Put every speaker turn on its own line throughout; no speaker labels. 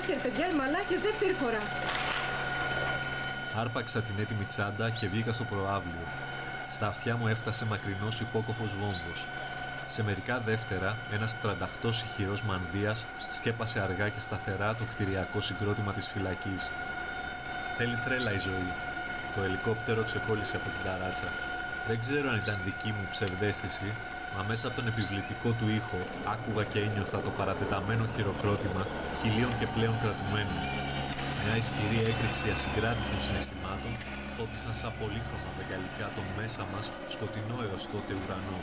Δεύτερη παιδιά, οι μαλάκες δεύτερη φορά.
Άρπαξα την έτοιμη τσάντα και βγήκα στο προάβλιο. Στα αυτιά μου έφτασε μακρινός υπόκοφος βόμβος. Σε μερικά δεύτερα, ένας 38 ηχηρός μανδύας σκέπασε αργά και σταθερά το κτηριακό συγκρότημα της φυλακής. Θέλει τρέλα η ζωή. Το ελικόπτερο ξεκόλλησε από την ταράτσα. Δεν ξέρω αν ήταν δική μου ψευδέστηση, μα μέσα από τον επιβλητικό του ήχο άκουγα και ένιωθα το παρατεταμένο χειροκρότημα χιλίων και πλέον κρατουμένων. Μια ισχυρή έκρηξη ασυγκράτητων συναισθημάτων φώτισαν σαν πολύχρωμα βεγγαλικά το μέσα μας σκοτεινό έως τότε ουρανό.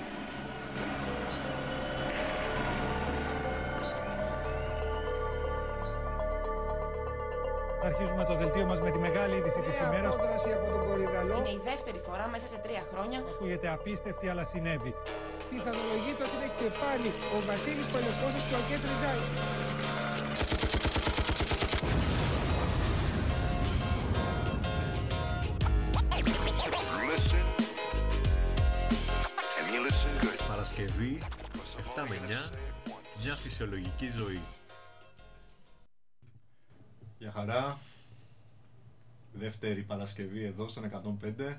Αρχίζουμε το δελτίο μας με τη μεγάλη είδηση της
Νέα
ημέρας.
απόδραση από τον Κορυδαλό.
Είναι η δεύτερη φορά μέσα σε τρία χρόνια.
Ακούγεται απίστευτη αλλά συνέβη.
Πιθανολογείται ότι είναι και πάλι ο Βασίλης Πελεκόφης και ο Κέντρη Γκάι.
Listen. And you listen good.
Παρασκευή, 7 με 9, μια φυσιολογική ζωή.
Γεια χαρά. Δεύτερη Παρασκευή εδώ στον 105.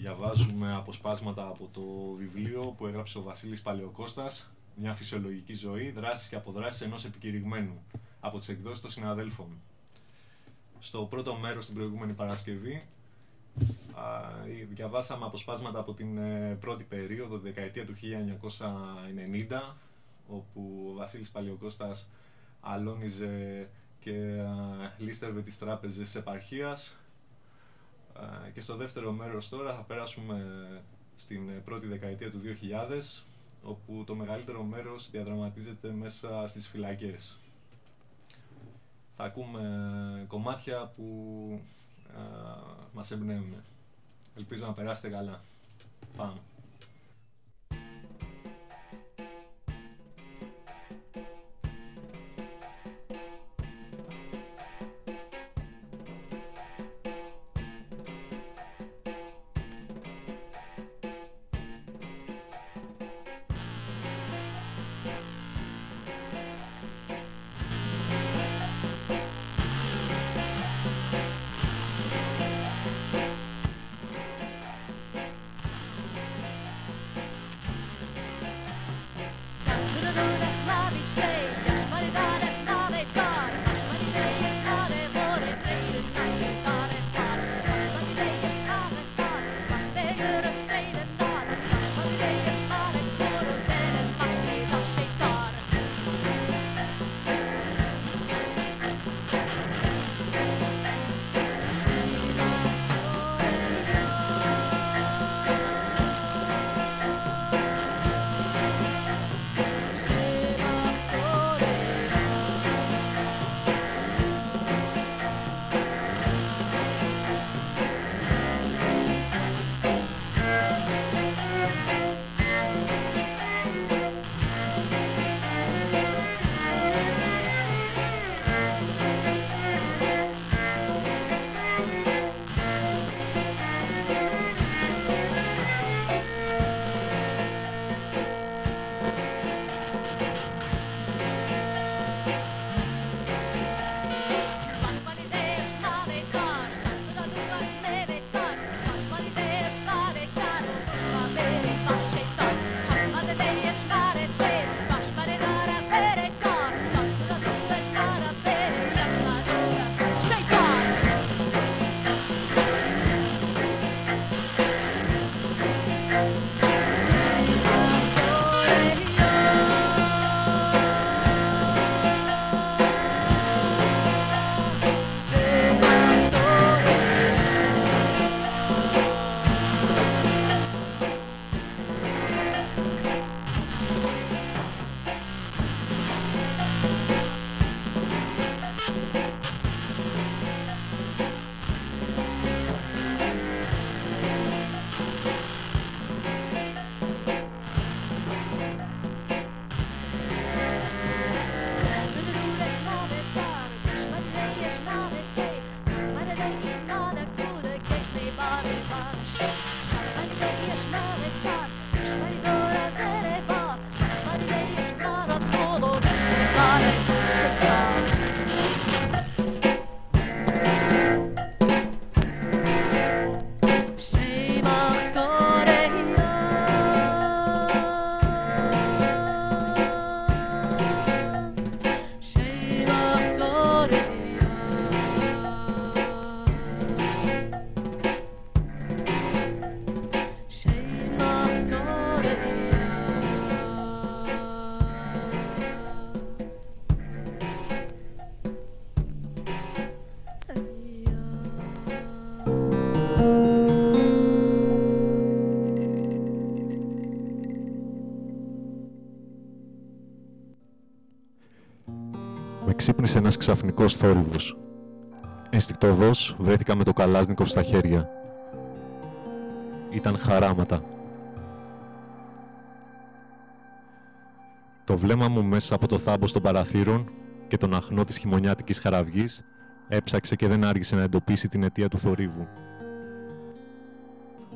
Διαβάζουμε αποσπάσματα από το βιβλίο που έγραψε ο Βασίλης Παλαιοκώστας «Μια φυσιολογική ζωή, δράσεις και αποδράσεις ενός επικηρυγμένου» από τις εκδόσεις των συναδέλφων. Στο πρώτο μέρος την προηγούμενη Παρασκευή α, διαβάσαμε αποσπάσματα από την ε, πρώτη περίοδο, τη δεκαετία του 1990 όπου ο Βασίλης Παλαιοκώστας αλώνιζε και α, λίστευε τις τράπεζες της επαρχίας Α, και στο δεύτερο μέρος τώρα θα περάσουμε στην ε, πρώτη δεκαετία του 2000 όπου το μεγαλύτερο μέρος διαδραματίζεται μέσα στις φυλακές. Θα ακούμε ε, κομμάτια που α, μας εμπνέουν. Ελπίζω να περάσετε καλά. Πάμε.
Ξύπνησε ένας ξαφνικός θόρυβος. Ενστικτοδός βρέθηκα με το καλάσνικοφ στα χέρια. Ήταν χαράματα. Το βλέμμα μου μέσα από το θάμπο των παραθύρων και τον αχνό της χειμωνιάτικης χαραυγής έψαξε και δεν άργησε να εντοπίσει την αιτία του θορύβου.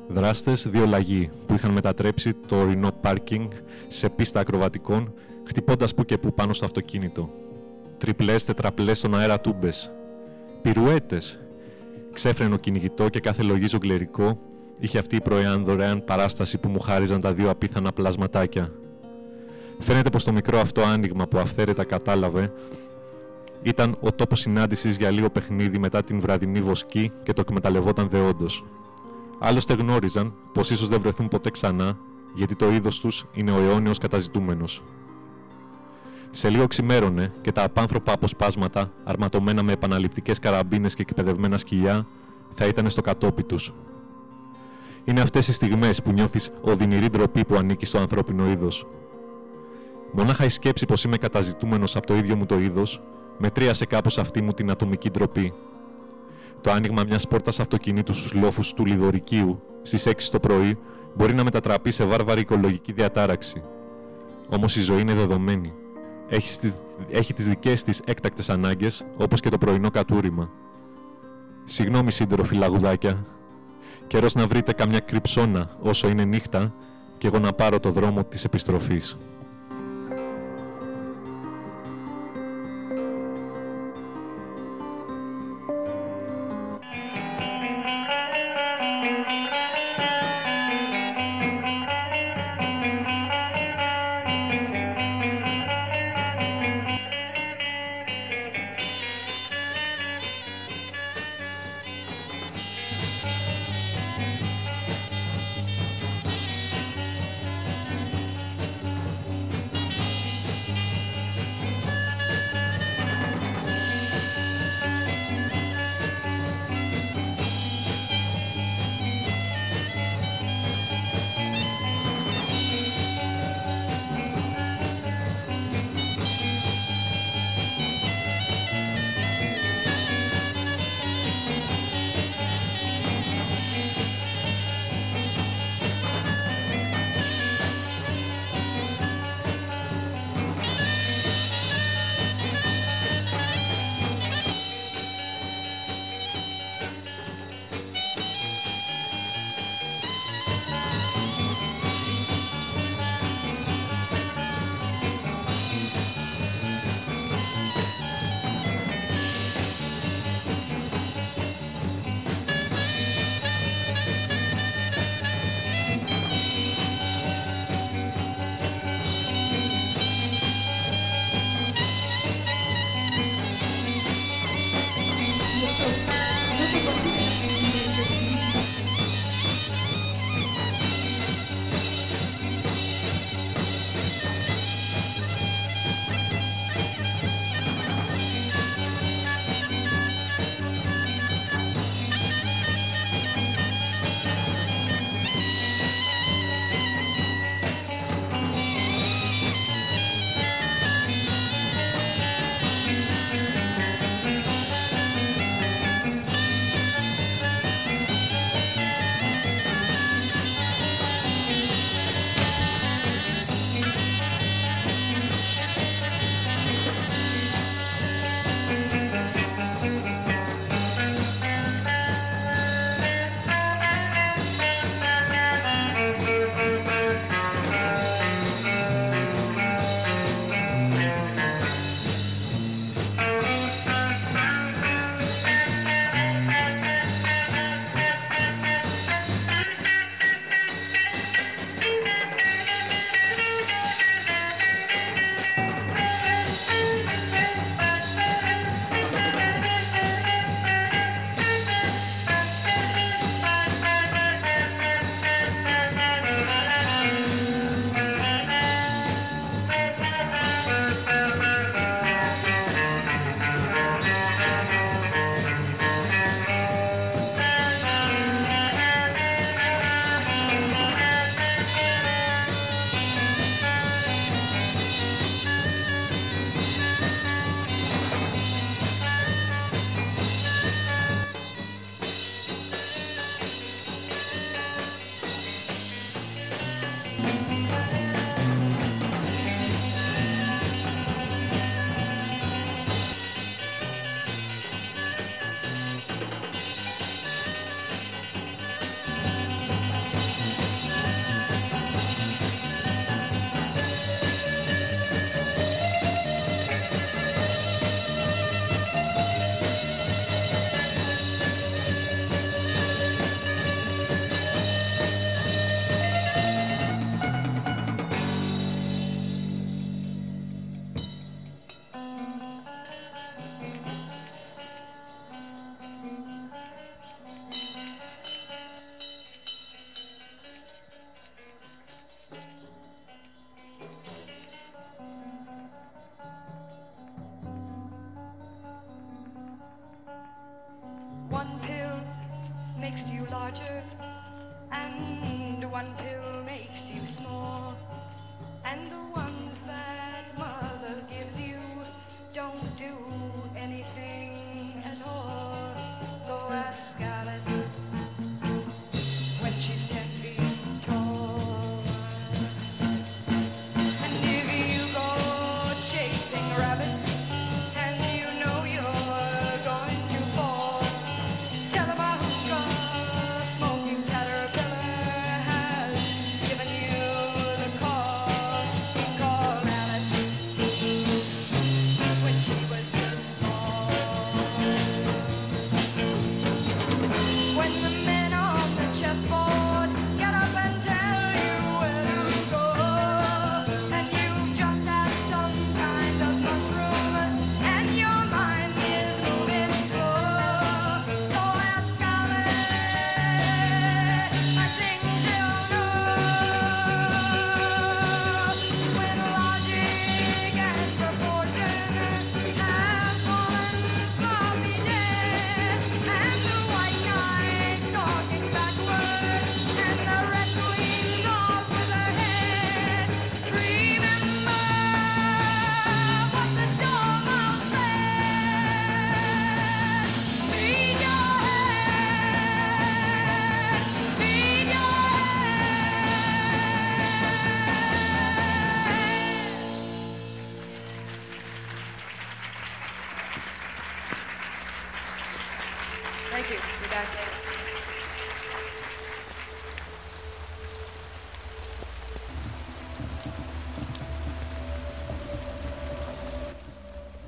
Δράστες δύο λαγοί που είχαν μετατρέψει το ορεινό πάρκινγκ σε πίστα ακροβατικών χτυπώντας που και που πάνω στο αυτοκίνητο. Τριπλές, τετραπλές στον αέρα τούμπες. Πυρουέτες. Ξέφρενο κυνηγητό και κάθε λογίζο γκλερικό είχε αυτή η πρωιάν δωρεάν παράσταση που μου χάριζαν τα δύο απίθανα πλασματάκια. Φαίνεται πως το μικρό αυτό άνοιγμα που αυθαίρετα κατάλαβε ήταν ο τόπος συνάντησης για λίγο παιχνίδι μετά την βραδινή βοσκή και το εκμεταλλευόταν δεόντως. Άλλωστε γνώριζαν πως ίσως δεν βρεθούν ποτέ ξανά γιατί το είδος τους είναι ο αιώνιος καταζητούμενος. Σε λίγο ξημέρωνε και τα απάνθρωπα αποσπάσματα, αρματωμένα με επαναληπτικές καραμπίνες και εκπαιδευμένα σκυλιά, θα ήταν στο κατόπι τους. Είναι αυτές οι στιγμές που νιώθεις οδυνηρή ντροπή που ανήκει στο ανθρώπινο είδος. Μονάχα η σκέψη πως είμαι καταζητούμενος από το ίδιο μου το είδος, μετρίασε κάπως αυτή μου την ατομική ντροπή. Το άνοιγμα μιας πόρτας αυτοκινήτου στους λόφους του Λιδωρικίου στις 6 το πρωί μπορεί να μετατραπεί σε βάρβαρη οικολογική διατάραξη. Όμως η ζωή είναι δεδομένη έχει τις, έχει τις δικές της έκτακτες ανάγκες, όπως και το πρωινό κατούριμα. Συγγνώμη σύντροφοι λαγουδάκια. Καιρός να βρείτε καμιά κρυψώνα όσο είναι νύχτα και εγώ να πάρω το δρόμο της επιστροφής.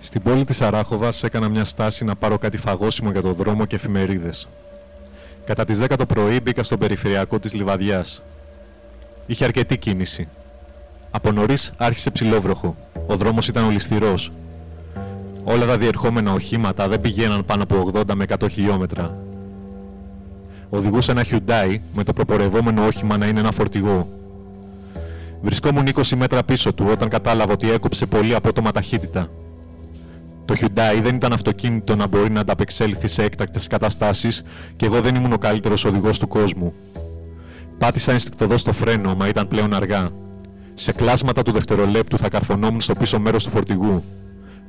Στην πόλη της Αράχοβας έκανα μια στάση να πάρω κάτι φαγόσιμο για το δρόμο και εφημερίδες. Κατά τις 10 το πρωί μπήκα στο περιφερειακό της Λιβαδιάς. Είχε αρκετή κίνηση. Από νωρίς άρχισε ψηλόβροχο. Ο δρόμος ήταν ολισθηρός. Όλα τα διερχόμενα οχήματα δεν πηγαίναν πάνω από 80 με 100 χιλιόμετρα. Οδηγούσε ένα Hyundai με το προπορευόμενο όχημα να είναι ένα φορτηγό. Βρισκόμουν 20 μέτρα πίσω του όταν κατάλαβα ότι έκοψε πολύ απότομα ταχύτητα. Το Hyundai δεν ήταν αυτοκίνητο να μπορεί να ανταπεξέλθει σε έκτακτες καταστάσεις και εγώ δεν ήμουν ο καλύτερος οδηγός του κόσμου. Πάτησα ενστικτοδό στο φρένο, μα ήταν πλέον αργά. Σε κλάσματα του δευτερολέπτου θα καρφωνόμουν στο πίσω μέρος του φορτηγού.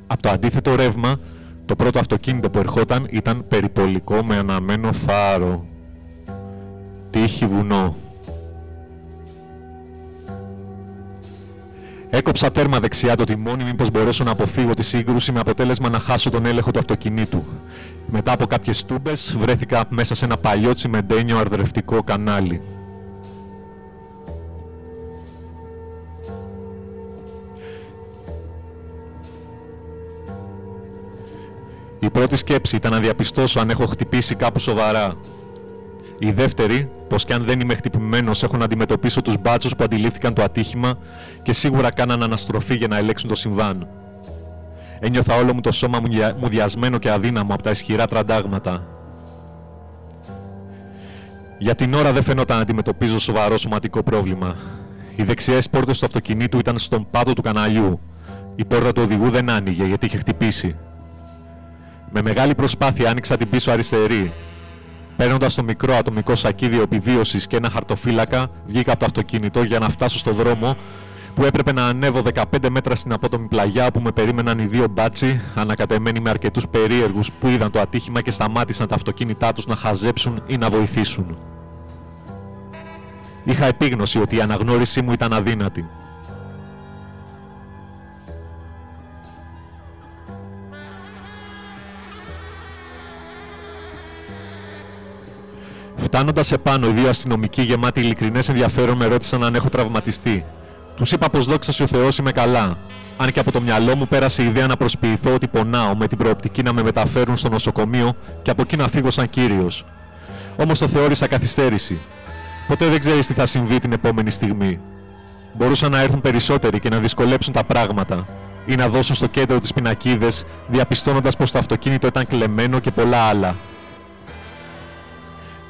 Από το αντίθετο ρεύμα, το πρώτο αυτοκίνητο που ερχόταν ήταν περιπολικό με αναμένο φάρο. Τύχη βουνό. Έκοψα τέρμα δεξιά το τιμόνι μήπως μπορέσω να αποφύγω τη σύγκρουση με αποτέλεσμα να χάσω τον έλεγχο του αυτοκινήτου. Μετά από κάποιες τούμπες βρέθηκα μέσα σε ένα παλιό τσιμεντένιο αρδρευτικό κανάλι. Η πρώτη σκέψη ήταν να διαπιστώσω αν έχω χτυπήσει κάπου σοβαρά. Η δεύτερη, πως κι αν δεν είμαι χτυπημένος, έχω να αντιμετωπίσω τους μπάτσους που αντιλήφθηκαν το ατύχημα και σίγουρα κάναν αναστροφή για να ελέγξουν το συμβάν. Ένιωθα όλο μου το σώμα μου δια- μου διασμένο και αδύναμο από τα ισχυρά τραντάγματα. Για την ώρα δεν φαινόταν να αντιμετωπίζω σοβαρό σωματικό πρόβλημα. Οι δεξιές πόρτες του αυτοκινήτου ήταν στον πάτο του καναλιού. Η πόρτα του οδηγού δεν άνοιγε γιατί είχε χτυπήσει. Με μεγάλη προσπάθεια άνοιξα την πίσω αριστερή. Παίρνοντας το μικρό ατομικό σακίδιο επιβίωσης και ένα χαρτοφύλακα, βγήκα από το αυτοκίνητο για να φτάσω στο δρόμο που έπρεπε να ανέβω 15 μέτρα στην απότομη πλαγιά όπου με περίμεναν οι δύο μπάτσι, ανακατεμένοι με αρκετούς περίεργους που είδαν το ατύχημα και σταμάτησαν τα αυτοκίνητά τους να χαζέψουν ή να βοηθήσουν. Είχα επίγνωση ότι η αναγνώρισή μου ήταν αδύνατη. Φτάνοντα επάνω, οι δύο αστυνομικοί γεμάτοι ειλικρινές ενδιαφέρον με ρώτησαν αν έχω τραυματιστεί. Τους είπα πως δόξα ο Θεός είμαι καλά. Αν και από το μυαλό μου πέρασε η ιδέα να προσποιηθώ ότι πονάω με την προοπτική να με μεταφέρουν στο νοσοκομείο και από εκεί να φύγω σαν κύριος. Όμως το θεώρησα καθυστέρηση. Ποτέ δεν ξέρεις τι θα συμβεί την επόμενη στιγμή. Μπορούσαν να έρθουν περισσότεροι και να δυσκολέψουν τα πράγματα ή να δώσουν στο κέντρο τις πινακίδες διαπιστώνοντας πως το αυτοκίνητο ήταν κλεμμένο και πολλά άλλα.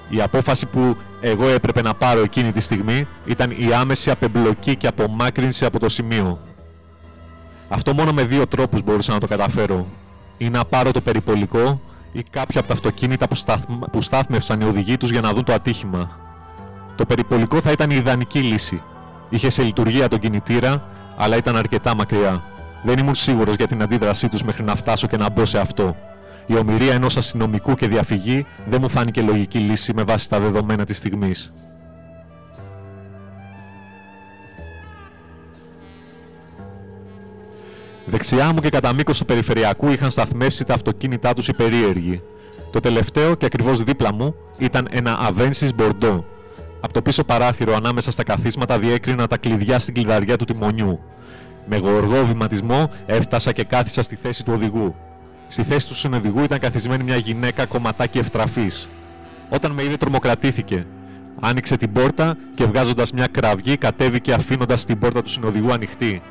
Η απόφαση που εγώ έπρεπε να πάρω εκείνη τη στιγμή ήταν η άμεση απεμπλοκή και απομάκρυνση από το σημείο. Αυτό μόνο με δύο τρόπους μπορούσα να το καταφέρω. Ή να πάρω το περιπολικό ή κάποιο από τα αυτοκίνητα που, στάθμ, που στάθμευσαν οι οδηγοί τους για να δουν το ατύχημα. Το περιπολικό θα ήταν η ιδανική λύση. Είχε σε λειτουργία τον κινητήρα, αλλά ήταν αρκετά μακριά. Δεν ήμουν σίγουρος για την αντίδρασή τους μέχρι να φτάσω και να μπω σε αυτό. Η ομοιρία ενός αστυνομικού και διαφυγή δεν μου φάνηκε λογική λύση με βάση τα δεδομένα της στιγμής. Δεξιά μου και κατά μήκος του περιφερειακού είχαν σταθμεύσει τα αυτοκίνητά τους οι περίεργοι. Το τελευταίο και ακριβώς δίπλα μου ήταν ένα Avensis Bordeaux. Από το πίσω παράθυρο ανάμεσα στα καθίσματα διέκρινα τα κλειδιά στην κλειδαριά του τιμονιού. Με γοργό βηματισμό έφτασα και κάθισα στη θέση του οδηγού. Στη θέση του συνοδηγού ήταν καθισμένη μια γυναίκα κομματάκι ευτραφής. Όταν με είδε, τρομοκρατήθηκε. Άνοιξε την πόρτα και βγάζοντας μια κραυγή, κατέβηκε αφήνοντας την πόρτα του συνοδηγού ανοιχτή.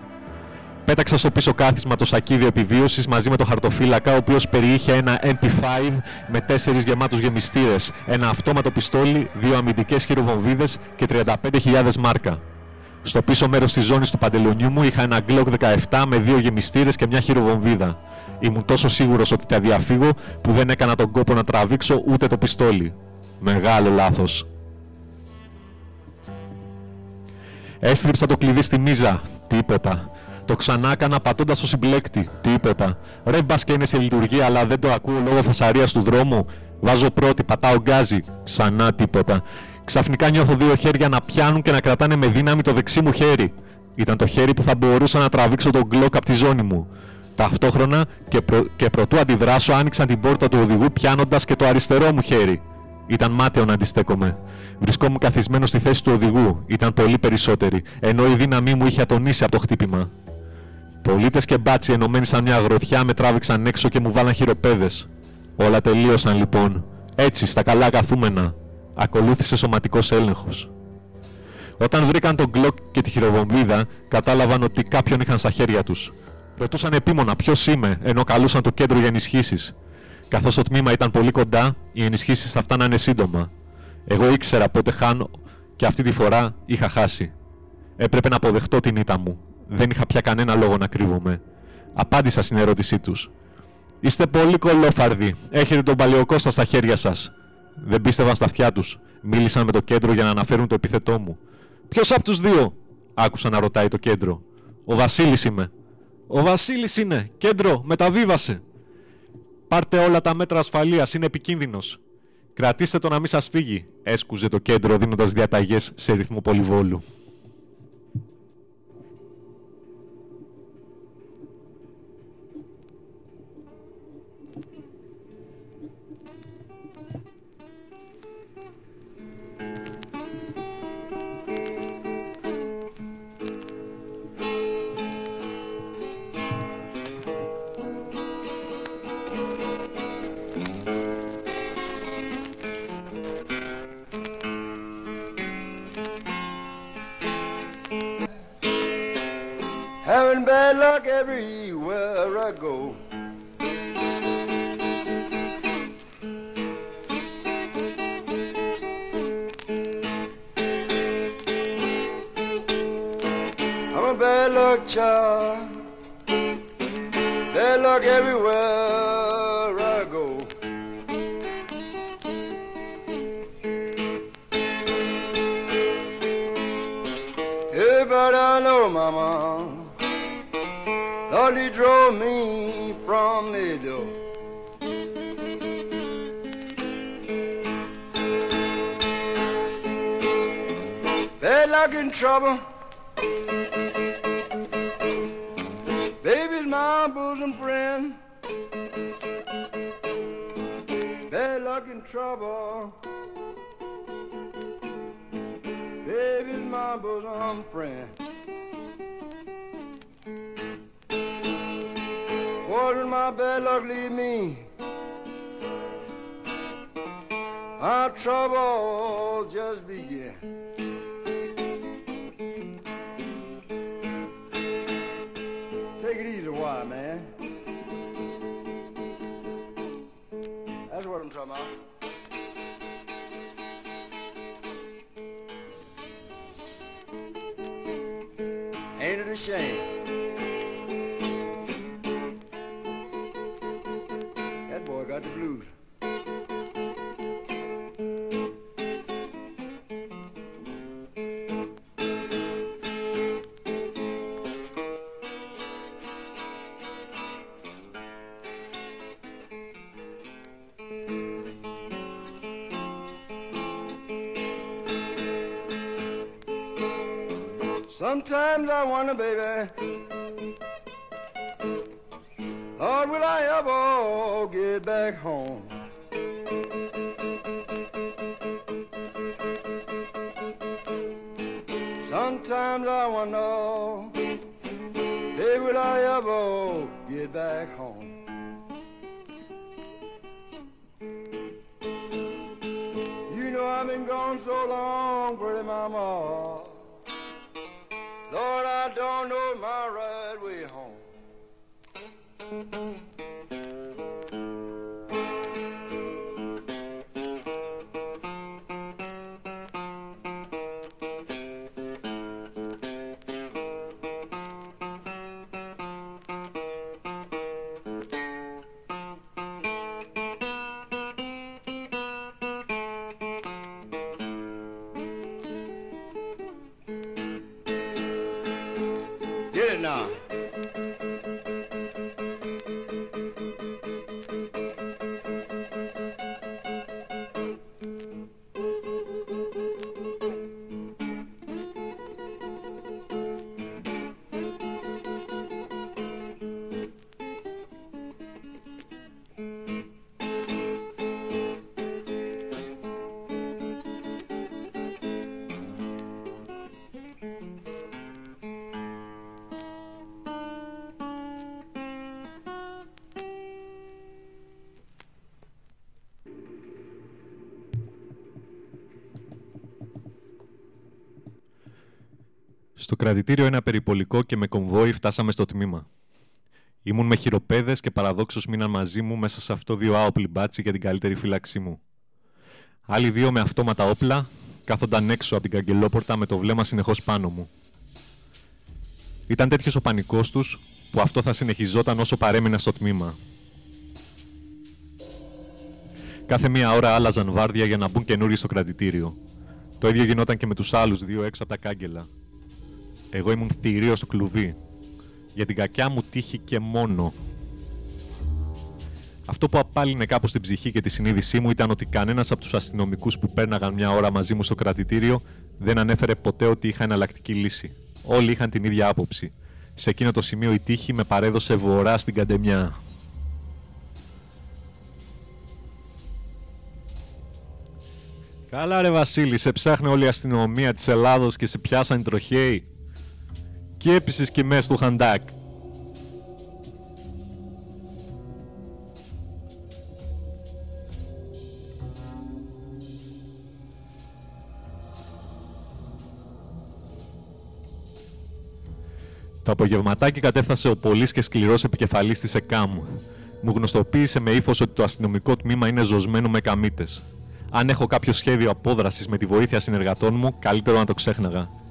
Πέταξα στο πίσω κάθισμα το σακίδιο επιβίωσης μαζί με το χαρτοφύλακα, ο οποίος περιείχε ένα MP5 με τέσσερις γεμάτους γεμιστήρες, ένα αυτόματο πιστόλι, δύο αμυντικές χειροβομβίδες και 35.000 μάρκα. Στο πίσω μέρος της ζώνης του παντελονιού μου είχα ένα Glock 17 με δύο γεμιστήρες και μια χειροβομβίδα. Ήμουν τόσο σίγουρος ότι θα διαφύγω που δεν έκανα τον κόπο να τραβήξω ούτε το πιστόλι. Μεγάλο λάθος. Έστριψα το κλειδί στη μίζα. Τίποτα. Το ξανά έκανα πατώντας το συμπλέκτη. Τίποτα. Ρε μπας και είναι σε λειτουργία, αλλά δεν το ακούω λόγω φασαρίας του δρόμου. Βάζω πρώτη, πατάω γκάζι. Ξανά τίποτα. Ξαφνικά νιώθω δύο χέρια να πιάνουν και να κρατάνε με δύναμη το δεξί μου χέρι. Ήταν το χέρι που θα μπορούσα να τραβήξω τον Glock από τη ζώνη μου. Ταυτόχρονα και, προ... και προτού αντιδράσω, άνοιξαν την πόρτα του οδηγού πιάνοντας και το αριστερό μου χέρι. Ήταν μάταιο να αντιστέκομαι. Βρισκόμουν καθισμένο στη θέση του οδηγού. Ήταν πολύ περισσότεροι, ενώ η δύναμή μου είχε ατονίσει από το χτύπημα. Πολίτες και μπάτσι ενωμένοι σαν μια γροθιά με τράβηξαν έξω και μου βάλαν χειροπέδες. Όλα τελείωσαν λοιπόν. Έτσι, στα καλά καθούμενα. Ακολούθησε σωματικός έλεγχος. Όταν βρήκαν τον γκλοκ και τη χειροβομβίδα, κατάλαβαν ότι κάποιον είχαν στα χέρια τους. Ρωτούσαν επίμονα ποιος είμαι, ενώ καλούσαν το κέντρο για ενισχύσεις. Καθώς το τμήμα ήταν πολύ κοντά, οι ενισχύσεις θα φτάνανε σύντομα. Εγώ ήξερα πότε χάνω και αυτή τη φορά είχα χάσει. Έπρεπε να αποδεχτώ την ήττα μου. Δεν είχα πια κανένα λόγο να κρύβομαι. Απάντησα στην ερώτησή τους. Είστε πολύ κολόφαρδοι. Έχετε τον Παλαιοκώστα στα χέρια σας. Δεν πίστευαν στα αυτιά τους. Μίλησαν με το κέντρο για να αναφέρουν το επίθετό μου. Ποιος από τους δύο, άκουσα να ρωτάει το κέντρο. Ο Βασίλης είμαι. Ο Βασίλης είναι. Κέντρο, μεταβίβασε. Πάρτε όλα τα μέτρα ασφαλείας, είναι επικίνδυνος. Κρατήστε το να μην σας φύγει, έσκουζε το κέντρο δίνοντας διαταγές σε ρυθμό πολυβόλου.
Having bad luck everywhere I go. I'm a bad luck child. Bad luck everywhere Lord, he drove me from the door. Bad in trouble. Baby's my bosom friend. Bad luck in trouble. Baby's my bosom friend. Did my bad luck leave me? Our trouble just began. Take it easy while, man. That's what I'm talking about. Ain't it a shame? Got the blues.
Sometimes I wonder, baby, Lord, will I ever get back home? Sometimes I wonder, hey, will I ever get back home? You know I've been gone so long, pretty mama. Lord, I don't know my right way Mm-hmm.
Στο κρατητήριο ένα περιπολικό και με κομβόι φτάσαμε στο τμήμα. Ήμουν με χειροπέδες και παραδόξως μείναν μαζί μου μέσα σε αυτό δύο άοπλοι μπάτσι για την καλύτερη φύλαξή μου. Άλλοι δύο με αυτόματα όπλα κάθονταν έξω από την καγκελόπορτα με το βλέμμα συνεχώς πάνω μου. Ήταν τέτοιος ο πανικός τους που αυτό θα συνεχιζόταν όσο παρέμεινα στο τμήμα. Κάθε μία ώρα άλλαζαν βάρδια για να μπουν καινούριοι στο κρατητήριο. Το ίδιο γινόταν και με τους άλλους δύο έξω από τα κάγκελα. Εγώ ήμουν θηρίο στο κλουβί. Για την κακιά μου τύχη και μόνο. Αυτό που απάλυνε κάπως την ψυχή και τη συνείδησή μου ήταν ότι κανένας από τους αστυνομικούς που πέρναγαν μια ώρα μαζί μου στο κρατητήριο δεν ανέφερε ποτέ ότι είχα εναλλακτική λύση. Όλοι είχαν την ίδια άποψη. Σε εκείνο το σημείο η τύχη με παρέδωσε βορρά στην καντεμιά. Καλά ρε Βασίλη, σε ψάχνει όλη η αστυνομία της Ελλάδος και σε πιάσαν οι τροχαίοι. Και έπεισες και μέσα του χαντάκ. Το απογευματάκι κατέφθασε ο πολύς και σκληρός επικεφαλής της ΕΚΑΜ. Μου γνωστοποίησε με ύφος ότι το αστυνομικό τμήμα είναι ζωσμένο με καμίτες. Αν έχω κάποιο σχέδιο απόδρασης με τη βοήθεια συνεργατών μου, καλύτερο να το ξέχναγα.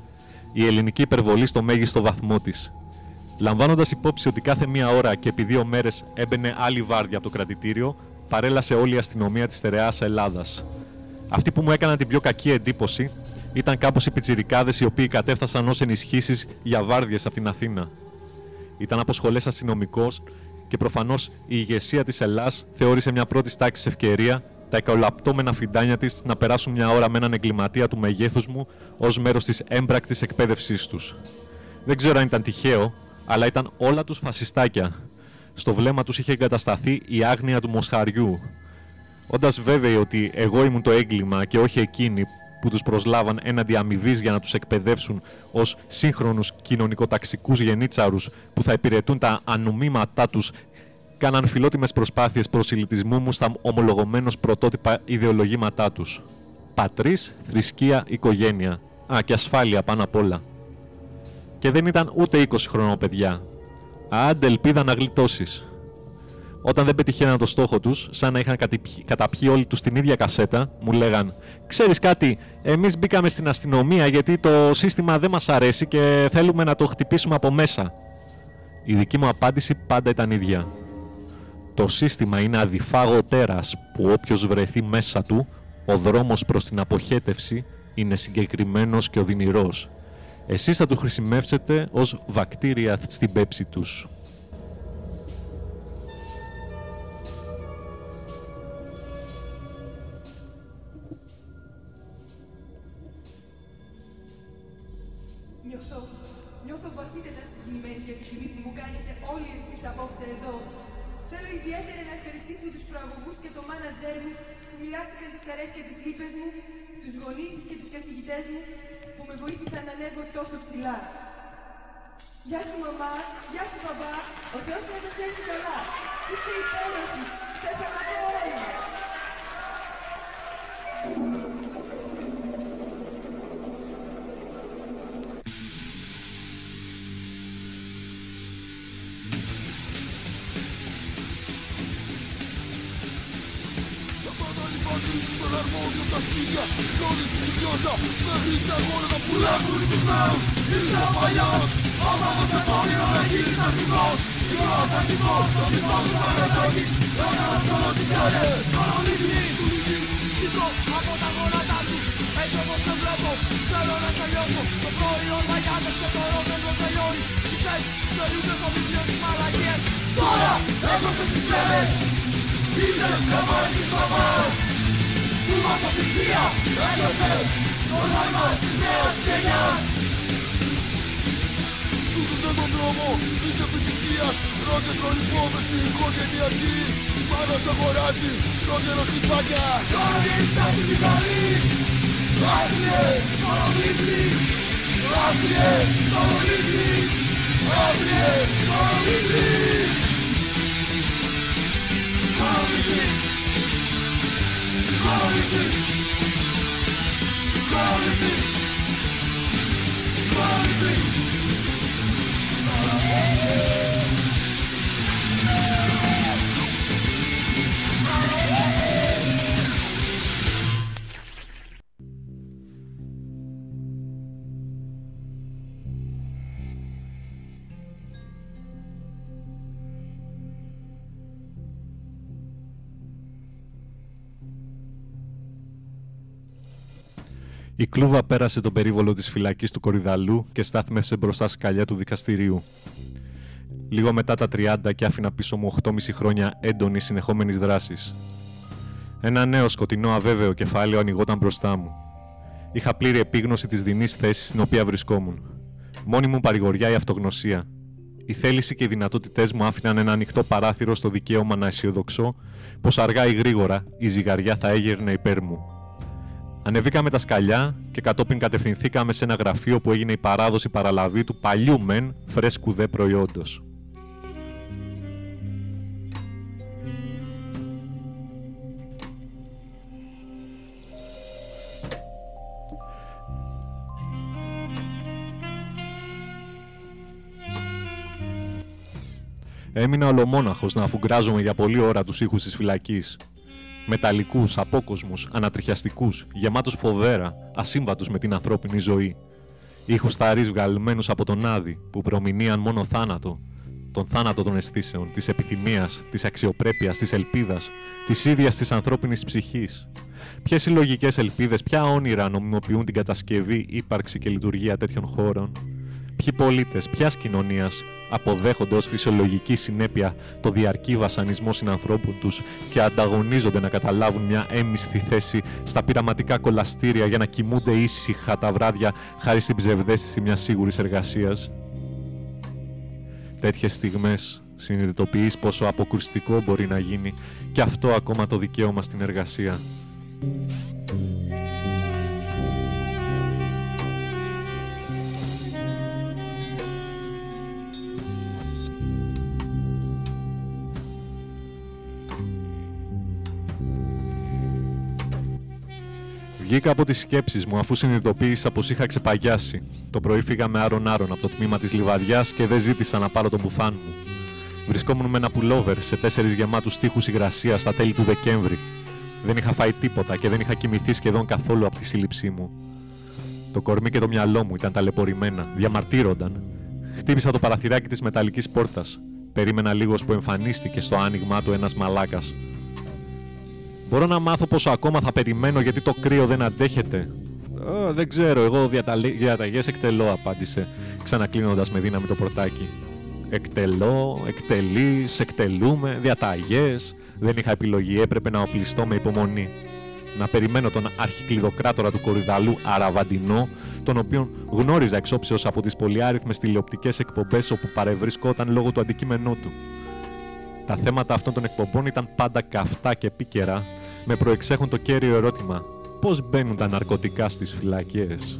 Η ελληνική υπερβολή στο μέγιστο βαθμό της. Λαμβάνοντας υπόψη ότι κάθε μία ώρα και επί δύο μέρες έμπαινε άλλη βάρδια από το κρατητήριο, παρέλασε όλη η αστυνομία της στερεάς Ελλάδας. Αυτοί που μου έκαναν την πιο κακή εντύπωση ήταν κάπως οι πιτσιρικάδες οι οποίοι κατέφτασαν ως ενισχύσεις για βάρδιες από την Αθήνα. Ήταν από σχολές αστυνομικός και προφανώς η ηγεσία της Ελλάς θεώρησε μια πρώτη τάξη ευκαιρία τα εκολαπτώμενα φιντάνια της να περάσουν μια ώρα με έναν εγκληματία του μεγέθους μου ως μέρος της έμπρακτης εκπαίδευσής τους. Δεν ξέρω αν ήταν τυχαίο, αλλά ήταν όλα τους φασιστάκια. Στο βλέμμα τους είχε εγκατασταθεί η άγνοια του μοσχαριού. Όντας βέβαιοι ότι εγώ ήμουν το έγκλημα και όχι εκείνοι που τους προσλάβαν έναντι αμοιβής για να τους εκπαιδεύσουν ως σύγχρονους κοινωνικοταξικούς γενίτσαρους που θα υπηρετούν τα ανομήματά τους κάναν φιλότιμες προσπάθειες προσιλητισμού μου στα ομολογωμένως πρωτότυπα ιδεολογήματά τους. Πατρίς, θρησκεία, οικογένεια. Α, και ασφάλεια πάνω απ' όλα. Και δεν ήταν ούτε 20 χρονών παιδιά. Άντε ελπίδα να γλιτώσεις. Όταν δεν πετυχαίναν το στόχο τους, σαν να είχαν κατηπι- καταπιεί όλοι τους την ίδια κασέτα, μου λέγαν: Ξέρεις κάτι, εμείς μπήκαμε στην αστυνομία γιατί το σύστημα δεν μας αρέσει και θέλουμε να το χτυπήσουμε από μέσα. Η δική μου απάντηση πάντα ήταν ίδια. Το σύστημα είναι αδιφάγο τέρας που όποιος βρεθεί μέσα του, ο δρόμος προς την αποχέτευση είναι συγκεκριμένος και οδυνηρός. Εσείς θα του χρησιμεύσετε ως βακτήρια στην πέψη τους.
Γεια σου μαμά, γεια σου μπαμπά, ο Θεός να σας έχει καλά. Είστε υπέροχοι, σας αγαπώ όλοι.
στον αρμόδιο τα σπίτια Λώνεις τη γιώσα μέχρι τα αγώνα τα πουλά Βουλείς τους νέους, είσαι ο παλιός Όταν δώσ' το όνειρο να γίνεις αρχηγός Υγρός αρχηγός, στο δικό σου παγαζάκι Όταν αυτό τι κάνε, μόνο λύπνη του λύπνη Σήκω από τα γόνατά σου έτσι όπως σε βλέπω Θέλω να σε λιώσω Το προϊόν μαγιάτεψε το ρόδεντρο τελειώνει Ξέρεις, ξελούνται στο βιβλίο της μαλακίας Τώρα, έκοψες τις πλευρές Είσαι καμπάνι της μαμάς Που με αποθυσία έδωσε το νόημα της νέας γενιάς Σου δίνω τον δρόμο της επιτυχίας Πρώτε προϋπόθεση οικογενειακή Μάνας αγοράζει πρώτερο χτυπάκια Τώρα βγαίνεις τάση την καλή Άθλιε, κοροβλήπτη Άθλιε, κοροβλήπτη Άθλιε, κοροβλήπτη Κοροβλήπτη Κοροβλήπτη Κοροβλήπτη Yeah.
Η κλούβα πέρασε τον περίβολο της φυλακής του Κορυδαλού και στάθμευσε μπροστά σκαλιά του δικαστηρίου. Λίγο μετά τα 30 και άφηνα πίσω μου 8,5 χρόνια έντονης συνεχόμενης δράσης. Ένα νέο σκοτεινό αβέβαιο κεφάλαιο ανοιγόταν μπροστά μου. Είχα πλήρη επίγνωση της δεινή θέσης στην οποία βρισκόμουν. Μόνη μου παρηγοριά η αυτογνωσία. Η θέληση και οι δυνατότητές μου άφηναν ένα ανοιχτό παράθυρο στο δικαίωμα να αισιοδοξώ πως αργά ή γρήγορα η ζυγαριά θα έγερνε υπέρ μου. Ανεβήκαμε τα σκαλιά και κατόπιν κατευθυνθήκαμε σε ένα γραφείο που έγινε η παράδοση παραλαβή του παλιού μεν φρέσκου δε προϊόντος. Έμεινα ολομόναχος να αφουγκράζομαι για πολλή ώρα τους ήχους της φυλακής. Μεταλλικούς, απόκοσμους, ανατριχιαστικούς, γεμάτους φοβέρα, ασύμβατους με την ανθρώπινη ζωή. Ήχους θαρείς βγαλμένους από τον Άδη, που προμηνύαν μόνο θάνατο. Τον θάνατο των αισθήσεων, της επιθυμίας, της αξιοπρέπειας, της ελπίδας, της ίδιας της ανθρώπινης ψυχής. Ποιες συλλογικές ελπίδες, ποια όνειρα νομιμοποιούν την κατασκευή, ύπαρξη και λειτουργία τέτοιων χώρων; Ποιοι πολίτες, ποιας κοινωνίας αποδέχονται ως φυσιολογική συνέπεια το διαρκή βασανισμό συνανθρώπων τους και ανταγωνίζονται να καταλάβουν μια έμισθη θέση στα πειραματικά κολαστήρια για να κοιμούνται ήσυχα τα βράδια χάρη στην ψευδέστηση μιας σίγουρης εργασίας. Τέτοιες στιγμές συνειδητοποιείς πόσο αποκρουστικό μπορεί να γίνει και αυτό ακόμα το δικαίωμα στην εργασία. Βγήκα από τις σκέψεις μου αφού συνειδητοποίησα πως είχα ξεπαγιάσει. Το πρωί φύγαμε άρον-άρον από το τμήμα της λιβαδιάς και δεν ζήτησα να πάρω τον μπουφάν μου. Βρισκόμουν με ένα πουλόβερ σε τέσσερις γεμάτους τείχου υγρασίας στα τέλη του Δεκέμβρη. Δεν είχα φάει τίποτα και δεν είχα κοιμηθεί σχεδόν καθόλου από τη σύλληψή μου. Το κορμί και το μυαλό μου ήταν ταλαιπωρημένα, διαμαρτύρονταν. Χτύπησα το παραθυράκι της μεταλλικής πόρτας. Περίμενα λίγος που εμφανίστηκε στο άνοιγμά του ένας μαλάκας. Μπορώ να μάθω πόσο ακόμα θα περιμένω γιατί το κρύο δεν αντέχεται. «Ε, δεν ξέρω, εγώ διαταγές εκτελώ, απάντησε, ξανακλίνοντας με δύναμη το πορτάκι. Εκτελώ, εκτελεί, εκτελούμε, διαταγές. Δεν είχα επιλογή, έπρεπε να οπλιστώ με υπομονή. Να περιμένω τον αρχικλειδοκράτορα του Κορυδαλού Αραβαντινό, τον οποίον γνώριζα εξόψεως από τις πολυάριθμες τηλεοπτικές εκπομπές όπου παρευρισκόταν λόγω του αντικείμενού του. Τα θέματα αυτών των εκπομπών ήταν πάντα καυτά και επίκαιρα, με προεξέχουν το κέριο ερώτημα πώς μπαίνουν τα ναρκωτικά στις φυλακές;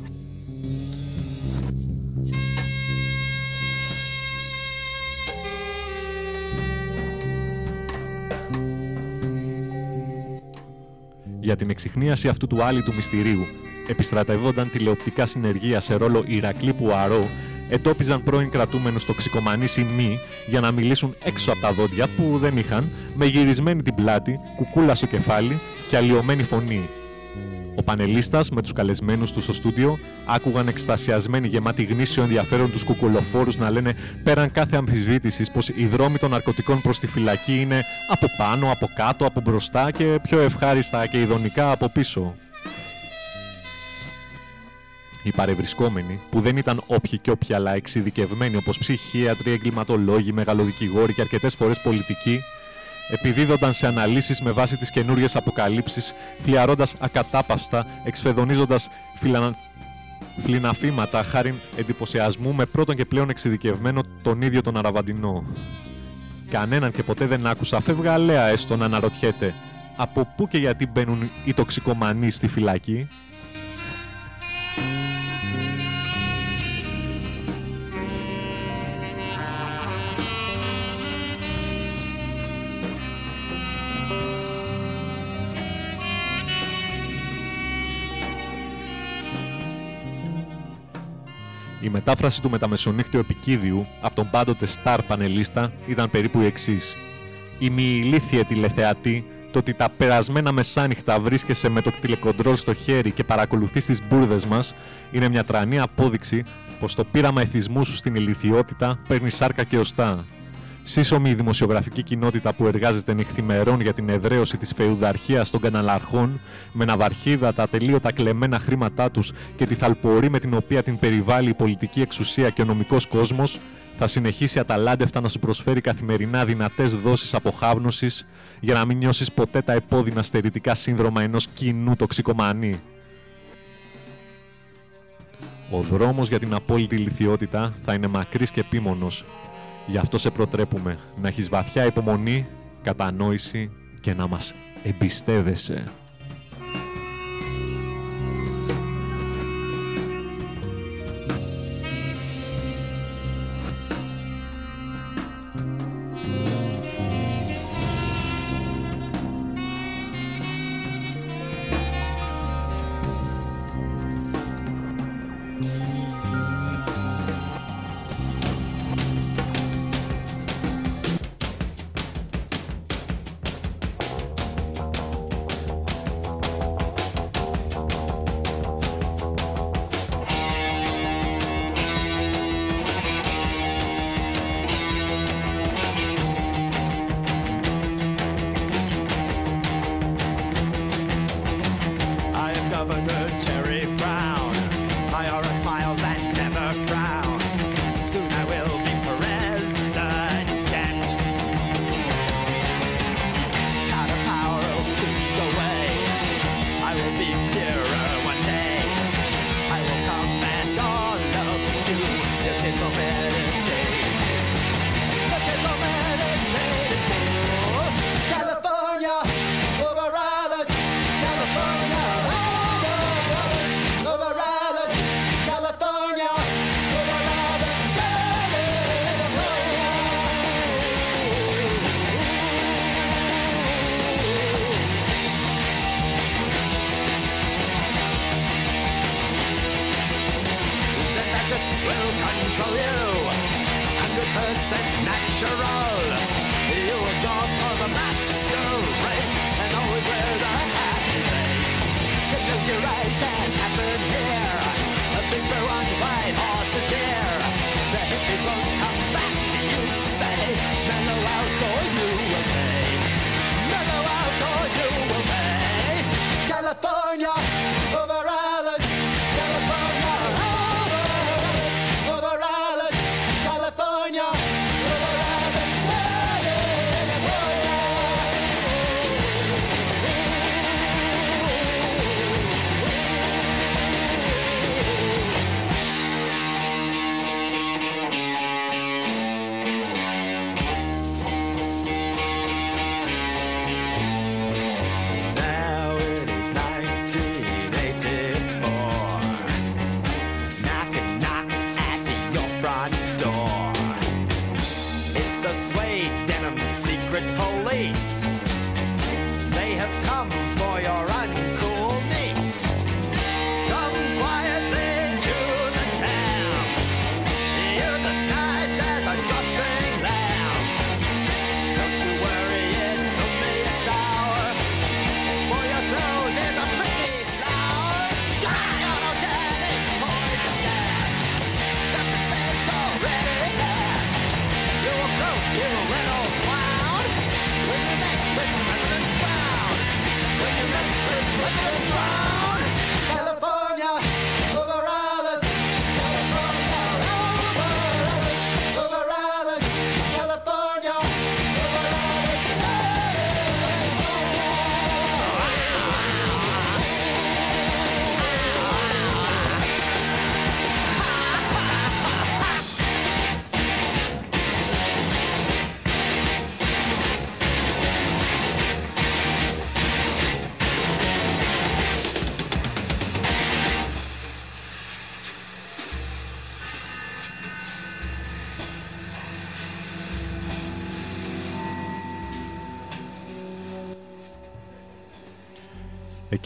Για την εξυχνίαση αυτού του άλυτου μυστηρίου, επιστρατευόνταν τηλεοπτικά συνεργεία σε ρόλο Ηρακλή Πουαρό, ετόπιζαν πρώην κρατούμενους τοξικομανείς ή μη για να μιλήσουν έξω από τα δόντια που δεν είχαν, με γυρισμένη την πλάτη, κουκούλα στο κεφάλι και αλλοιωμένη φωνή, ο πανελίστας με τους καλεσμένους του στο στούντιο άκουγαν εκστασιασμένοι γεμάτοι γνήσιο ενδιαφέρον τους κουκουλοφόρους να λένε πέραν κάθε αμφισβήτησης πως οι δρόμοι των ναρκωτικών προς τη φυλακή είναι από πάνω, από κάτω, από μπροστά και πιο ευχάριστα και ειδονικά από πίσω. Οι παρευρισκόμενοι, που δεν ήταν όποιοι και όποιοι αλλά εξειδικευμένοι όπως ψυχίατροι, εγκληματολόγοι, μεγαλοδικηγόροι και αρκετές φορές πολιτικοί, επιδίδονταν σε αναλύσεις με βάση τις καινούριες αποκαλύψεις, φλιαρώντας ακατάπαυστα, εξφεδονίζοντας φιλανα... φλιναφήματα χάρη εντυπωσιασμού με πρώτον και πλέον εξειδικευμένο τον ίδιο τον Αραβαντινό. Κανέναν και ποτέ δεν άκουσα φευγαλέα έστω να αναρωτιέται από πού και γιατί μπαίνουν οι τοξικομανοί στη φυλακή. Η μετάφραση του μεταμεσονύχτιου επικίδιου από τον πάντοτε στάρ πανελίστα ήταν περίπου η εξής. Η μη ηλίθιε τηλεθεατή, το ότι τα περασμένα μεσάνυχτα βρίσκεσαι με το τηλεκοντρόλ στο χέρι και παρακολουθείς τις μπουρδες μας, είναι μια τρανή απόδειξη πως το πείραμα εθισμού σου στην ηλικιότητα παίρνει σάρκα και οστά. Σύσσωμη η δημοσιογραφική κοινότητα που εργάζεται νυχθημερών για την εδραίωση της φεουδαρχίας των καναλαρχών, με ναυαρχίδα τα ατελείωτα κλεμμένα χρήματά τους και τη θαλπορή με την οποία την περιβάλλει η πολιτική εξουσία και ο νομικός κόσμος, θα συνεχίσει αταλάντευτα να σου προσφέρει καθημερινά δυνατές δόσεις αποχάβνωσης για να μην νιώσεις ποτέ τα επώδυνα στερητικά σύνδρομα ενός κοινού τοξικομανή. Ο δρόμος για την απόλυτη λυθιότητα θα είναι μακρύς και επίμονος Γι' αυτό σε προτρέπουμε να έχεις βαθιά υπομονή, κατανόηση και να μας εμπιστεύεσαι.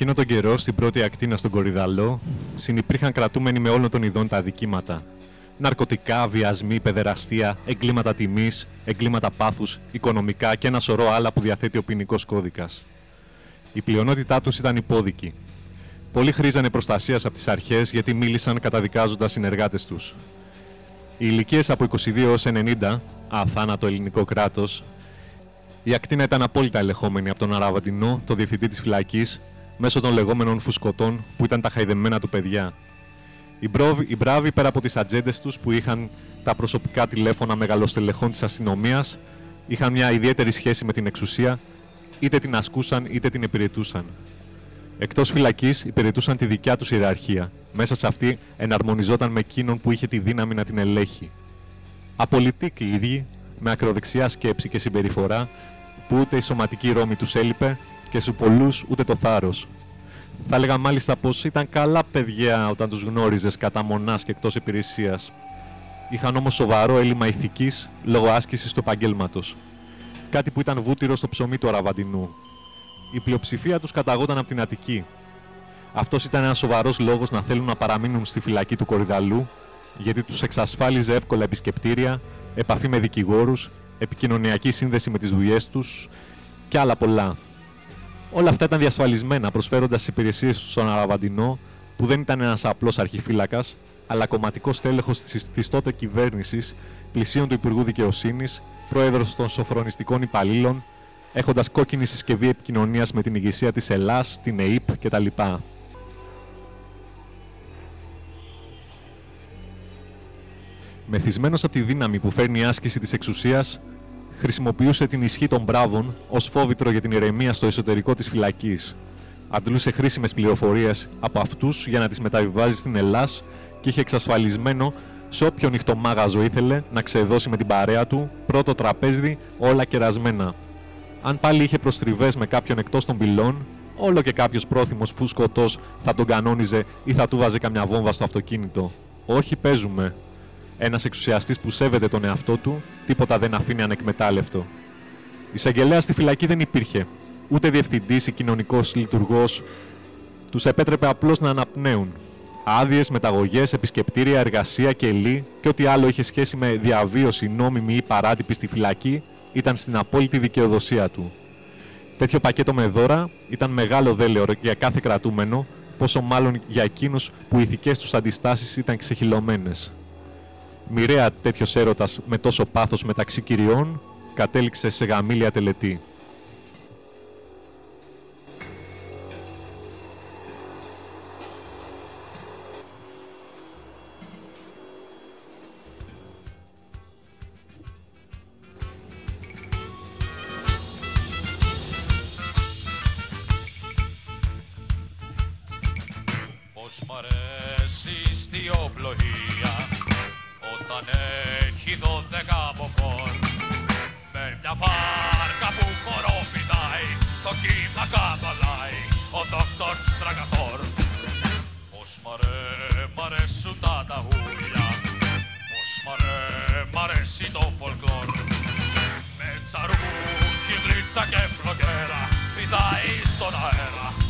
Εκείνο τον καιρό, στην πρώτη ακτίνα στον Κορυδαλό, συνυπήρχαν κρατούμενοι με όλων των ειδών τα αδικήματα. Ναρκωτικά, βιασμοί, παιδεραστία, εγκλήματα τιμής, εγκλήματα πάθους, οικονομικά και ένα σωρό άλλα που διαθέτει ο ποινικός κώδικας. Η πλειονότητά τους ήταν υπόδικοι. Πολλοί χρήζανε προστασίας από τις αρχές γιατί μίλησαν καταδικάζοντας συνεργάτες τους. Οι ηλικίες από 22 έως 90, αθάνατο ελληνικό κράτος, η ακτίνα ήταν απόλυτα ελεγχόμενη από τον Αραβαντινό, το διευθυντή της φυλακής, μέσω των λεγόμενων φουσκωτών που ήταν τα χαϊδεμένα του παιδιά. Οι, μπρόβοι- οι μπράβοι πέρα από τις ατζέντες τους που είχαν τα προσωπικά τηλέφωνα μεγαλοστελεχών της αστυνομίας, είχαν μια ιδιαίτερη σχέση με την εξουσία, είτε την ασκούσαν είτε την υπηρετούσαν. Εκτός φυλακής, υπηρετούσαν τη δικιά τους ιεραρχία. Μέσα σε αυτή εναρμονιζόταν με εκείνον που είχε τη δύναμη να την ελέγχει. Απολυτικοί οι ίδιοι, με ακροδεξιά σκέψη και συμπεριφορά, που ούτε η σωματική ρόμη τους έλειπε και σε πολλούς ούτε το θάρρος. Θα έλεγα μάλιστα πως ήταν καλά παιδιά όταν τους γνώριζες κατά μονάς και εκτός υπηρεσίας. Είχαν όμως σοβαρό έλλειμμα ηθικής λόγω άσκησης του επαγγέλματος. Κάτι που ήταν βούτυρο στο ψωμί του Αραβαντινού. Η πλειοψηφία τους καταγόταν από την Αττική. Αυτός ήταν ένας σοβαρός λόγος να θέλουν να παραμείνουν στη φυλακή του Κορυδαλού, γιατί τους εξασφάλιζε εύκολα επισκεπτήρια, επαφή με δικηγόρους, επικοινωνιακή σύνδεση με τις δουλειές τους και άλλα πολλά. Όλα αυτά ήταν διασφαλισμένα προσφέροντας τι υπηρεσίες του στον Αραβαντινό, που δεν ήταν ένας απλός αρχιφύλακας, αλλά κομματικός τέλεχο της τότε κυβέρνησης, πλησίων του Υπουργού Δικαιοσύνης, πρόεδρος των σοφρονιστικών υπαλλήλων, έχοντας κόκκινη συσκευή επικοινωνίας με την ηγεσία της Ελλάς, την ΕΕΠ κτλ. Μεθυσμένος από τη δύναμη που φέρνει η άσκηση της εξουσίας, χρησιμοποιούσε την ισχύ των μπράβων ως φόβητρο για την ηρεμία στο εσωτερικό της φυλακής. Αντλούσε χρήσιμες πληροφορίες από αυτούς για να τις μεταβιβάζει στην Ελλάς και είχε εξασφαλισμένο σε όποιο νυχτομάγαζο ήθελε να ξεδώσει με την παρέα του πρώτο τραπέζι όλα κερασμένα. Αν πάλι είχε προστριβές με κάποιον εκτός των πυλών, όλο και κάποιος πρόθυμος φουσκωτό θα τον κανόνιζε ή θα του βάζε καμιά βόμβα στο αυτοκίνητο. Όχι, παίζουμε. Ένας εξουσιαστής που σέβεται τον εαυτό του, τίποτα δεν αφήνει ανεκμετάλλευτο. Εισαγγελέα στη φυλακή δεν υπήρχε. Ούτε διευθυντής ή κοινωνικός λειτουργός. Τους επέτρεπε απλώς να αναπνέουν. Άδειες, μεταγωγές, επισκεπτήρια, εργασία και ελί και ό,τι άλλο είχε σχέση με διαβίωση νόμιμη ή παράτυπη στη φυλακή ήταν στην απόλυτη δικαιοδοσία του. Τέτοιο πακέτο με δώρα ήταν μεγάλο δέλεο για κάθε κρατούμενο, πόσο μάλλον για εκείνους που οι ηθικές τους αντιστάσεις ήταν ξεχυλωμένες. Μοιραία τέτοιος έρωτας με τόσο πάθος μεταξύ κυριών κατέληξε σε γαμήλια τελετή.
Πως μ' αρέσει η στιοπλοεία όταν έχει δώδεκα μποφόρ με μια βάρκα που χοροπηδάει το κύμα καταλάει ο δόκτωρ Τραγαθόρ Πως μ' αρέ, μ' αρέσουν τα ταγούλια Πως μ' αρέ, μ' αρέσει το φολκλόρ. Με τσαρούχι πίτσα και φλογέρα πηδάει στον αέρα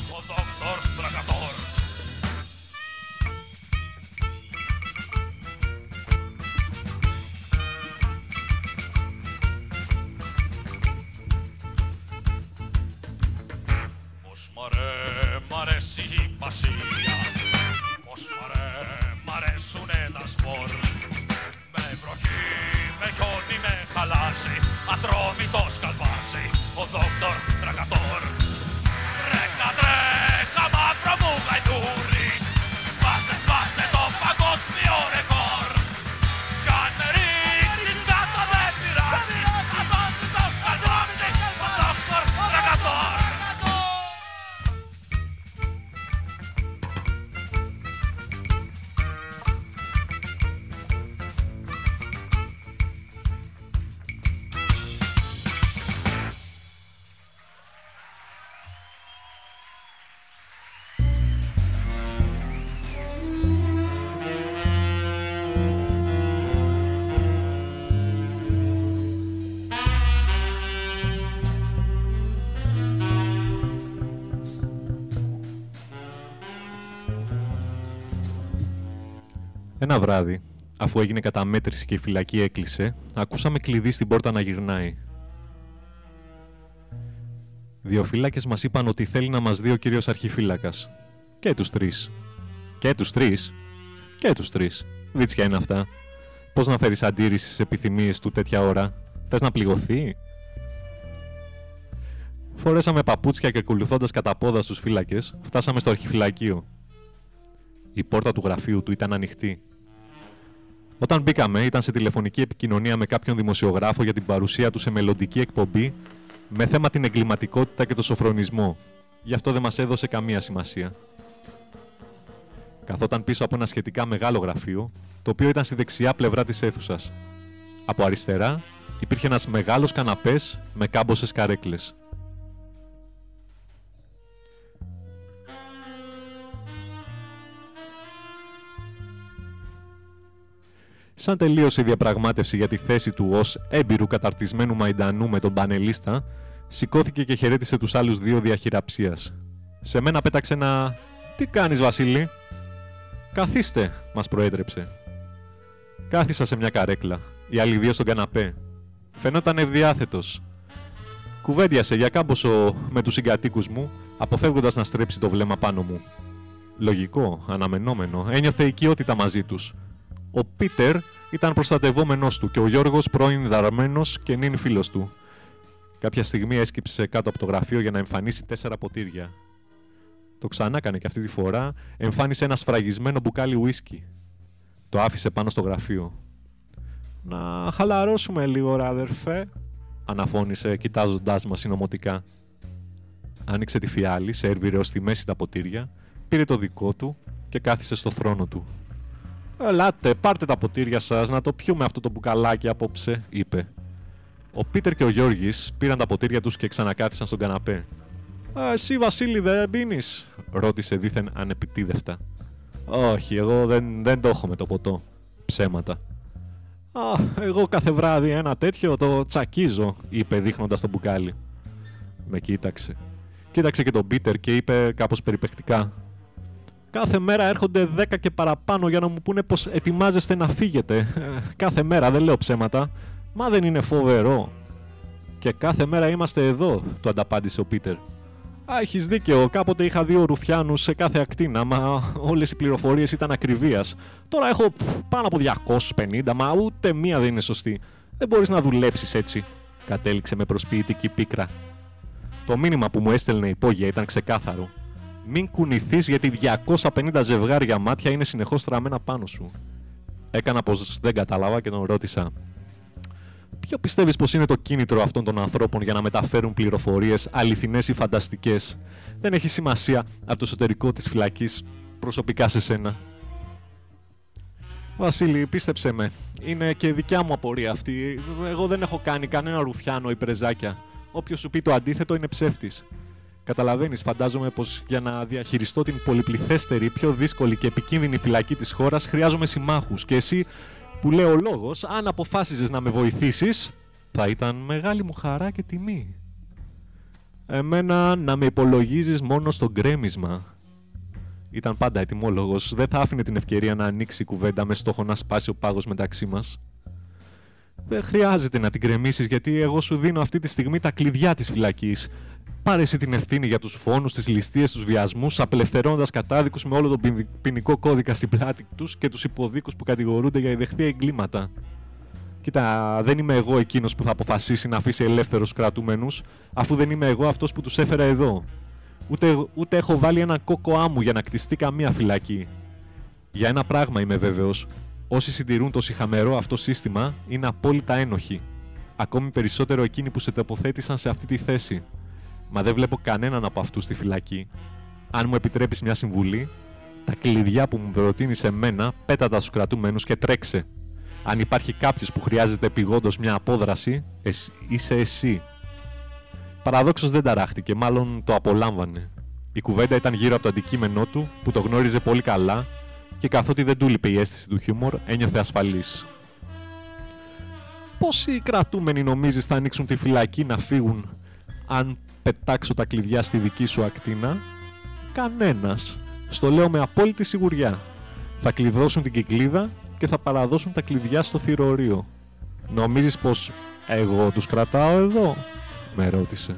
Ένα βράδυ, αφού έγινε καταμέτρηση και η φυλακή έκλεισε, ακούσαμε κλειδί στην πόρτα να γυρνάει. Δύο φύλακες μας είπαν ότι θέλει να μας δει ο κύριος αρχιφύλακας. Και τους τρεις. Και τους τρεις. Και τους τρεις. Βίτσια είναι αυτά. Πώς να φέρεις αντίρρηση στις επιθυμίες του τέτοια ώρα; Θες να πληγωθεί; Φορέσαμε παπούτσια και ακολουθώντας κατά πόδα στους φύλακες, φτάσαμε στο αρχιφυλακείο. Η πόρτα του γραφείου του ήταν ανοιχτή. Όταν μπήκαμε, ήταν σε τηλεφωνική επικοινωνία με κάποιον δημοσιογράφο για την παρουσία του σε μελλοντική εκπομπή με θέμα την εγκληματικότητα και το σοφρονισμό. Γι' αυτό δεν μας έδωσε καμία σημασία. Καθόταν πίσω από ένα σχετικά μεγάλο γραφείο, το οποίο ήταν στη δεξιά πλευρά της αίθουσας. Από αριστερά υπήρχε ένας μεγάλος καναπές με κάμποσες καρέκλες. Σαν τελείωσε η διαπραγμάτευση για τη θέση του ως έμπειρου καταρτισμένου Μαϊντανού με τον πανελίστα, σηκώθηκε και χαιρέτησε τους άλλους δύο διαχειραψίας. Σε μένα πέταξε ένα «Τι κάνεις Βασίλη» «Καθίστε», μας προέτρεψε. Κάθισα σε μια καρέκλα, οι άλλοι δύο στον καναπέ. Φαινόταν ευδιάθετος. Κουβέντιασε για κάμποσο με τους συγκατοίκους μου, αποφεύγοντας να στρέψει το βλέμμα πάνω μου. Λογικό, αναμενόμενο, ένιωθε οικειότητα μαζί τους. Ο Πίτερ ήταν προστατευόμενος του και ο Γιώργος πρώην δαρμένος και νυν φίλος του. Κάποια στιγμή έσκυψε κάτω από το γραφείο για να εμφανίσει τέσσερα ποτήρια. Το ξανά έκανε και αυτή τη φορά εμφάνισε ένα σφραγισμένο μπουκάλι ουίσκι. Το άφησε πάνω στο γραφείο. «Να χαλαρώσουμε λίγο, ρε αδερφέ», αναφώνησε κοιτάζοντάς μας συνωμοτικά. Άνοιξε τη φιάλη, σέρβιρε ως τη μέση τα ποτήρια, πήρε το δικό του και κάθισε στο θρόνο του. «Ελάτε, πάρτε τα ποτήρια σας, να το πιούμε αυτό το μπουκαλάκι απόψε», είπε. Ο Πίτερ και ο Γιώργης πήραν τα ποτήρια τους και ξανακάθισαν στον καναπέ. «Α, εσύ Βασίλη δεν πίνεις» ρώτησε δήθεν ανεπιτίδευτα. «Όχι, εγώ δεν, δεν το έχω με το ποτό. Ψέματα». «Α, εγώ κάθε βράδυ ένα τέτοιο το τσακίζω», είπε δείχνοντας το μπουκάλι. Με κοίταξε. Κοίταξε και τον Πίτερ και είπε κάπως περιπεκτικά. Κάθε μέρα έρχονται δέκα και παραπάνω για να μου πούνε πως ετοιμάζεστε να φύγετε. Ε, Κάθε μέρα, δεν λέω ψέματα. Μα δεν είναι φοβερό. Και κάθε μέρα είμαστε εδώ, του ανταπάντησε ο Πίτερ. Α, έχεις δίκαιο. Κάποτε είχα δύο ρουφιάνους σε κάθε ακτίνα, μα όλες οι πληροφορίες ήταν ακριβίας. Τώρα έχω πφ, πάνω από 250, μα ούτε μία δεν είναι σωστή. Δεν μπορείς να δουλέψεις έτσι. Κατέληξε με προσποιητική πίκρα. Το μήνυμα που μου έστελνε υπόγεια ήταν ξεκάθαρο. Μην κουνηθείς γιατί 250 ζευγάρια μάτια είναι συνεχώς στραμμένα πάνω σου. Έκανα πως δεν κατάλαβα και τον ρώτησα. Ποιο πιστεύεις πως είναι το κίνητρο αυτών των ανθρώπων για να μεταφέρουν πληροφορίες αληθινές ή φανταστικές; Δεν έχει σημασία από το εσωτερικό της φυλακής προσωπικά σε σένα. Βασίλη, πίστεψε με. Είναι και δικιά μου απορία αυτή. Εγώ δεν έχω κάνει κανένα ρουφιάνο ή πρεζάκια. Όποιος σου πει το αντίθετο είναι ψεύτης. Καταλαβαίνεις, φαντάζομαι πως για να διαχειριστώ την πολυπληθέστερη, πιο δύσκολη και επικίνδυνη φυλακή της χώρας χρειάζομαι συμμάχους. Και εσύ, που λέω λόγος, αν αποφάσιζες να με βοηθήσεις, θα ήταν μεγάλη μου χαρά και τιμή. Εμένα να με υπολογίζεις μόνο στο γκρέμισμα. Ήταν πάντα ετοιμόλογος. Δεν θα άφηνε την ευκαιρία να ανοίξει η κουβέντα με στόχο να σπάσει ο πάγος μεταξύ μας. Δεν χρειάζεται να την κρεμίσεις γιατί εγώ σου δίνω αυτή τη στιγμή τα κλειδιά της φυλακής. Πάρε εσύ την ευθύνη για τους φόνους, τις ληστείες, τους βιασμούς, απελευθερώνοντας κατάδικους με όλο τον ποινι- ποινικό κώδικα στην πλάτη τους και τους υποδίκους που κατηγορούνται για ιδεχθεία εγκλήματα. Κοίτα, δεν είμαι εγώ εκείνος που θα αποφασίσει να αφήσει ελεύθερους κρατούμενους, αφού δεν είμαι εγώ αυτός που τους έφερα εδώ. Ούτε, ούτε έχω βάλει ένα κόκο άμμου για να κτιστεί καμία φυλακή. Για ένα πράγμα είμαι βέβαιος. Όσοι συντηρούν το συχαμερό αυτό σύστημα είναι απόλυτα ένοχοι. Ακόμη περισσότερο εκείνοι που σε τοποθέτησαν σε αυτή τη θέση. Μα δεν βλέπω κανέναν από αυτούς στη φυλακή. Αν μου επιτρέπεις μια συμβουλή, τα κλειδιά που μου προτείνει σε μένα, πέτα τα στους κρατούμενους και τρέξε. Αν υπάρχει κάποιος που χρειάζεται επιγόντως μια απόδραση, εσύ, είσαι εσύ. Παραδόξως δεν ταράχτηκε, μάλλον το απολάμβανε. Η κουβέντα ήταν γύρω από το αντικείμενό του, που το γνώριζε πολύ καλά και καθότι δεν του λείπε η αίσθηση του χιούμορ, ένιωθε ασφαλής. Πόσοι κρατούμενοι νομίζεις θα ανοίξουν τη φυλακή να φύγουν αν πετάξω τα κλειδιά στη δική σου ακτίνα; Κανένας. Στο λέω με απόλυτη σιγουριά. Θα κλειδώσουν την κυκλίδα και θα παραδώσουν τα κλειδιά στο θηρορείο. Νομίζεις πως εγώ τους κρατάω εδώ; Με ρώτησε.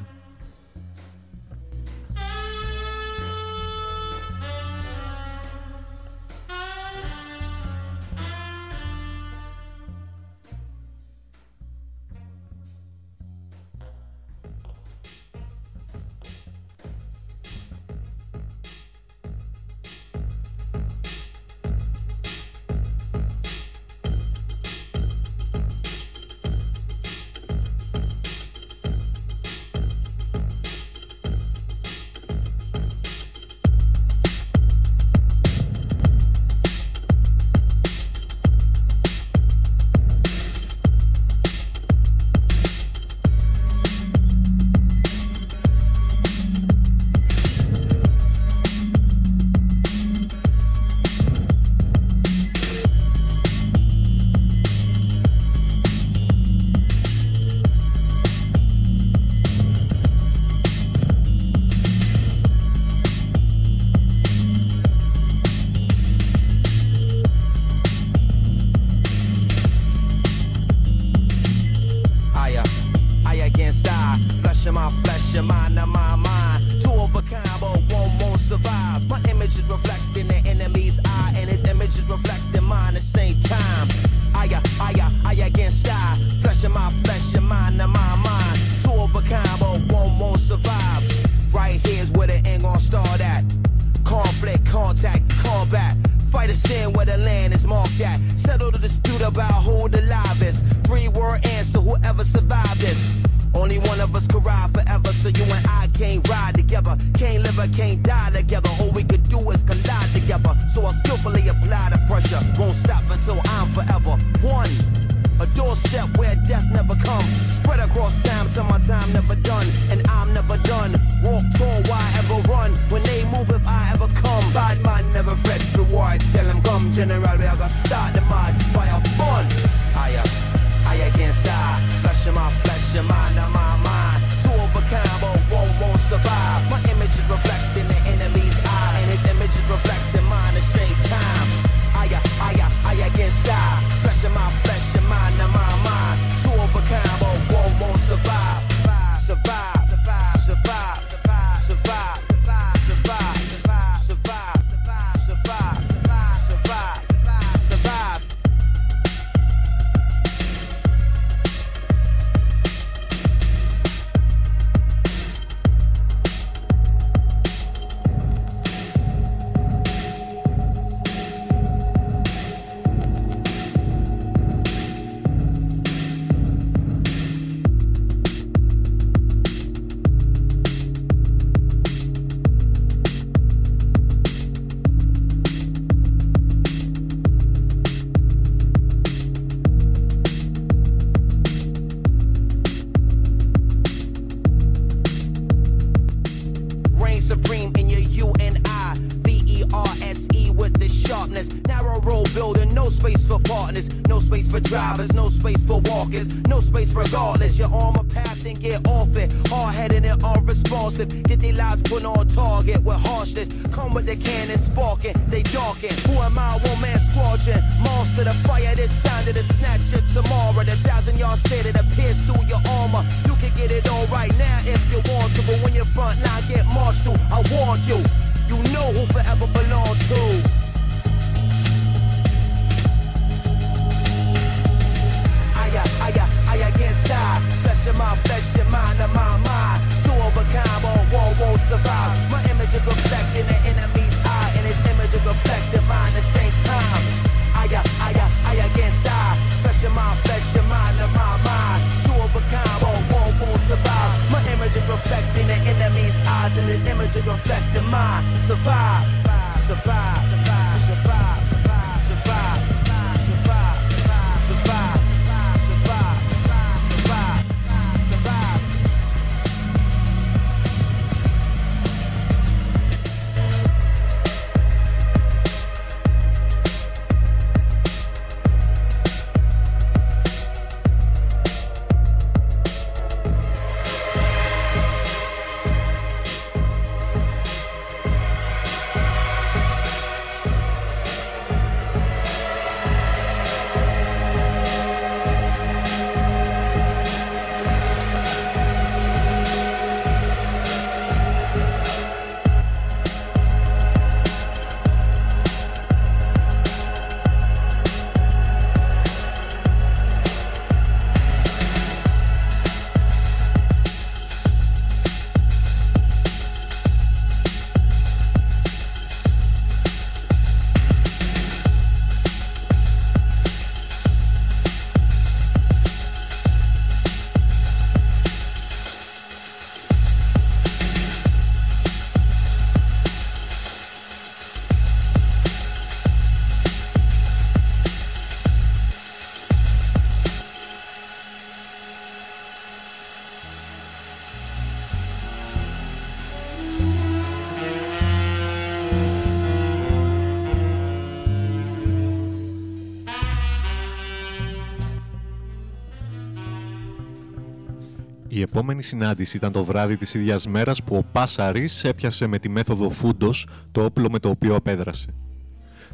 Συνάντηση ήταν το βράδυ της ίδιας μέρας που ο Πάσαρης έπιασε με τη μέθοδο Φούντος το όπλο με το οποίο απέδρασε.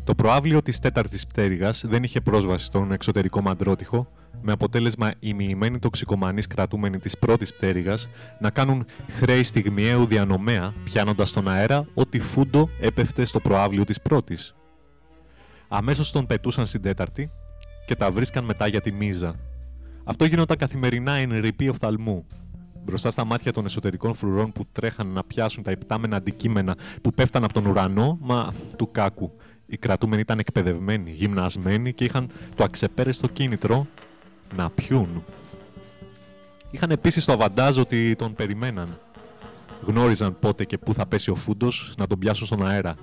Το προάβλιο της τέταρτης πτέρυγας δεν είχε πρόσβαση στον εξωτερικό μαντρότυχο, με αποτέλεσμα οι μοιημένοι τοξικομανείς κρατούμενοι της πρώτης πτέρυγας να κάνουν χρέη στιγμιαίου διανομέα, πιάνοντας στον αέρα ό,τι φούντο έπεφτε στο προάβλιο της πρώτης. Αμέσως τον πετούσαν στην τέταρτη και τα βρίσκαν μετά για τη μίζα. Αυτό γινόταν καθημερινά εν ρηπή οφθαλμού. Μπροστά στα μάτια των εσωτερικών φρουρών που τρέχαν να πιάσουν τα υπτάμενα αντικείμενα που πέφταν από τον ουρανό, μα του κάκου. Οι κρατούμενοι ήταν εκπαιδευμένοι, γυμνασμένοι και είχαν το αξεπέραστο κίνητρο να πιούν. Είχαν επίσης το αβαντάζ ότι τον περιμέναν. Γνώριζαν πότε και πού θα πέσει ο φούντος να τον πιάσουν στον αέρα.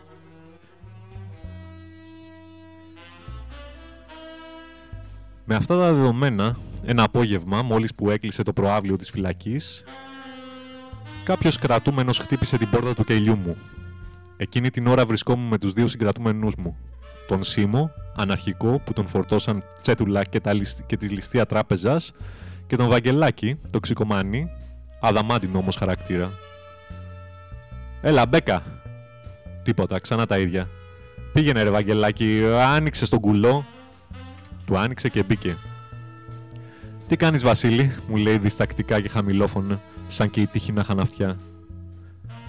Με αυτά τα δεδομένα, ένα απόγευμα, μόλις που έκλεισε το προάβλιο της φυλακής, κάποιος κρατούμενος χτύπησε την πόρτα του κελιού μου. Εκείνη την ώρα βρισκόμουν με τους δύο συγκρατούμενους μου. Τον Σίμω, αναρχικό, που τον φορτώσαν τσέτουλα και, τα, λησ- και τη ληστεία τράπεζας, και τον Βαγγελάκη, τοξικομάνη, αδαμάντινο όμως χαρακτήρα. Έλα, Μπέκα! Τίποτα, ξανά τα ίδια. Πήγαινε ρε Βαγγελάκη, άνοιξε τον κουλό. Του άνοιξε και μπήκε. Τι κάνεις Βασίλη, μου λέει διστακτικά και χαμηλόφωνα, σαν και η τύχη να είχαν αυτιά.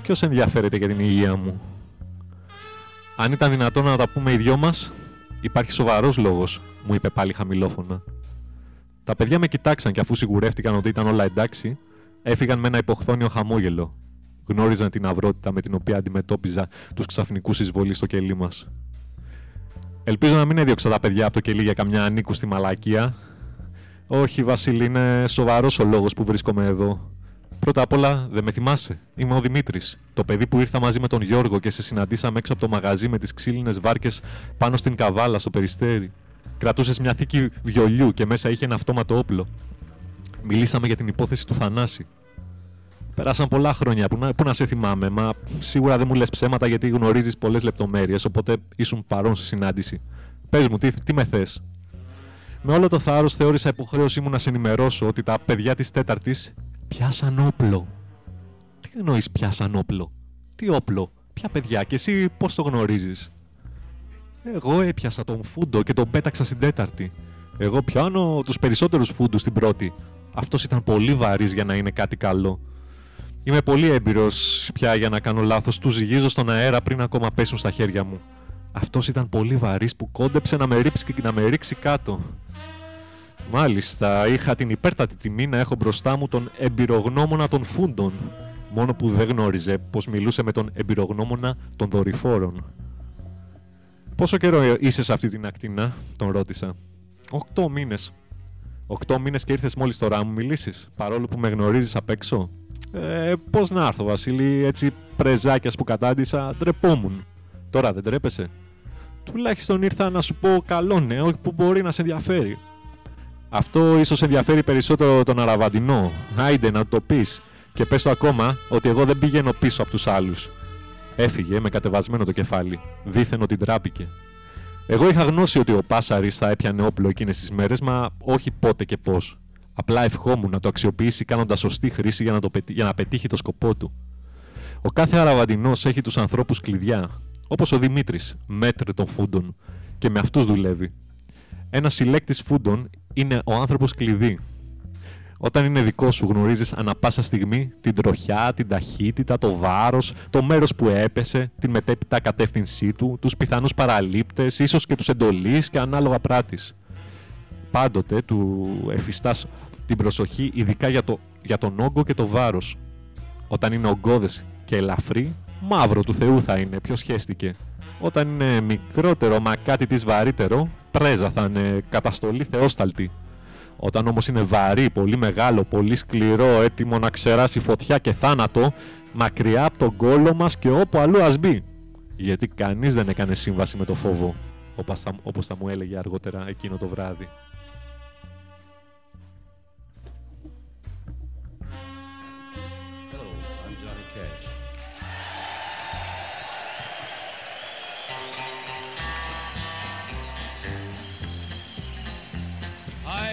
Ποιος ενδιαφέρεται για την υγεία μου; Αν ήταν δυνατόν να τα πούμε οι δυο μας, υπάρχει σοβαρός λόγος, μου είπε πάλι χαμηλόφωνα. Τα παιδιά με κοιτάξαν και αφού σιγουρεύτηκαν ότι ήταν όλα εντάξει, έφυγαν με ένα υποχθόνιο χαμόγελο. Γνώριζαν την αυρότητα με την οποία αντιμετώπιζα τους ξαφνικούς εισβολείς στο κελί μας. Ελπίζω να μην έδιωξα τα παιδιά από το κελί για καμιά ανήκουστη μαλακία. Όχι, Βασίλη, είναι σοβαρός ο λόγος που βρίσκομαι εδώ. Πρώτα απ' όλα, δεν με θυμάσαι; Είμαι ο Δημήτρης. Το παιδί που ήρθα μαζί με τον Γιώργο και σε συναντήσαμε έξω από το μαγαζί με τις ξύλινες βάρκες πάνω στην καβάλα στο περιστέρι. Κρατούσες μια θήκη βιολιού και μέσα είχε ένα αυτόματο όπλο. Μιλήσαμε για την υπόθεση του Θανάση. Πέρασαν πολλά χρόνια. Πού να, πού να σε θυμάμαι, μα σίγουρα δεν μου λες ψέματα γιατί γνωρίζεις πολλές λεπτομέρειες, οπότε ήσουν παρόν στη συνάντηση. Πες μου, τι, τι με θες; Με όλο το θάρρος θεώρησα υποχρέωσή μου να σε ενημερώσω ότι τα παιδιά της τέταρτης πιάσαν όπλο. Τι εννοείς πιάσαν όπλο; Τι όπλο; Ποια παιδιά; Και εσύ πώς το γνωρίζεις; Εγώ έπιασα τον φούντο και τον πέταξα στην τέταρτη. Εγώ πιάνω τους περισσότερους φούντους στην πρώτη. Αυτός ήταν πολύ βαρύς για να είναι κάτι καλό. Είμαι πολύ έμπειρος πια για να κάνω λάθος. Τους ζυγίζω στον αέρα πριν ακόμα πέσουν στα χέρια μου. Αυτός ήταν πολύ βαρύς που κόντεψε να με ρίξει, να με ρίξει κάτω. Μάλιστα, είχα την υπέρτατη τιμή να έχω μπροστά μου τον εμπειρογνώμονα των φούντων. Μόνο που δεν γνώριζε πως μιλούσε με τον εμπειρογνώμονα των δορυφόρων. Πόσο καιρό είσαι σε αυτή την ακτίνα, τον ρώτησα. Οκτώ μήνες. Οκτώ μήνες και ήρθες μόλις τώρα να μου μιλήσεις, παρόλο που με γνωρίζεις απ' έξω. Ε, πώς να έρθω, Βασίλη, έτσι πρεζάκιας που κατάντησα, ντρεπόμουν. Τώρα δεν τρέπεσαι. Τουλάχιστον ήρθα να σου πω καλό νέο που μπορεί να σε ενδιαφέρει. Αυτό ίσως ενδιαφέρει περισσότερο τον Αραβαντινό. Άιντε να το πεις. Και πες το ακόμα ότι εγώ δεν πηγαίνω πίσω από τους άλλους. Έφυγε με κατεβασμένο το κεφάλι. Δήθεν ότι τράπηκε. Εγώ είχα γνώση ότι ο Πάσαρη θα έπιανε όπλο εκείνες τις μέρες, μα όχι πότε και πώς. Απλά ευχόμουν να το αξιοποιήσει κάνοντας σωστή χρήση για να, το πετύ- για να πετύχει το σκοπό του. Ο κάθε Αραβαντινός έχει τους ανθρώπους κλειδιά. Όπως ο Δημήτρης, μέτρη των φούντων, και με αυτούς δουλεύει. Ένας συλλέκτης φούντων είναι ο άνθρωπος κλειδί. Όταν είναι δικό σου γνωρίζεις ανα πάσα στιγμή την τροχιά, την ταχύτητα, το βάρος, το μέρος που έπεσε, την μετέπειτα κατεύθυνσή του, τους πιθανούς παραλήπτες, ίσως και τους εντολείς και ανάλογα πράτης. Πάντοτε του εφιστάς την προσοχή ειδικά για, το, για τον όγκο και το βάρος. Όταν είναι ογκώδες και ελαφρύ, μαύρο του Θεού θα είναι, ποιος σχέστηκε. Όταν είναι μικρότερο μα κάτι της βαρύτερο, πρέζα θα είναι καταστολή θεόσταλτη. Όταν όμως είναι βαρύ, πολύ μεγάλο, πολύ σκληρό, έτοιμο να ξεράσει φωτιά και θάνατο, μακριά από τον κόλο μας και όπου αλλού ας μπει. Γιατί κανείς δεν έκανε σύμβαση με το φόβο, όπως θα, όπως θα μου έλεγε αργότερα εκείνο το βράδυ.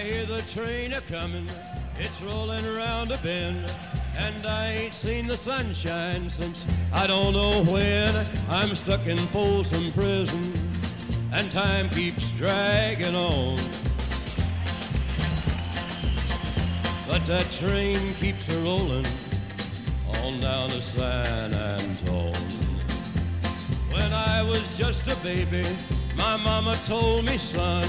Hear the train a coming, it's rolling around a bend, and I ain't seen the sunshine since I don't know when. I'm stuck in Folsom Prison, and time keeps dragging on. But that train keeps a rolling on down to San Antone. When I was just a baby, my mama told me, son,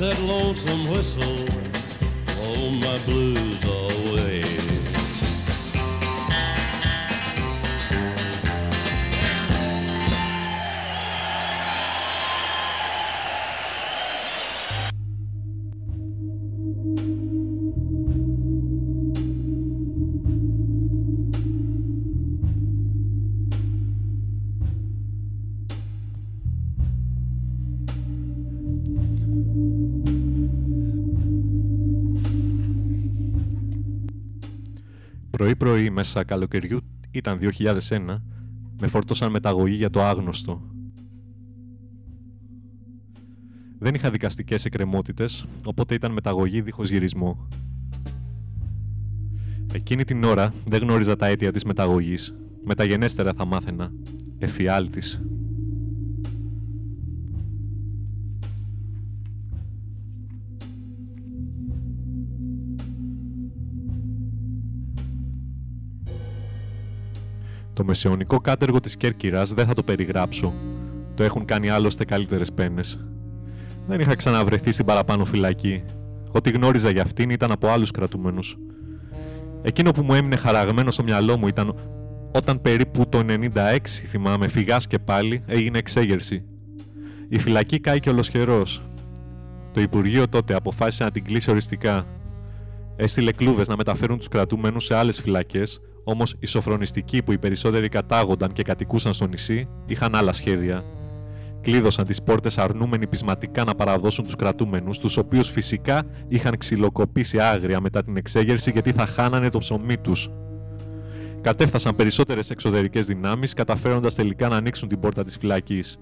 That lonesome whistle Oh, my blues
μέσα καλοκαιριού ήταν 2001, με φόρτωσαν μεταγωγή για το άγνωστο. Δεν είχα δικαστικές εκκρεμότητες, οπότε ήταν μεταγωγή δίχως γυρισμό. Εκείνη την ώρα δεν γνώριζα τα αίτια της μεταγωγής. Μεταγενέστερα θα μάθαινα. Εφιάλτης. Το μεσαιωνικό κάτεργο της Κέρκυρας δεν θα το περιγράψω. Το έχουν κάνει άλλωστε καλύτερες πένες. Δεν είχα ξαναβρεθεί στην παραπάνω φυλακή. Ό,τι γνώριζα για αυτήν ήταν από άλλους κρατούμενους. Εκείνο που μου έμεινε χαραγμένο στο μυαλό μου ήταν όταν περίπου το 96, θυμάμαι, φυγάς και πάλι, έγινε εξέγερση. Η φυλακή κάηκε ολοσχερός. Το Υπουργείο τότε αποφάσισε να την κλείσει οριστικά. Έστειλε κλούβες να μεταφέρουν τους κρατούμενους σε άλλες φυλακές, όμως οι σοφρονιστικοί που οι περισσότεροι κατάγονταν και κατοικούσαν στο νησί είχαν άλλα σχέδια. Κλείδωσαν τις πόρτες αρνούμενοι πεισματικά να παραδώσουν τους κρατούμενους, τους οποίους φυσικά είχαν ξυλοκοπήσει άγρια μετά την εξέγερση γιατί θα χάνανε το ψωμί τους. Κατέφθασαν περισσότερες εξωτερικές δυνάμεις, καταφέροντας τελικά να ανοίξουν την πόρτα της φυλακής.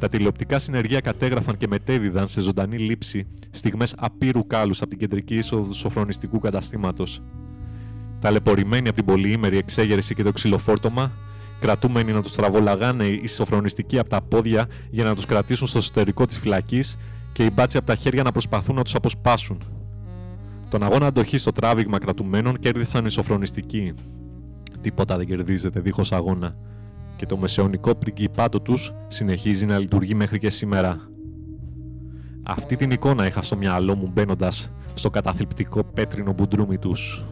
Τα τηλεοπτικά συνεργεία κατέγραφαν και μετέδιδαν σε ζωντανή λήψη στιγμές απείρου κάλους από την κεντρική είσοδο του σοφρονιστικού καταστήματος. Ταλαιπωρημένοι από την πολυήμερη εξέγερση και το ξυλοφόρτωμα, κρατούμενοι να τους τραβολαγάνε οι σοφρονιστικοί από τα πόδια για να τους κρατήσουν στο εσωτερικό της φυλακής και οι μπάτσοι από τα χέρια να προσπαθούν να τους αποσπάσουν. Τον αγώνα αντοχής στο τράβηγμα κρατουμένων κέρδισαν οι σοφρονιστικοί. Τίποτα δεν κερδίζεται δίχως αγώνα. Και το μεσαιωνικό πριγκιπάτο τους συνεχίζει να λειτουργεί μέχρι και σήμερα. Αυτή την εικόνα είχα στο μυαλό μου μπαίνοντας στο καταθλιπτικό πέτρινο μπουντρούμι τους.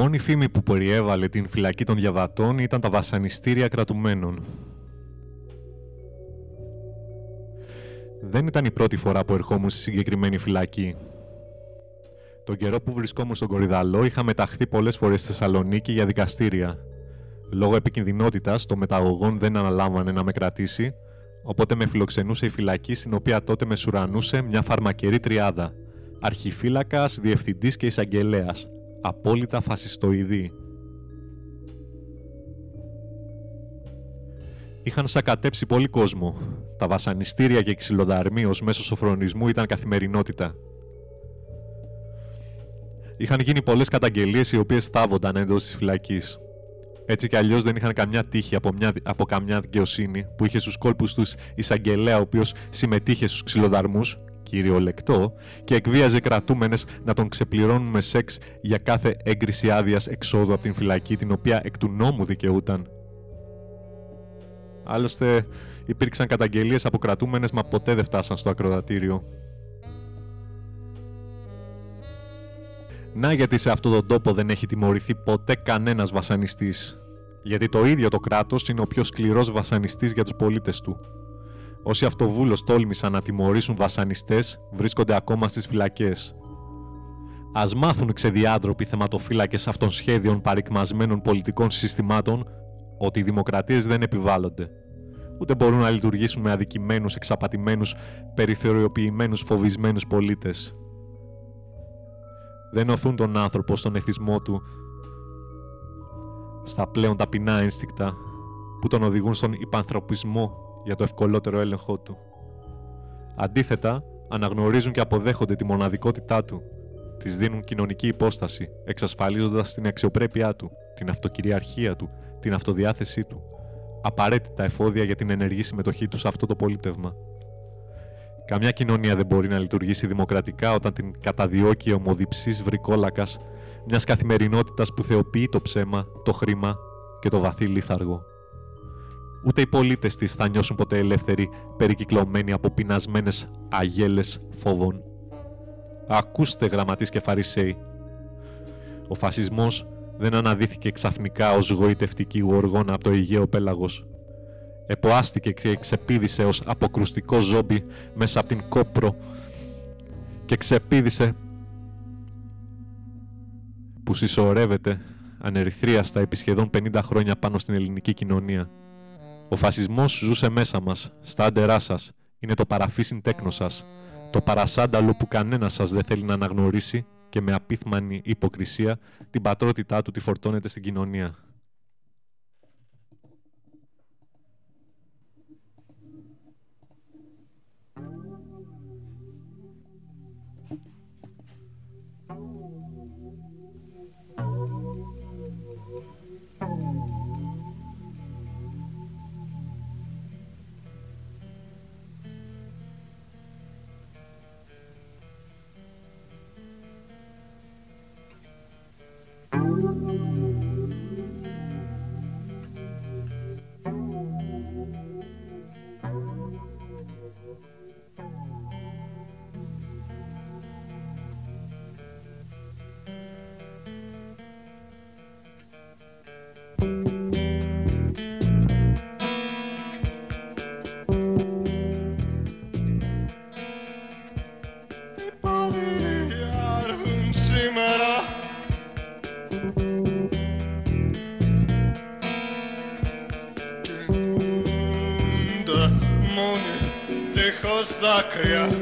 Μόνη φήμη που περιέβαλε την φυλακή των διαβατών ήταν τα βασανιστήρια κρατουμένων. Δεν ήταν η πρώτη φορά που ερχόμουν στη συγκεκριμένη φυλακή. Τον καιρό που βρισκόμουν στον Κορυδαλό είχα μεταχθεί πολλές φορές στη Θεσσαλονίκη για δικαστήρια. Λόγω επικινδυνότητας, το μεταγωγόν δεν αναλάμβανε να με κρατήσει, οπότε με φιλοξενούσε η φυλακή στην οποία τότε με σουρανούσε μια φαρμακερή τριάδα. Αρχιφύλακας, διευθυντής και εισαγγελέας. Απόλυτα φασιστοειδή. Είχαν σακατέψει πολύ κόσμο. Τα βασανιστήρια και ξυλοδαρμοί ως μέσο σοφρονισμού ήταν καθημερινότητα. Είχαν γίνει πολλές καταγγελίες οι οποίες θάβονταν εντός της φυλακής. Έτσι κι αλλιώς δεν είχαν καμιά τύχη από, μια, από καμιά δικαιοσύνη που είχε στους κόλπους τους εισαγγελέα ο οποίος συμμετείχε στους ξυλοδαρμούς, κυριολεκτό, και εκβίαζε κρατούμενες να τον ξεπληρώνουν με σεξ για κάθε έγκριση άδειας εξόδου από την φυλακή την οποία εκ του νόμου δικαιούταν. Άλλωστε, υπήρξαν καταγγελίες από κρατούμενες μα ποτέ δεν φτάσαν στο ακροδατήριο. Να γιατί σε αυτόν τον τόπο δεν έχει τιμωρηθεί ποτέ κανένας βασανιστής. Γιατί το ίδιο το κράτος είναι ο πιο σκληρός βασανιστής για τους πολίτες του. Όσοι αυτοβούλος τόλμησαν να τιμωρήσουν βασανιστές βρίσκονται ακόμα στις φυλακές. Ας μάθουν ξεδιάντροποι θεματοφύλακες αυτών σχέδιων παρικμασμένων πολιτικών συστημάτων ότι οι δημοκρατίες δεν επιβάλλονται. Ούτε μπορούν να λειτουργήσουν με αδικημένους, εξαπατημένους, περιθωριοποιημένους, φοβισμένους πολίτες δεν οθούν τον άνθρωπο στον εθισμό του στα πλέον ταπεινά ένστικτα που τον οδηγούν στον υπανθρωπισμό για το ευκολότερο έλεγχό του. Αντίθετα, αναγνωρίζουν και αποδέχονται τη μοναδικότητά του, της δίνουν κοινωνική υπόσταση, εξασφαλίζοντας την αξιοπρέπειά του, την αυτοκυριαρχία του, την αυτοδιάθεσή του, απαραίτητα εφόδια για την ενεργή συμμετοχή τους σε αυτό το πολίτευμα. Καμιά κοινωνία δεν μπορεί να λειτουργήσει δημοκρατικά όταν την καταδιώκει ομοδιψή βρικόλακας μιας καθημερινότητας που θεοποιεί το ψέμα, το χρήμα και το βαθύ λίθαργο. Ούτε οι πολίτες της θα νιώσουν ποτέ ελεύθεροι, περικυκλωμένοι από πεινασμένες αγέλες φόβων. Ακούστε, γραμματείς και φαρισαίοι. Ο φασισμός δεν αναδύθηκε ξαφνικά ως γοητευτική γοργόνα από το Αιγαίο πέλαγος Εποάστηκε και ξεπίδησε ως αποκρουστικό ζόμπι μέσα από την κόπρο και ξεπίδησε που συσσωρεύεται ανερυθρίαστα επί σχεδόν 50 χρόνια πάνω στην ελληνική κοινωνία. Ο φασισμός ζούσε μέσα μας, στα άντερά σας. Είναι το παραφύσιν τέκνος σας. Το παρασάνταλο που κανένας σας δεν θέλει να αναγνωρίσει και με απίθμανη υποκρισία την πατρότητά του τη φορτώνεται στην κοινωνία.
Yeah.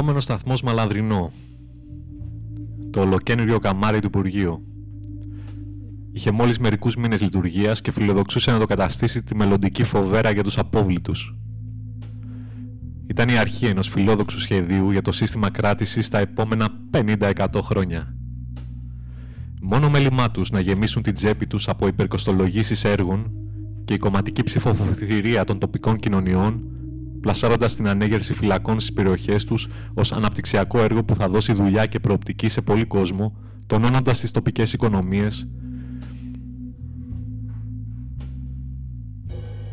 Επόμενος σταθμός Μαλανδρινό. Το ολοκένουργιο καμάρι του Υπουργείου. Είχε μόλις μερικούς μήνες λειτουργίας και φιλοδοξούσε να το καταστήσει τη μελλοντική φοβέρα για τους απόβλητους. Ήταν η αρχή ενός φιλόδοξου σχεδίου για το σύστημα κράτησης στα επόμενα 50-100 χρόνια. Μόνο μέλημά τους να γεμίσουν την τσέπη τους από υπερκοστολογήσεις έργων και η κομματική ψηφοφορία των τοπικών κοινωνιών πλασάροντας την ανέγερση φυλακών στις περιοχές τους ως αναπτυξιακό έργο που θα δώσει δουλειά και προοπτική σε πολύ κόσμο, τονώνοντας τις τοπικές οικονομίες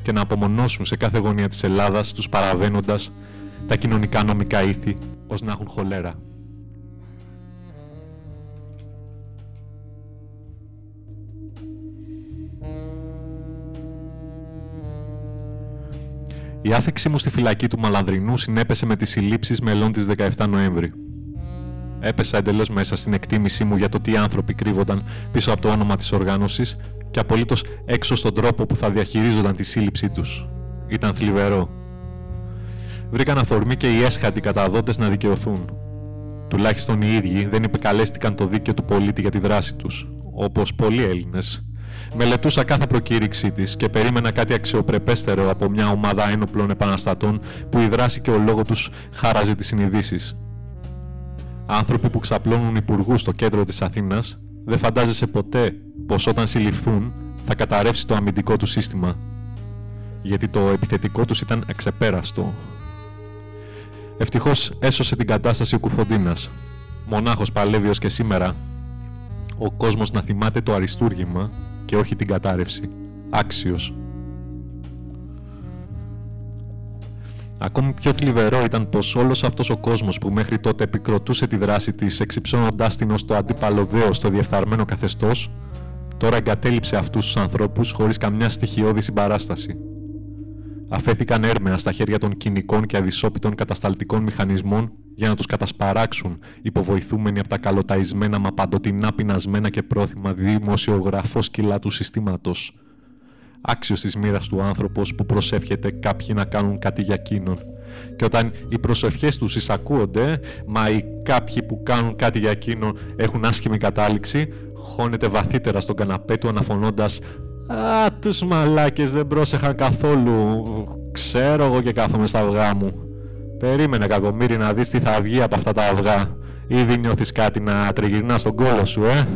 και να απομονώσουν σε κάθε γωνία της Ελλάδας τους παραβαίνοντας τα κοινωνικά νομικά ήθη ως να έχουν χολέρα. Η άφηξή μου στη φυλακή του Μαλανδρινού συνέπεσε με τις συλλήψεις μελών της 17 Νοέμβρη. Έπεσα εντελώς μέσα στην εκτίμησή μου για το τι άνθρωποι κρύβονταν πίσω από το όνομα της οργάνωσης και απολύτως έξω στον τρόπο που θα διαχειρίζονταν τη σύλληψή τους. Ήταν θλιβερό. Βρήκαν αφορμή και οι έσχατοι καταδότες να δικαιωθούν. Τουλάχιστον οι ίδιοι δεν επικαλέστηκαν το δίκαιο του πολίτη για τη δράση τους, όπως πολλοί Έλληνες. Μελετούσα κάθε προκήρυξή της και περίμενα κάτι αξιοπρεπέστερο από μια ομάδα ένοπλων επαναστατών που η δράση και ο λόγο τους χάραζε τις συνειδήσεις. Άνθρωποι που ξαπλώνουν υπουργούς στο κέντρο της Αθήνας δεν φαντάζεσαι ποτέ πως όταν συλληφθούν θα καταρρεύσει το αμυντικό του σύστημα. Γιατί το επιθετικό τους ήταν εξεπέραστο. Ευτυχώς έσωσε την κατάσταση ο Κουφοντίνας. Μονάχος παλεύει ως και σήμερα. Ο κόσμος να θυμάται το αριστούργημα και όχι την κατάρρευση. Άξιος. Ακόμη πιο θλιβερό ήταν πως όλος αυτός ο κόσμος που μέχρι τότε επικροτούσε τη δράση της, εξυψώνοντάς την ως το αντίπαλο δέο στο διεφθαρμένο καθεστώς, τώρα εγκατέλειψε αυτούς τους ανθρώπους χωρίς καμιά στοιχειώδη συμπαράσταση. Αφέθηκαν έρμεα στα χέρια των κοινικών και αδυσόπιτων κατασταλτικών μηχανισμών για να τους κατασπαράξουν, υποβοηθούμενοι από τα καλοταϊσμένα μα παντοτινά πεινασμένα και πρόθυμα δημοσιογραφό σκυλά του συστήματος άξιος της μοίρας του άνθρωπος που προσεύχεται κάποιοι να κάνουν κάτι για εκείνον. Και όταν οι προσευχές τους εισακούονται, μα οι κάποιοι που κάνουν κάτι για εκείνον έχουν άσχημη κατάληξη, χώνεται βαθύτερα στον καναπέ του αναφωνώντας «Α, τους μαλάκες δεν πρόσεχαν καθόλου, ξέρω εγώ και κάθομαι στα αυγά μου». Περίμενε κακομύρι να δεις τι θα βγει από αυτά τα αυγά. Ήδη νιώθεις κάτι να τριγυρνά στον κόλο σου, ε.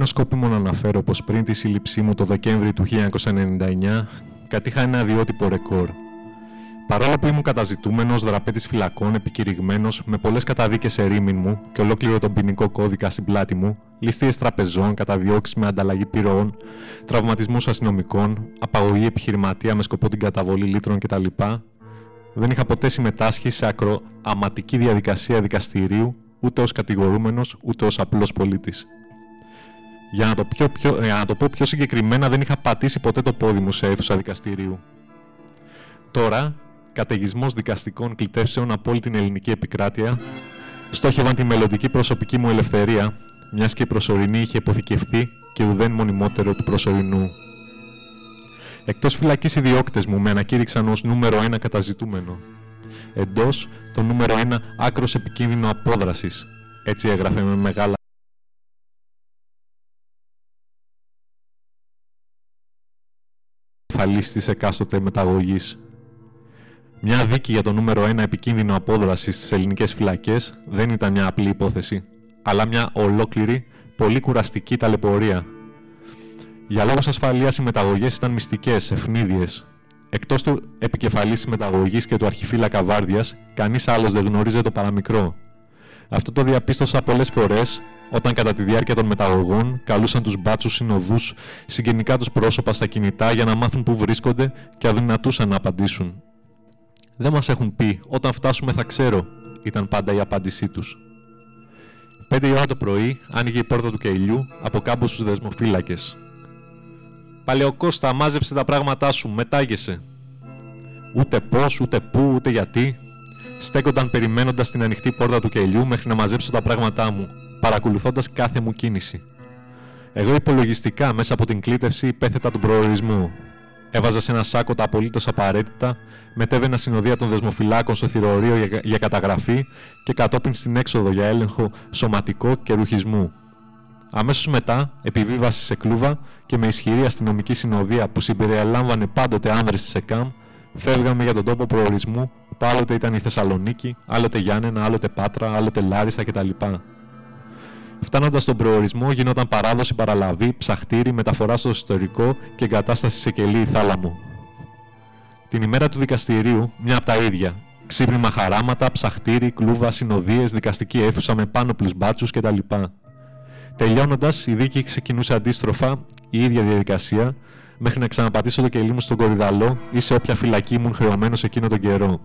Κρίνω σκόπιμο να αναφέρω πως πριν τη σύλληψή μου το Δεκέμβρη του 1999 κατήχα ένα αδιότυπο ρεκόρ. Παρόλο που ήμουν καταζητούμενος δραπέτης φυλακών, επικηρυγμένος με πολλές καταδίκες σε ρήμην μου και ολόκληρο τον ποινικό κώδικα στην πλάτη μου, ληστείε τραπεζών, καταδιώξει με ανταλλαγή πυρών, τραυματισμούς αστυνομικών, απαγωγή επιχειρηματία με σκοπό την καταβολή λίτρων κτλ., δεν είχα ποτέ συμμετάσχει σε ακροαματική διαδικασία δικαστηρίου ούτε ως κατηγορούμενος ούτε ως απλός πολίτης. Για να, το πιο, πιο, για να το πω πιο συγκεκριμένα, δεν είχα πατήσει ποτέ το πόδι μου σε αίθουσα δικαστηρίου. Τώρα, καταιγισμός δικαστικών κλητεύσεων από όλη την ελληνική επικράτεια στόχευαν τη μελλοντική προσωπική μου ελευθερία, μιας και η προσωρινή είχε υποθηκευθεί και ουδέν μονιμότερο του προσωρινού. Εκτός φυλακής, οι διώκτες μου με ανακήρυξαν ως νούμερο ένα καταζητούμενο. Εντός, το νούμερο ένα άκρος επικίνδυνο απόδρασης. Έτσι έγραφε με μεγάλα κεφαλής της εκάστοτε μεταγωγής. Μια δίκη για το νούμερο 1 επικίνδυνο απόδρασης στις ελληνικές φυλακές δεν ήταν μια απλή υπόθεση, αλλά μια ολόκληρη, πολύ κουραστική ταλαιπωρία. Για λόγους ασφαλείας οι μεταγωγές ήταν μυστικές, ευνίδιες. Εκτός του επικεφαλής της μεταγωγής και του αρχιφύλακα Βάρδιας, κανείς άλλος δεν γνωρίζε το παραμικρό. Αυτό το διαπίστωσα πολλές φορές όταν κατά τη διάρκεια των μεταγωγών καλούσαν τους μπάτσους συνοδούς συγγενικά τους πρόσωπα στα κινητά για να μάθουν πού βρίσκονται και αδυνατούσαν να απαντήσουν. «Δεν μας έχουν πει, όταν φτάσουμε θα ξέρω», ήταν πάντα η απάντησή τους. Πέντε η ώρα το πρωί άνοιγε η πόρτα του κελιού από κάμπο στους δεσμοφύλακες. «Παλαιοκώστα, μάζεψε τα πράγματά σου, μετάγεσαι». Ούτε πώς, ούτε πού, ούτε γιατί. Στέκονταν περιμένοντας την ανοιχτή πόρτα του κελιού μέχρι να μαζέψω τα πράγματά μου, παρακολουθώντας κάθε μου κίνηση. Εγώ υπολογιστικά μέσα από την κλήτευση υπέθετα τον προορισμό. Έβαζα σε ένα σάκο τα απολύτως απαραίτητα, μετέβαινα συνοδεία των δεσμοφυλάκων στο θηροορείο για, για καταγραφή και κατόπιν στην έξοδο για έλεγχο σωματικό και ρουχισμού. Αμέσως μετά, επιβίβασης σε κλούβα και με ισχυρή αστυνομική συνοδεία που συμπεριελάμβανε πάντοτε άνδρες της ΕΚΑΜ, φεύγαμε για τον τόπο προορισμού που άλλοτε ήταν η Θεσσαλονίκη, άλλοτε Γιάννενα, άλλοτε Πάτρα, άλλοτε Λάρισα κτλ. Φτάνοντας στον προορισμό, γινόταν παράδοση παραλαβή, ψαχτήρι, μεταφορά στο ιστορικό και εγκατάσταση σε κελί ή θάλαμο. Την ημέρα του δικαστηρίου, μια από τα ίδια. Ξύπνημα χαράματα, ψαχτήρι, κλούβα, συνοδείες, δικαστική αίθουσα με πάνω μπάτσους κτλ. Τελειώνοντας, η δίκη ξεκινούσε αντίστροφα, η ίδια διαδικασία, μέχρι να ξαναπατήσω το κελί μου στον κορυδαλό ή σε όποια φυλακή ήμουν χρεωμένος εκείνο τον καιρό.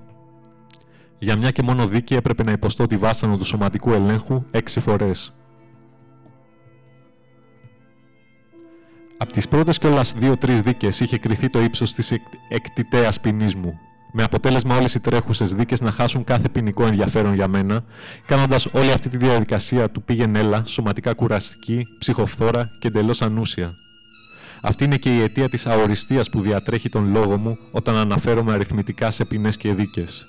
Για μια και μόνο δίκη έπρεπε να υποστώ τη βάσανο του σωματικού ελέγχου έξι φορές. Από τις πρώτες κιόλας δύο-τρεις δίκες είχε κρυθεί το ύψος της εκτιτέας ποινής μου, με αποτέλεσμα όλες οι τρέχουσες δίκες να χάσουν κάθε ποινικό ενδιαφέρον για μένα, κάνοντας όλη αυτή τη διαδικασία του πήγαινε έλα σωματικά κουραστική, ψυχοφθόρα και εντελώς ανούσια. Αυτή είναι και η αιτία της αοριστίας που διατρέχει τον λόγο μου όταν αναφέρομαι αριθμητικά σε ποινές και δίκες.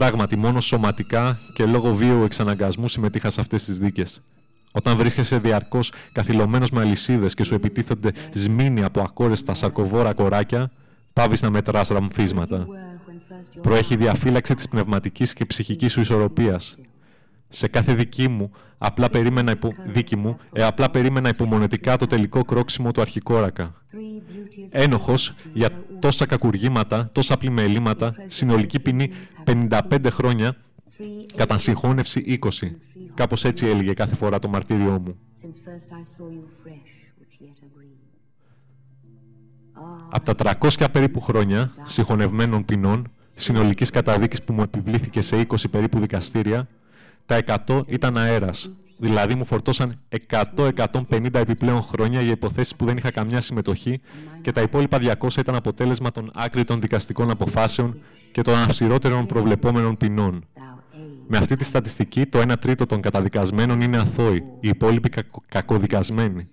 Πράγματι, μόνο σωματικά και λόγω βίαιου εξαναγκασμού συμμετείχα σε αυτές τις δίκες. Όταν βρίσκεσαι διαρκώς καθυλωμένος με αλυσίδες και σου επιτίθενται σμήνοι από ακόρεστα σαρκοβόρα κοράκια, πάβεις να μετράς ραμφίσματα. Προέχει διαφύλαξη της πνευματικής και ψυχικής σου ισορροπίας σε κάθε δική μου, απλά περίμενα, υπο... δίκη μου, ε, απλά περίμενα υπομονετικά το τελικό κρόξιμο του αρχικόρακα. Ένοχος για τόσα κακουργήματα, τόσα πλημελήματα, συνολική ποινή 55 χρόνια, κατά συγχώνευση 20. Κάπως έτσι έλεγε κάθε φορά το μαρτύριό μου. Από τα 300 περίπου χρόνια συγχωνευμένων ποινών, συνολικής καταδίκης που μου επιβλήθηκε σε 20 περίπου δικαστήρια, τα 100 ήταν αέρας. Δηλαδή μου φορτώσαν 100-150 επιπλέον χρόνια για υποθέσεις που δεν είχα καμιά συμμετοχή και τα υπόλοιπα 200 ήταν αποτέλεσμα των άκρητων δικαστικών αποφάσεων και των αυστηρότερων προβλεπόμενων ποινών. Με αυτή τη στατιστική, το 1 τρίτο των καταδικασμένων είναι αθώοι, οι υπόλοιποι κακο- κακοδικασμένοι.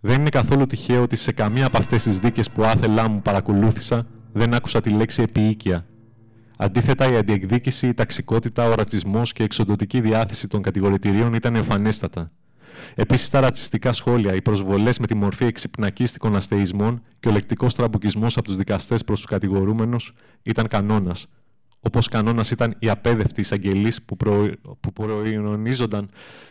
Δεν είναι καθόλου τυχαίο ότι σε καμία από αυτές τις δίκες που άθελά μου παρακολούθησα δεν άκουσα τη λέξη επίοικια Αντίθετα, η αντιεκδίκηση, η ταξικότητα, ο ρατσισμός και η εξοντοτική διάθεση των κατηγορητηρίων ήταν εμφανέστατα. Επίσης, τα ρατσιστικά σχόλια, οι προσβολές με τη μορφή εξυπνακίστικων αστεϊσμών και ο λεκτικός τραμποκισμό από τους δικαστές προς τους κατηγορούμενους ήταν κανόνας. Όπως κανόνας ήταν οι απέδευτοι εισαγγελεί που, προ... που προϊονίζονταν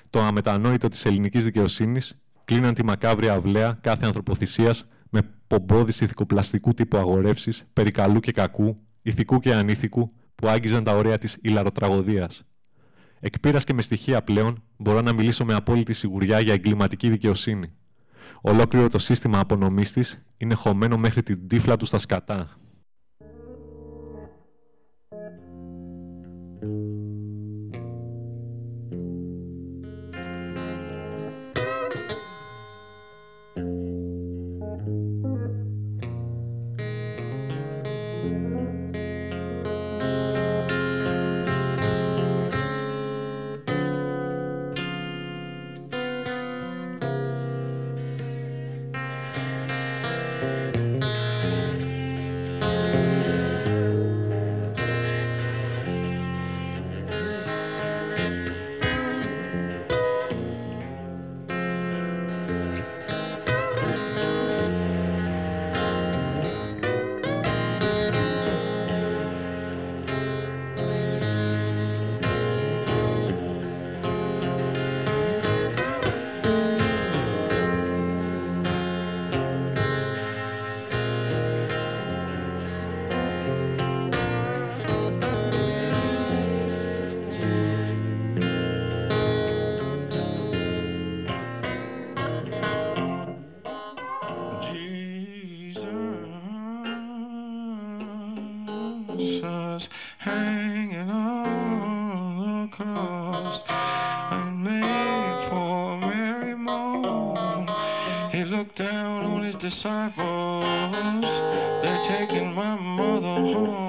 το αμετανόητο της ελληνικής δικαιοσύνης, κλείναν τη μακάβρια αυλαία κάθε ανθρωποθυσίας με πομπόδις ηθικοπλαστικού τύπου αγορεύσεις περί καλού και κακού, ηθικού και ανήθικου, που άγγιζαν τα ωραία της ηλαροτραγωδίας. Εκπείρας και με στοιχεία πλέον, μπορώ να μιλήσω με απόλυτη σιγουριά για εγκληματική δικαιοσύνη. Ολόκληρο το σύστημα απονομής της είναι χωμένο μέχρι την τύφλα του στα σκατά.
disciples, they're taking my mother home.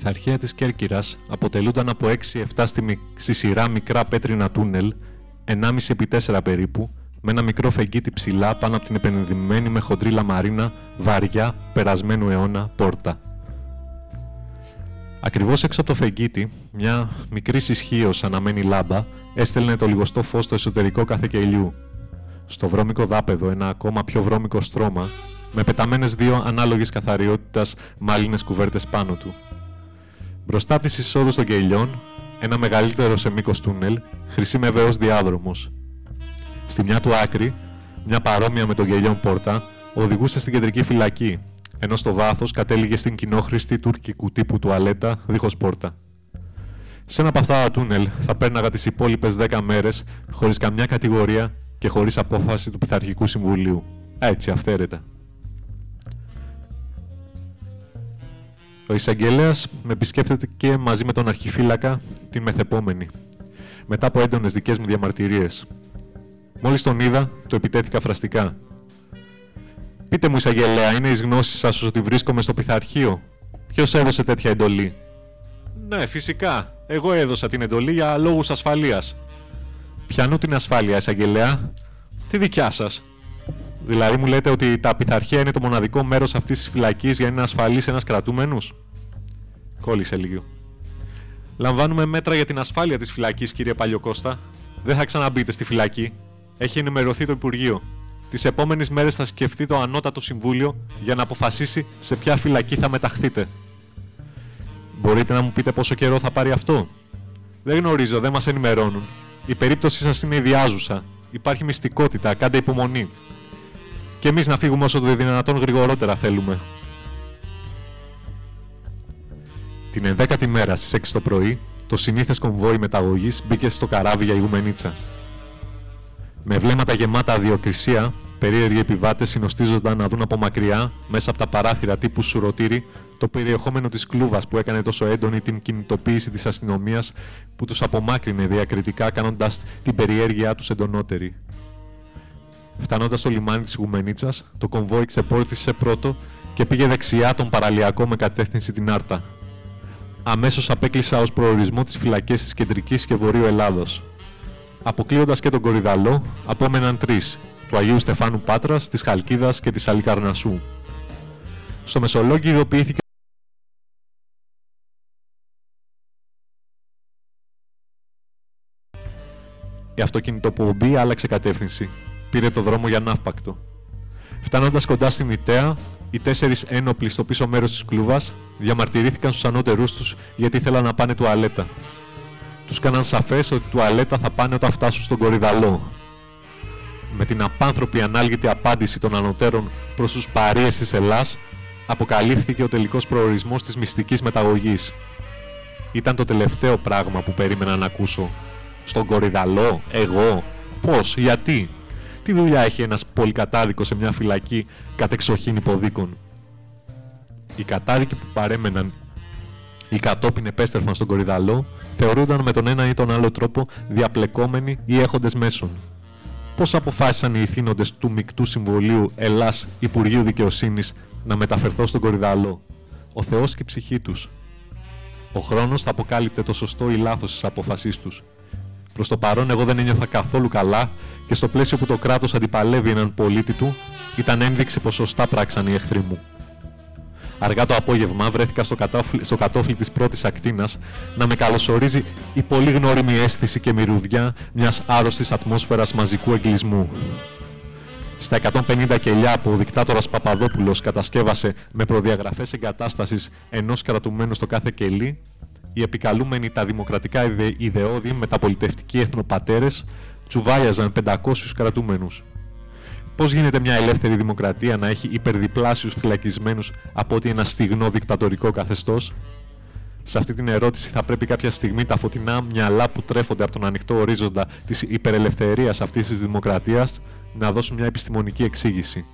Πειθαρχία της Κέρκυρας αποτελούνταν από 6-7 στη, μι- στη σειρά μικρά πέτρινα τούνελ, 1,5 επί 4 περίπου, με ένα μικρό φεγγίτι ψηλά πάνω από την επενδυμένη με χοντρή λαμαρίνα, βαριά, περασμένου αιώνα πόρτα. Ακριβώς έξω από το φεγγίτι, μια μικρή ισχύω αναμένη λάμπα έστελνε το λιγοστό φως στο εσωτερικό κάθε κελιού. Στο βρώμικο δάπεδο ένα ακόμα πιο βρώμικο στρώμα, με πεταμένες δύο ανάλογης καθαριότητας μάλινες κουβέρτες πάνω του. Μπροστά από τις εισόδους των κελιών, ένα μεγαλύτερο σε μήκος τούνελ, χρησιμεύε ως διάδρομος. Στη μια του άκρη, μια παρόμοια με τον κελιόν πόρτα, οδηγούσε στην κεντρική φυλακή, ενώ στο βάθος κατέληγε στην κοινόχρηστη τουρκικού τύπου τουαλέτα δίχως πόρτα. Σε ένα από αυτά τα τούνελ θα πέρναγα τις υπόλοιπες 10 μέρες χωρίς καμιά κατηγορία και χωρίς απόφαση του Πειθαρχικού Συμβουλίου. Έτσι, αυθαίρετα. Ο εισαγγελέας με επισκέφτεται και μαζί με τον αρχιφύλακα την μεθεπόμενη, μετά από έντονες δικές μου διαμαρτυρίες. Μόλις τον είδα, το επιτέθηκα φραστικά. Πείτε μου, εισαγγελέα, είναι εις γνώση σας ότι βρίσκομαι στο πειθαρχείο; Ποιος έδωσε τέτοια εντολή; Ναι, φυσικά. Εγώ έδωσα την εντολή για λόγους ασφαλείας. Πιανού την ασφάλεια, εισαγγελέα. Τη δικιά σας. Δηλαδή μου λέτε ότι τα πειθαρχία είναι το μοναδικό μέρος αυτής της φυλακής για να είναι ασφαλής ένας κρατούμενος; Κόλλησε λίγο. Λαμβάνουμε μέτρα για την ασφάλεια της φυλακής, κύριε Παλιοκώστα. Δεν θα ξαναμπείτε στη φυλακή. Έχει ενημερωθεί το Υπουργείο. Τις επόμενες μέρες θα σκεφτεί το Ανώτατο Συμβούλιο για να αποφασίσει σε ποια φυλακή θα μεταχθείτε. Μπορείτε να μου πείτε πόσο καιρό θα πάρει αυτό; Δεν γνωρίζω, δεν μας ενημερώνουν. Η περίπτωσή σας είναι ιδιάζουσα. Υπάρχει μυστικότητα, κάντε υπομονή. Και εμείς να φύγουμε όσο το δυνατόν γρηγορότερα θέλουμε. Την 11η μέρα στις 6 το πρωί, το συνήθες κομβόι μεταγωγής μπήκε στο καράβι για Ιγουμενίτσα. Με βλέμματα γεμάτα αδιοκρισία, περίεργοι επιβάτες συνοστίζονταν να δουν από μακριά, μέσα από τα παράθυρα τύπου σουρωτήρι, το περιεχόμενο της κλούβας που έκανε τόσο έντονη την κινητοποίηση της αστυνομίας που τους απομάκρυνε διακριτικά, κάνοντας την περιέργειά τους εντονότερη. Φτάνοντας στο λιμάνι της Γουμενίτσα, το κομβόι ξεπόρτισε πρώτο και πήγε δεξιά τον παραλιακό με κατεύθυνση την Άρτα. Αμέσως απέκλεισα ως προορισμό τις φυλακές της κεντρικής και βορείου Ελλάδος. Αποκλείοντας και τον Κορυδαλό, απόμεναν τρεις, του Αγίου Στεφάνου Πάτρας, της Χαλκίδας και της Αλικαρνασού. Στο Μεσολόγγι ειδοποιήθηκε Η αυτοκινητοπομπή άλλαξε κατεύθυνση. Πήρε το δρόμο για ναύπακτο. Φτάνοντας κοντά στη μητέα, οι τέσσερις ένοπλοι στο πίσω μέρος της κλούβα διαμαρτυρήθηκαν στους ανώτερούς τους γιατί ήθελαν να πάνε τουαλέτα. Τους κάναν σαφές ότι τουαλέτα θα πάνε όταν φτάσουν στον κορυδαλό. Με την απάνθρωπη ανάλγητη απάντηση των ανωτέρων προς τους παρείε της Ελλάς, αποκαλύφθηκε ο τελικός προορισμός της μυστικής μεταγωγής. Ήταν το τελευταίο πράγμα που περίμενα να ακούσω. Στον κορυδαλό, εγώ, πώς, γιατί, τι δουλειά έχει ένας πολυκατάδικος σε μια φυλακή κατεξοχήν υποδίκων; Οι κατάδικοι που παρέμεναν ή κατόπιν επέστρεφαν στον κορυδαλό θεωρούνταν με τον ένα ή τον άλλο τρόπο διαπλεκόμενοι ή έχοντες μέσων. Πώς αποφάσισαν οι ηθήνοντες του Μικτού Συμβολίου Ελλάς Υπουργείου Δικαιοσύνης να μεταφερθώ στον κορυδαλό; Ο Θεός και η ψυχή τους. Ο χρόνος θα αποκάλυπτε το σωστό ή λάθος της απόφασής τους. Προς το παρόν, εγώ δεν ένιωθα καθόλου καλά και στο πλαίσιο που το κράτος αντιπαλεύει έναν πολίτη του, ήταν ένδειξη πως σωστά πράξαν οι εχθροί μου. Αργά το απόγευμα βρέθηκα στο κατόφλι, στο κατόφλι της πρώτης ακτίνας να με καλωσορίζει η πολύ γνώριμη αίσθηση και μυρουδιά μιας άρρωστης ατμόσφαιρας μαζικού εγκλισμού. Στα 150 κελιά που ο δικτάτορας Παπαδόπουλος κατασκεύασε με προδιαγραφές εγκατάστασης ενός κρατουμένου στο κάθε κελί, οι επικαλούμενοι τα δημοκρατικά ιδε, ιδεώδη μεταπολιτευτικοί εθνοπατέρες τσουβάλιαζαν 500 κρατούμενους. Πώς γίνεται μια ελεύθερη δημοκρατία να έχει υπερδιπλάσιους φυλακισμένους από ότι ένα στιγνό δικτατορικό καθεστώς; Σε αυτή την ερώτηση θα πρέπει κάποια στιγμή τα φωτεινά μυαλά που τρέφονται από τον ανοιχτό ορίζοντα της υπερελευθερίας αυτής της δημοκρατίας να δώσουν μια επιστημονική εξήγηση.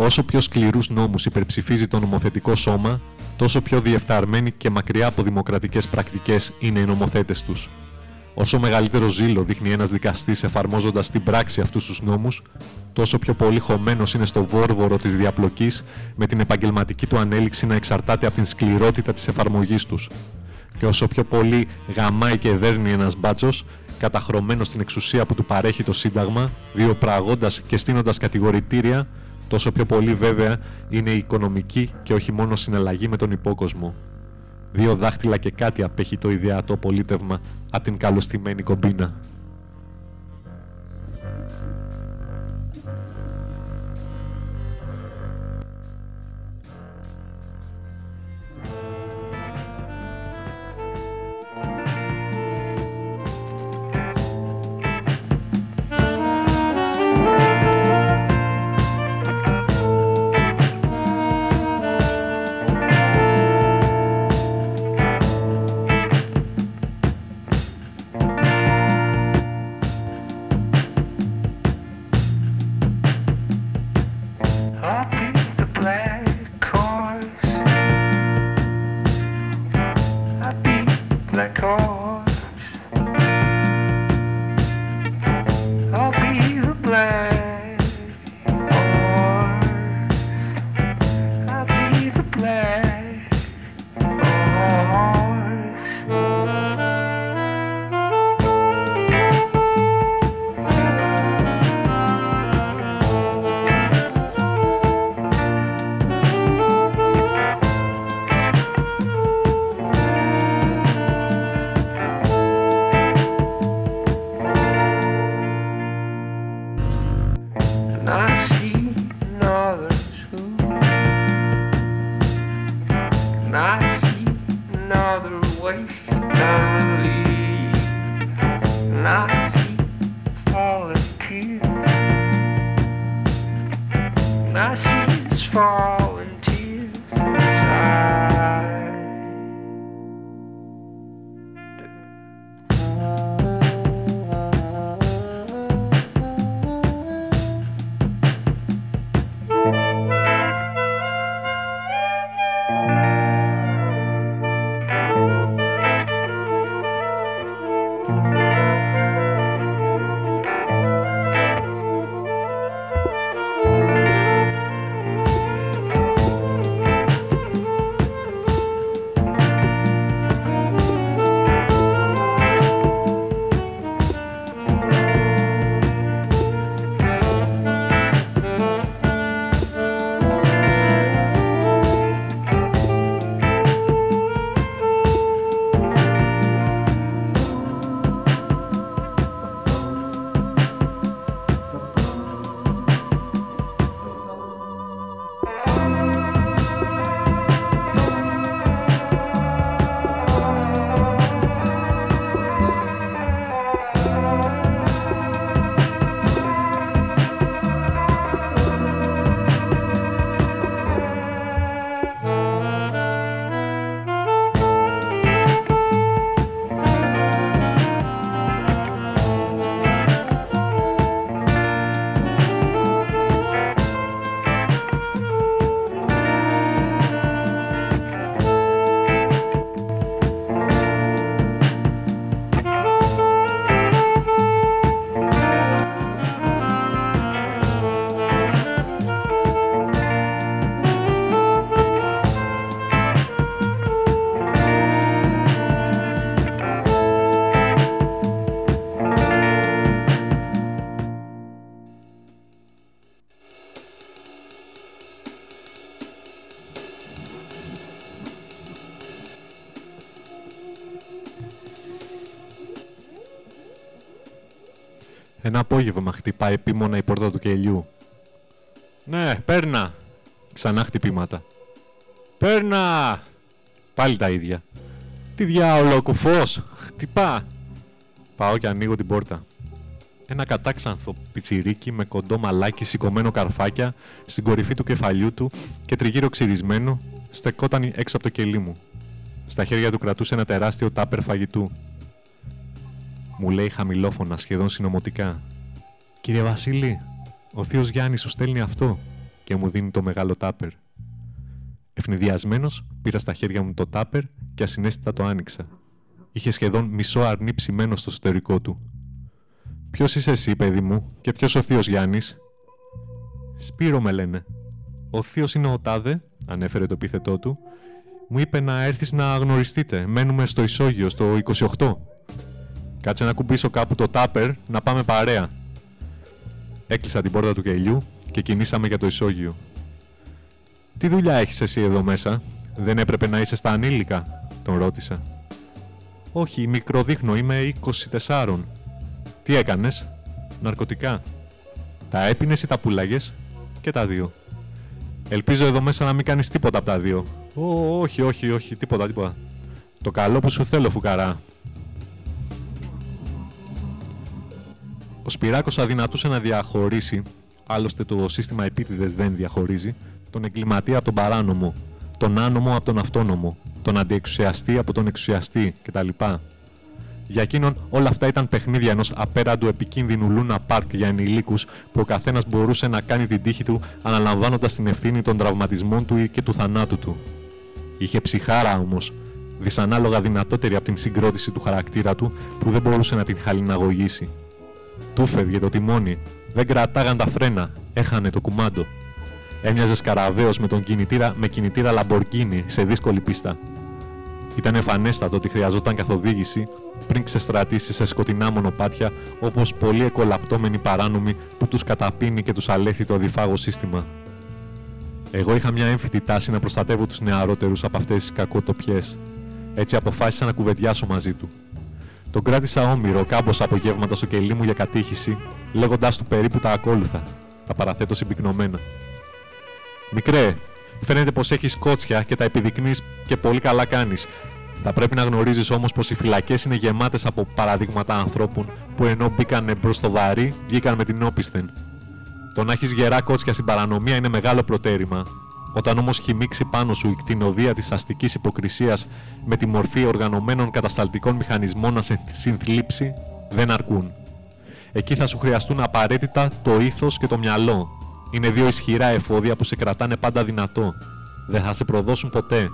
Όσο πιο σκληρούς νόμους υπερψηφίζει το νομοθετικό σώμα, τόσο πιο διεφθαρμένοι και μακριά από δημοκρατικές πρακτικές είναι οι νομοθέτες τους. Όσο μεγαλύτερο ζήλο δείχνει ένας δικαστής εφαρμόζοντας στην πράξη αυτούς τους νόμους, τόσο πιο πολύ χωμένος είναι στο βόρβορο της διαπλοκής με την επαγγελματική του ανέλυξη να εξαρτάται από την σκληρότητα της εφαρμογής τους. Και όσο πιο πολύ γαμάει και δέρνει ένας μπάτσος, καταχρωμένος στην εξουσία που του παρέχει το Σύνταγμα, διοπραγώντας και στείνοντας κατηγορητήρια, τόσο πιο πολύ βέβαια είναι η οικονομική και όχι μόνο συναλλαγή με τον υπόκοσμο. Δύο δάχτυλα και κάτι απέχει το ιδεατό πολίτευμα από την καλωστημένη κομπίνα. Απόγευμα χτυπάει επίμονα η πόρτα του κελιού. Ναι, παίρνα. Ξανά χτυπήματα. Παίρνα. Πάλι τα ίδια. Τι διάολο, κουφός. Χτυπά. Πάω και ανοίγω την πόρτα. Ένα κατάξανθο πιτσιρίκι με κοντό μαλάκι σηκωμένο καρφάκια στην κορυφή του κεφαλιού του και τριγύρω ξυρισμένο στεκόταν έξω από το κελί μου. Στα χέρια του κρατούσε ένα τεράστιο τάπερ φαγητού. Μου λέει χαμηλόφωνα, σχεδόν συνωμοτικά. Κύριε Βασίλη, ο θείος Γιάννης σου στέλνει αυτό και μου δίνει το μεγάλο τάπερ. Ευνηδιασμένος πήρα στα χέρια μου το τάπερ και ασυναίσθητα το άνοιξα. είχε σχεδόν μισό αρνί ψημένο στο εσωτερικό του. Ποιος είσαι εσύ, παιδί μου, και ποιος ο θείος Γιάννης; Σπύρο με λένε. Ο θείος είναι ο Τάδε, ανέφερε το επίθετό του. Μου είπε να έρθεις να γνωριστείτε. Μένουμε στο Ισόγειο, στο 28. Κάτσε να κουμπίσω κάπου το τάπερ να πάμε παρέα. Έκλεισα την πόρτα του κελιού και κινήσαμε για το Ισόγειο. Τι δουλειά έχεις εσύ εδώ μέσα, δεν έπρεπε να είσαι στα ανήλικα, τον ρώτησα. Όχι, μικροδείχνω, είμαι 24. Τι έκανες, ναρκωτικά. Τα έπινες ή τα πουλάγες, και τα δύο. Ελπίζω εδώ μέσα να μην κάνεις τίποτα από τα δύο. Ω, όχι, όχι, όχι, τίποτα, τίποτα. Το καλό που σου θέλω, φουκαρά. Ο Σπυράκος αδυνατούσε να διαχωρίσει, άλλωστε το σύστημα επίτηδες δεν διαχωρίζει, τον εγκληματία από τον παράνομο, τον άνομο από τον αυτόνομο, τον αντιεξουσιαστή από τον εξουσιαστή κτλ. Για εκείνον όλα αυτά ήταν παιχνίδια ενός απέραντου επικίνδυνου Λούνα Πάρκ για ενηλίκους που ο καθένας μπορούσε να κάνει την τύχη του αναλαμβάνοντας την ευθύνη των τραυματισμών του ή και του θανάτου του. Είχε ψυχάρα όμως, δυσανάλογα δυνατότερη από την συγκρότηση του χαρακτήρα του που δεν μπορούσε να την χαλιναγωγήσει. Του φεύγε το τιμόνι, δεν κρατάγαν τα φρένα, έχανε το κουμάντο. Έμοιαζε σκαραβαίος με τον κινητήρα με κινητήρα Lamborghini σε δύσκολη πίστα. Ήταν εμφανέστατο ότι χρειαζόταν καθοδήγηση πριν ξεστρατήσει σε σκοτεινά μονοπάτια όπως πολλοί εκολαπτώμενοι παράνομοι που τους καταπίνει και τους αλέθει το αδιφάγο σύστημα. Εγώ είχα μια έμφυτη τάση να προστατεύω τους νεαρότερους από αυτές τις κακοτοπιές. Έτσι αποφάσισα να κουβεντιάσω μαζί του. Τον κράτησα όμοιρο κάμποσα απογεύματα στο κελί μου για κατήχηση, λέγοντάς του περίπου τα ακόλουθα. Τα παραθέτω συμπυκνωμένα. Μικρέ, φαίνεται πως έχεις κότσια και τα επιδεικνύεις και πολύ καλά κάνεις. Θα πρέπει να γνωρίζεις όμως πως οι φυλακές είναι γεμάτες από παραδείγματα ανθρώπων που ενώ μπήκαν μπρος στο βαρύ, βγήκαν με την όπισθεν. Το να έχεις γερά κότσια στην παρανομία είναι μεγάλο προτέρημα. Όταν όμως χυμίξει πάνω σου η κτηνοδία της αστικής υποκρισίας με τη μορφή οργανωμένων κατασταλτικών μηχανισμών να σε συνθλίψει, δεν αρκούν. Εκεί θα σου χρειαστούν απαραίτητα το ήθος και το μυαλό, είναι δύο ισχυρά εφόδια που σε κρατάνε πάντα δυνατό. Δεν θα σε προδώσουν ποτέ.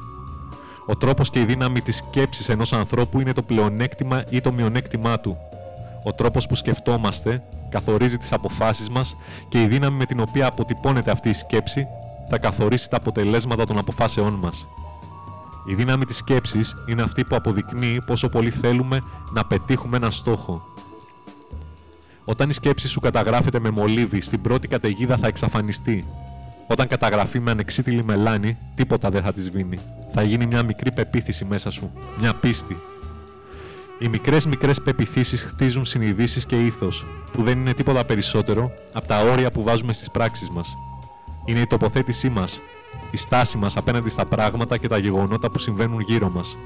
Ο τρόπος και η δύναμη της σκέψης ενός ανθρώπου είναι το πλεονέκτημα ή το μειονέκτημά του. Ο τρόπος που σκεφτόμαστε καθορίζει τις αποφάσεις μας και η δύναμη με την οποία αποτυπώνεται αυτή η σκέψη θα καθορίσει τα αποτελέσματα των αποφάσεών μας. Η δύναμη της σκέψης είναι αυτή που αποδεικνύει πόσο πολύ θέλουμε να πετύχουμε έναν στόχο. Όταν η σκέψη σου καταγράφεται με μολύβι, στην πρώτη καταιγίδα θα εξαφανιστεί. Όταν καταγραφεί με ανεξίτηλη μελάνη, τίποτα δεν θα της σβήνει. Θα γίνει μια μικρή πεποίθηση μέσα σου, μια πίστη. Οι μικρές μικρές πεπιθήσεις χτίζουν συνειδήσεις και ήθος, που δεν είναι τίποτα περισσότερο από τα όρια που βάζουμε στις πράξεις μας. Είναι η τοποθέτησή μας, η στάση μας απέναντι στα πράγματα και τα γεγονότα που συμβαίνουν γύρω μας.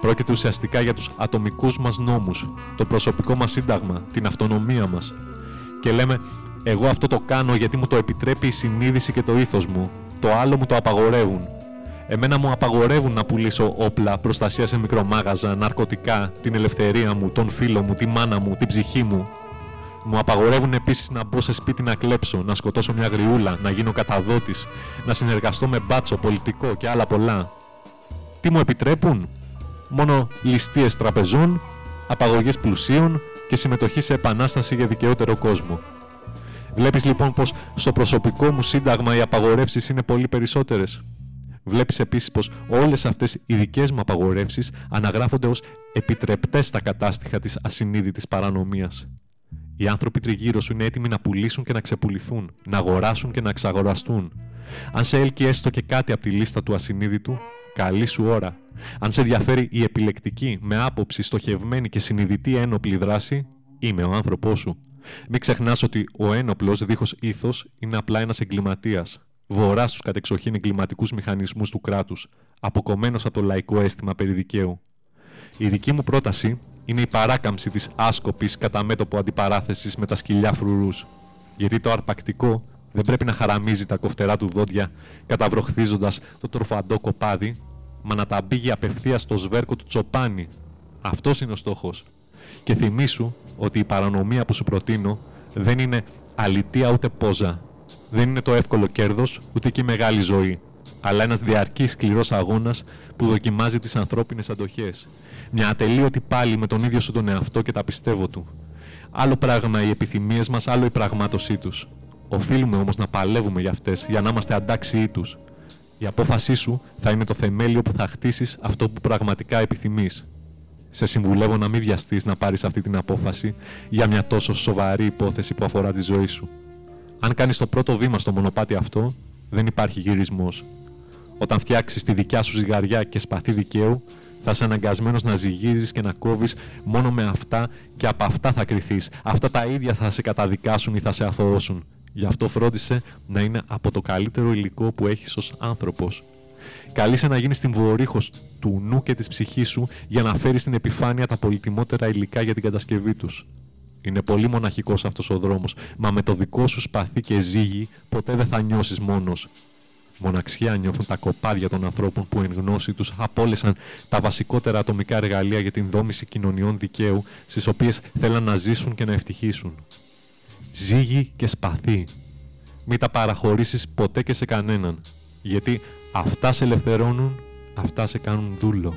Πρόκειται ουσιαστικά για τους ατομικούς μας νόμους, το προσωπικό μας σύνταγμα, την αυτονομία μας. Και λέμε, εγώ αυτό το κάνω γιατί μου το επιτρέπει η συνείδηση και το ήθος μου. Το άλλο μου το απαγορεύουν. Εμένα μου απαγορεύουν να πουλήσω όπλα, προστασία σε μικρομάγαζα, ναρκωτικά, την ελευθερία μου, τον φίλο μου, τη μάνα μου, την ψυχή μου. Μου απαγορεύουν επίσης να μπω σε σπίτι να κλέψω, να σκοτώσω μια γριούλα, να γίνω καταδότης, να συνεργαστώ με μπάτσο, πολιτικό και άλλα πολλά. Τι μου επιτρέπουν, μόνο ληστείες τραπεζών, απαγωγές πλουσίων και συμμετοχή σε επανάσταση για δικαιότερο κόσμο. Βλέπεις λοιπόν πως στο προσωπικό μου σύνταγμα οι απαγορεύσεις είναι πολύ περισσότερες. Βλέπεις επίσης πως όλες αυτές οι δικές μου απαγορεύσεις αναγράφονται ως επιτρεπτές στα κατάστοιχα της ασυνείδητης παρανομίας. Οι άνθρωποι τριγύρω σου είναι έτοιμοι να πουλήσουν και να ξεπουληθούν, να αγοράσουν και να εξαγοραστούν. Αν σε έλκει έστω και κάτι από τη λίστα του ασυνείδητου, καλή σου ώρα. Αν σε ενδιαφέρει η επιλεκτική, με άποψη, στοχευμένη και συνειδητή ένοπλη δράση, είμαι ο άνθρωπός σου. Μην ξεχνάς ότι ο ένοπλος δίχως ήθος είναι απλά ένας εγκληματίας. Βορρά στου κατεξοχήν εγκληματικούς μηχανισμούς του κράτους, αποκομμένος από το λαϊκό αίσθημα περί δικαίου. Η δική μου πρόταση είναι η παράκαμψη της άσκοπης κατά μέτωπο αντιπαράθεσης με τα σκυλιά φρουρούς. Γιατί το αρπακτικό δεν πρέπει να χαραμίζει τα κοφτερά του δόντια καταβροχθίζοντας το τροφαντό κοπάδι, μα να τα μπήγει απευθεία στο σβέρκο του τσοπάνι. Αυτός είναι ο στόχος. Και θυμήσου ότι η παρανομία που σου προτείνω δεν είναι αλητία ούτε πόζα. Δεν είναι το εύκολο κέρδος ούτε και η μεγάλη ζωή.
Αλλά ένας διαρκής σκληρός αγώνας που δοκιμάζει τις ανθρώπινες αντοχές. Μια ατελείωτη πάλι με τον ίδιο σου τον εαυτό και τα πιστεύω του. Άλλο πράγμα οι επιθυμίες μας, άλλο η πραγμάτωσή τους. Οφείλουμε όμως να παλεύουμε για αυτές, για να είμαστε αντάξιοι τους. Η απόφασή σου θα είναι το θεμέλιο που θα χτίσεις αυτό που πραγματικά επιθυμείς. Σε συμβουλεύω να μην βιαστείς να πάρεις αυτή την απόφαση για μια τόσο σοβαρή υπόθεση που αφορά τη ζωή σου. Αν κάνεις το πρώτο βήμα στο μονοπάτι αυτό, δεν υπάρχει γυρισμός. Όταν φτιάξεις τη δικιά σου ζυγαριά και σπαθί δικαίου, θα είσαι αναγκασμένος να ζυγίζεις και να κόβεις μόνο με αυτά και από αυτά θα κρυθείς. Αυτά τα ίδια θα σε καταδικάσουν ή θα σε αθωώσουν. Γι' αυτό φρόντισε να είναι από το καλύτερο υλικό που έχεις ως άνθρωπος. Καλείσαι να γίνεις την βορύχο του νου και της ψυχής σου για να φέρεις στην επιφάνεια τα πολυτιμότερα υλικά για την κατασκευή τους. Είναι πολύ μοναχικός αυτός ο δρόμος, μα με το δικό σου σπαθί και ζύγι ποτέ δεν θα νιώσεις μόνος. Μοναξιά νιώθουν τα κοπάδια των ανθρώπων που εν γνώση τους απόλυσαν τα βασικότερα ατομικά εργαλεία για την δόμηση κοινωνιών δικαίου στις οποίες θέλαν να ζήσουν και να ευτυχήσουν. Ζύγι και σπαθί. Μην τα παραχωρήσεις ποτέ και σε κανέναν, γιατί αυτά σε ελευθερώνουν, αυτά σε κάνουν δούλο.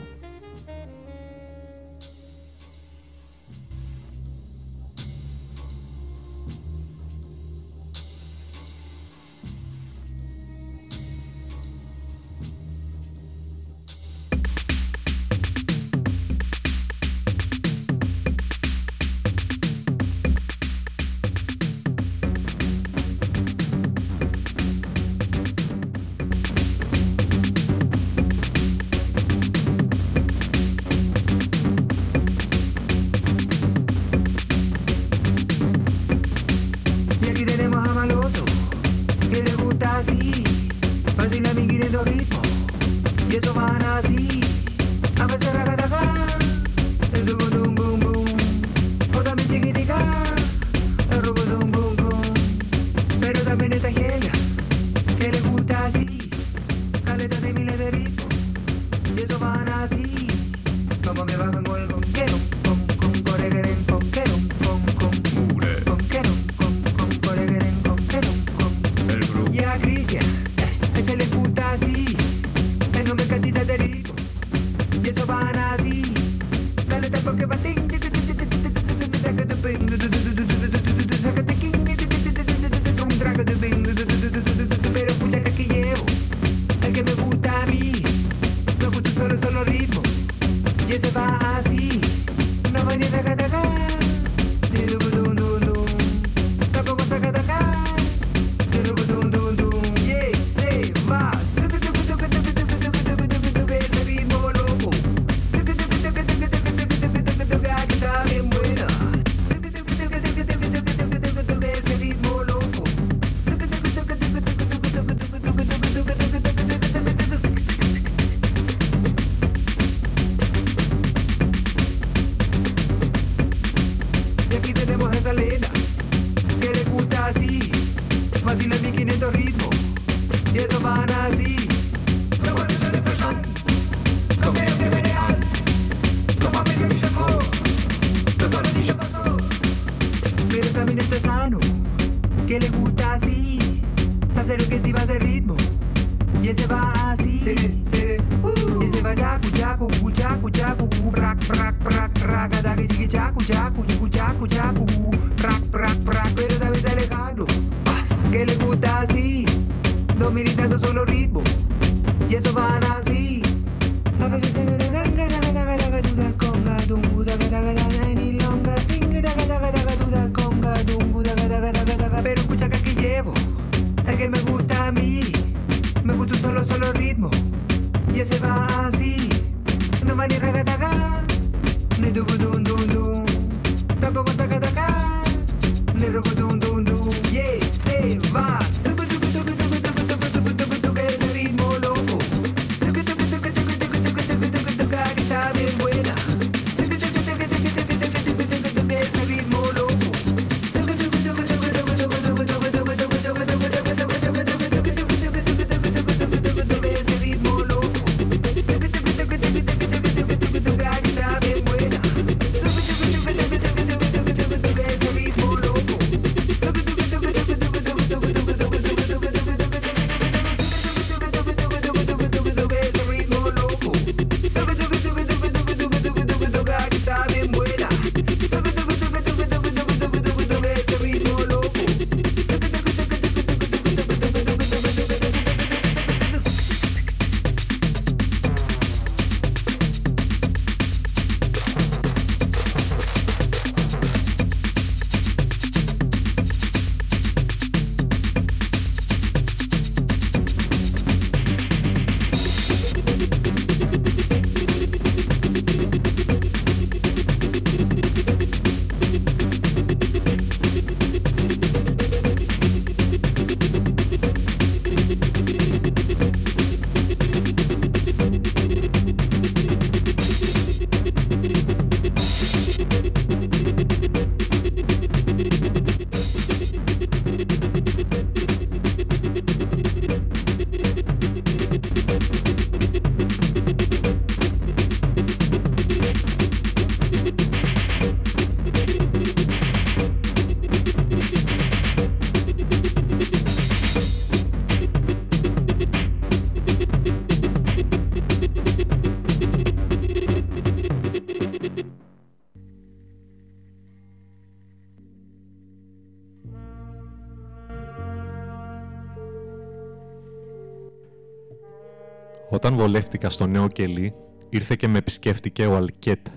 Όταν βολεύτηκα στο νέο κελί, ήρθε και με επισκέφτηκε ο Αλκέτ.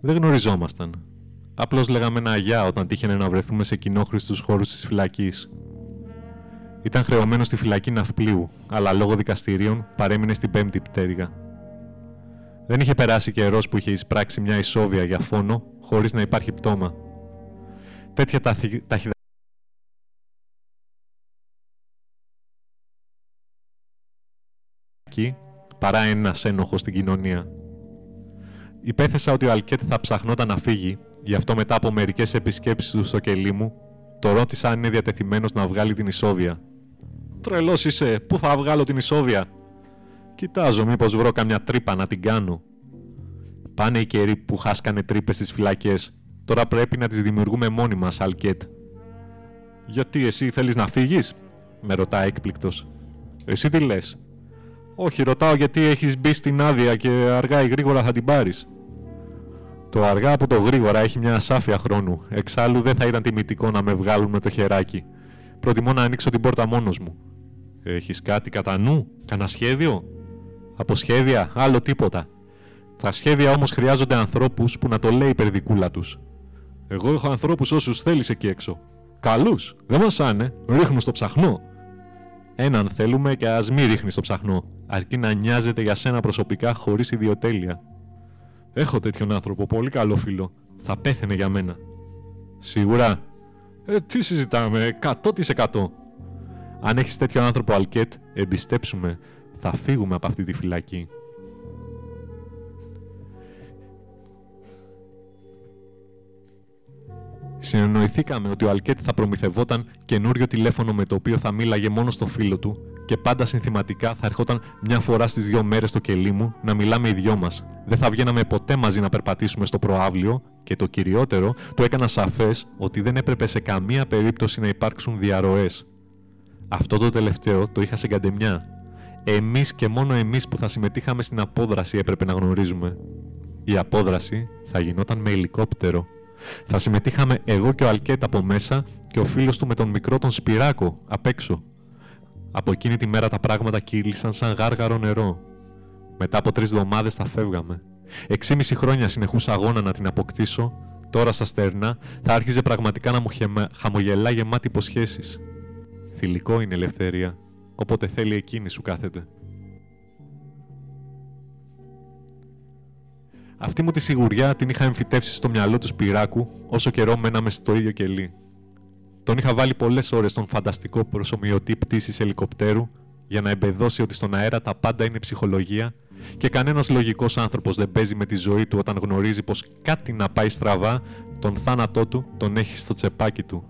Δεν γνωριζόμασταν. Απλώς λέγαμε ένα αγιά όταν τύχαινε να βρεθούμε σε κοινόχρηστους χώρους της φυλακής. Ήταν χρεωμένο στη φυλακή ναυπλίου, αλλά λόγω δικαστηρίων παρέμεινε στην πέμπτη πτέρυγα. Δεν είχε περάσει καιρός που είχε εισπράξει μια ισόβια για φόνο, χωρίς να υπάρχει πτώμα. Τέτοια ταχυ... ταχυδα... παρά ένα ένοχο στην κοινωνία. Υπέθεσα ότι ο Αλκέτ θα ψαχνόταν να φύγει, γι' αυτό μετά από μερικές επισκέψεις του στο κελί μου, το ρώτησα αν είναι διατεθειμένος να βγάλει την ισόβια. Τρελός είσαι, πού θα βγάλω την ισόβια; Κοιτάζω, μήπως βρω καμιά τρύπα να την κάνω. Πάνε οι καιροί που χάσκανε τρύπες στις φυλακές. Τώρα πρέπει να τις δημιουργούμε μόνοι μας, Αλκέτ. Γιατί εσύ θέλεις να φύγεις, με ρωτά έκπληκτος. Εσύ τι λες; Όχι, ρωτάω γιατί έχεις μπει στην άδεια και αργά ή γρήγορα θα την πάρεις. Το αργά από το γρήγορα έχει μια ασάφεια χρόνου. Εξάλλου δεν θα ήταν τιμητικό να με βγάλουν με το χεράκι. Προτιμώ να ανοίξω την πόρτα μόνος μου. Έχεις κάτι κατά νου, κανένα σχέδιο; Από σχέδια, άλλο τίποτα. Τα σχέδια όμως χρειάζονται ανθρώπους που να το λέει η περδικούλα τους. Εγώ έχω ανθρώπους όσους θέλεις εκεί έξω. Καλούς, δεν μας άνε, ρίχνουν στο ψαχνό. Έναν θέλουμε και ας μην ρίχνει στο ψαχνό, αρκεί να νοιάζεται για σένα προσωπικά χωρίς ιδιοτέλεια. Έχω τέτοιον άνθρωπο, πολύ καλό φίλο. Θα πέθαινε για μένα. Σίγουρα. Ε, τι συζητάμε, 100%. Αν έχεις τέτοιον άνθρωπο, Αλκέτ, εμπιστέψουμε. Θα φύγουμε από αυτή τη φυλακή. Συνεννοηθήκαμε ότι ο Αλκέτ θα προμηθευόταν καινούριο τηλέφωνο με το οποίο θα μίλαγε μόνο στο φίλο του και πάντα συνθηματικά θα ερχόταν μια φορά στις δύο μέρες στο κελί μου να μιλάμε οι δυο μας. Δεν θα βγαίναμε ποτέ μαζί να περπατήσουμε στο προάβλιο και το κυριότερο, το έκανα σαφές ότι δεν έπρεπε σε καμία περίπτωση να υπάρξουν διαρροές. Αυτό το τελευταίο το είχα σε καντεμιά. Εμείς και μόνο εμείς που θα συμμετείχαμε στην απόδραση έπρεπε να γνωρίζουμε. Η απόδραση θα γινόταν με ελικόπτερο. Θα συμμετείχαμε εγώ και ο Αλκέτ από μέσα και ο φίλος του με τον μικρό τον Σπυράκο απ' έξω. Από εκείνη τη μέρα τα πράγματα κύλησαν σαν γάργαρο νερό. Μετά από τρεις εβδομάδες θα φεύγαμε. Εξήμιση χρόνια συνεχούσα αγώνα να την αποκτήσω. Τώρα στα στερνά θα άρχιζε πραγματικά να μου χαμογελά γεμάτη υποσχέσεις. Θηλυκό είναι ελευθερία. Όποτε θέλει εκείνη σου κάθεται. Αυτή μου τη σιγουριά την είχα εμφυτεύσει στο μυαλό του Σπυράκου όσο καιρό μέναμε στο ίδιο κελί. Τον είχα βάλει πολλές ώρες στον φανταστικό προσωμιωτή πτήσης ελικοπτέρου για να εμπεδώσει ότι στον αέρα τα πάντα είναι ψυχολογία και κανένας λογικός άνθρωπος δεν παίζει με τη ζωή του όταν γνωρίζει πως κάτι να πάει στραβά, τον θάνατό του τον έχει στο τσεπάκι του.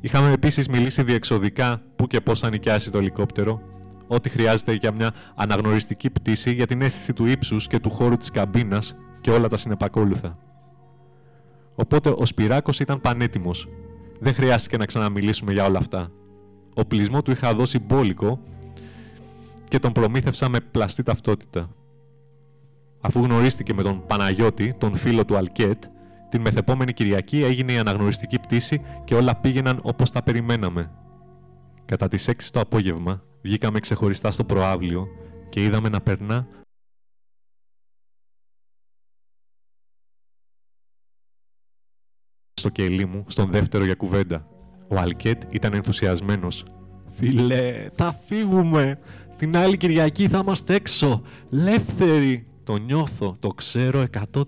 Είχαμε επίσης μιλήσει διεξοδικά πού και πώς θα νοικιάσει το ελικόπτερο, ό,τι χρειάζεται για μια αναγνωριστική πτήση για την αίσθηση του ύψους και του χώρου της καμπίνας και όλα τα συνεπακόλουθα. Οπότε ο Σπυράκος ήταν πανέτοιμος δεν χρειάστηκε να ξαναμιλήσουμε για όλα αυτά. Ο πλεισμό του είχα δώσει μπόλικο και τον προμήθευσα με πλαστή ταυτότητα. Αφού γνωρίστηκε με τον Παναγιώτη, τον φίλο του Αλκέτ, την μεθεπόμενη Κυριακή έγινε η αναγνωριστική πτήση και όλα πήγαιναν όπως τα περιμέναμε. Κατά τις 6 το απόγευμα βγήκαμε ξεχωριστά στο προάβλιο και είδαμε να περνά στο κελί μου στον δεύτερο για κουβέντα. Ο Αλκέτ ήταν ενθουσιασμένος. «Φίλε, θα φύγουμε! Την άλλη Κυριακή θα είμαστε έξω! Λεύθεροι! Το νιώθω, το ξέρω 100%.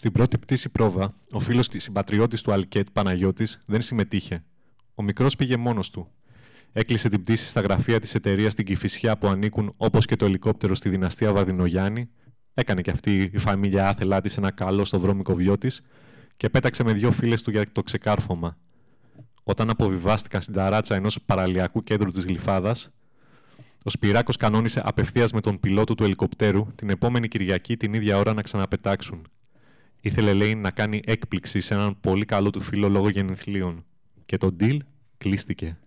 Στην πρώτη πτήση πρόβα, ο φίλος και συμπατριώτης του Αλκέτ Παναγιώτης δεν συμμετείχε. Ο μικρός πήγε μόνος του. Έκλεισε την πτήση στα γραφεία της εταιρείας στην Κυφυσιά που ανήκουν όπως και το ελικόπτερο στη δυναστεία Βαδινογιάννη. Έκανε και αυτή η φαμίλια άθελά της ένα καλό στο βρώμικο βιό της και πέταξε με δύο φίλες του για το ξεκάρφωμα. Όταν αποβιβάστηκαν στην ταράτσα ενός παραλιακού κέντρου της Γλυφάδας, ο Σπυράκος κανόνισε απευθείας με τον πιλότο του ελικοπτέρου την επόμενη Κυριακή την ίδια ώρα να ξαναπετάξουν. Ήθελε, λέει, να κάνει έκπληξη σε έναν πολύ καλό του φίλο λόγω γεννηθλίων. Και το deal κλείστηκε.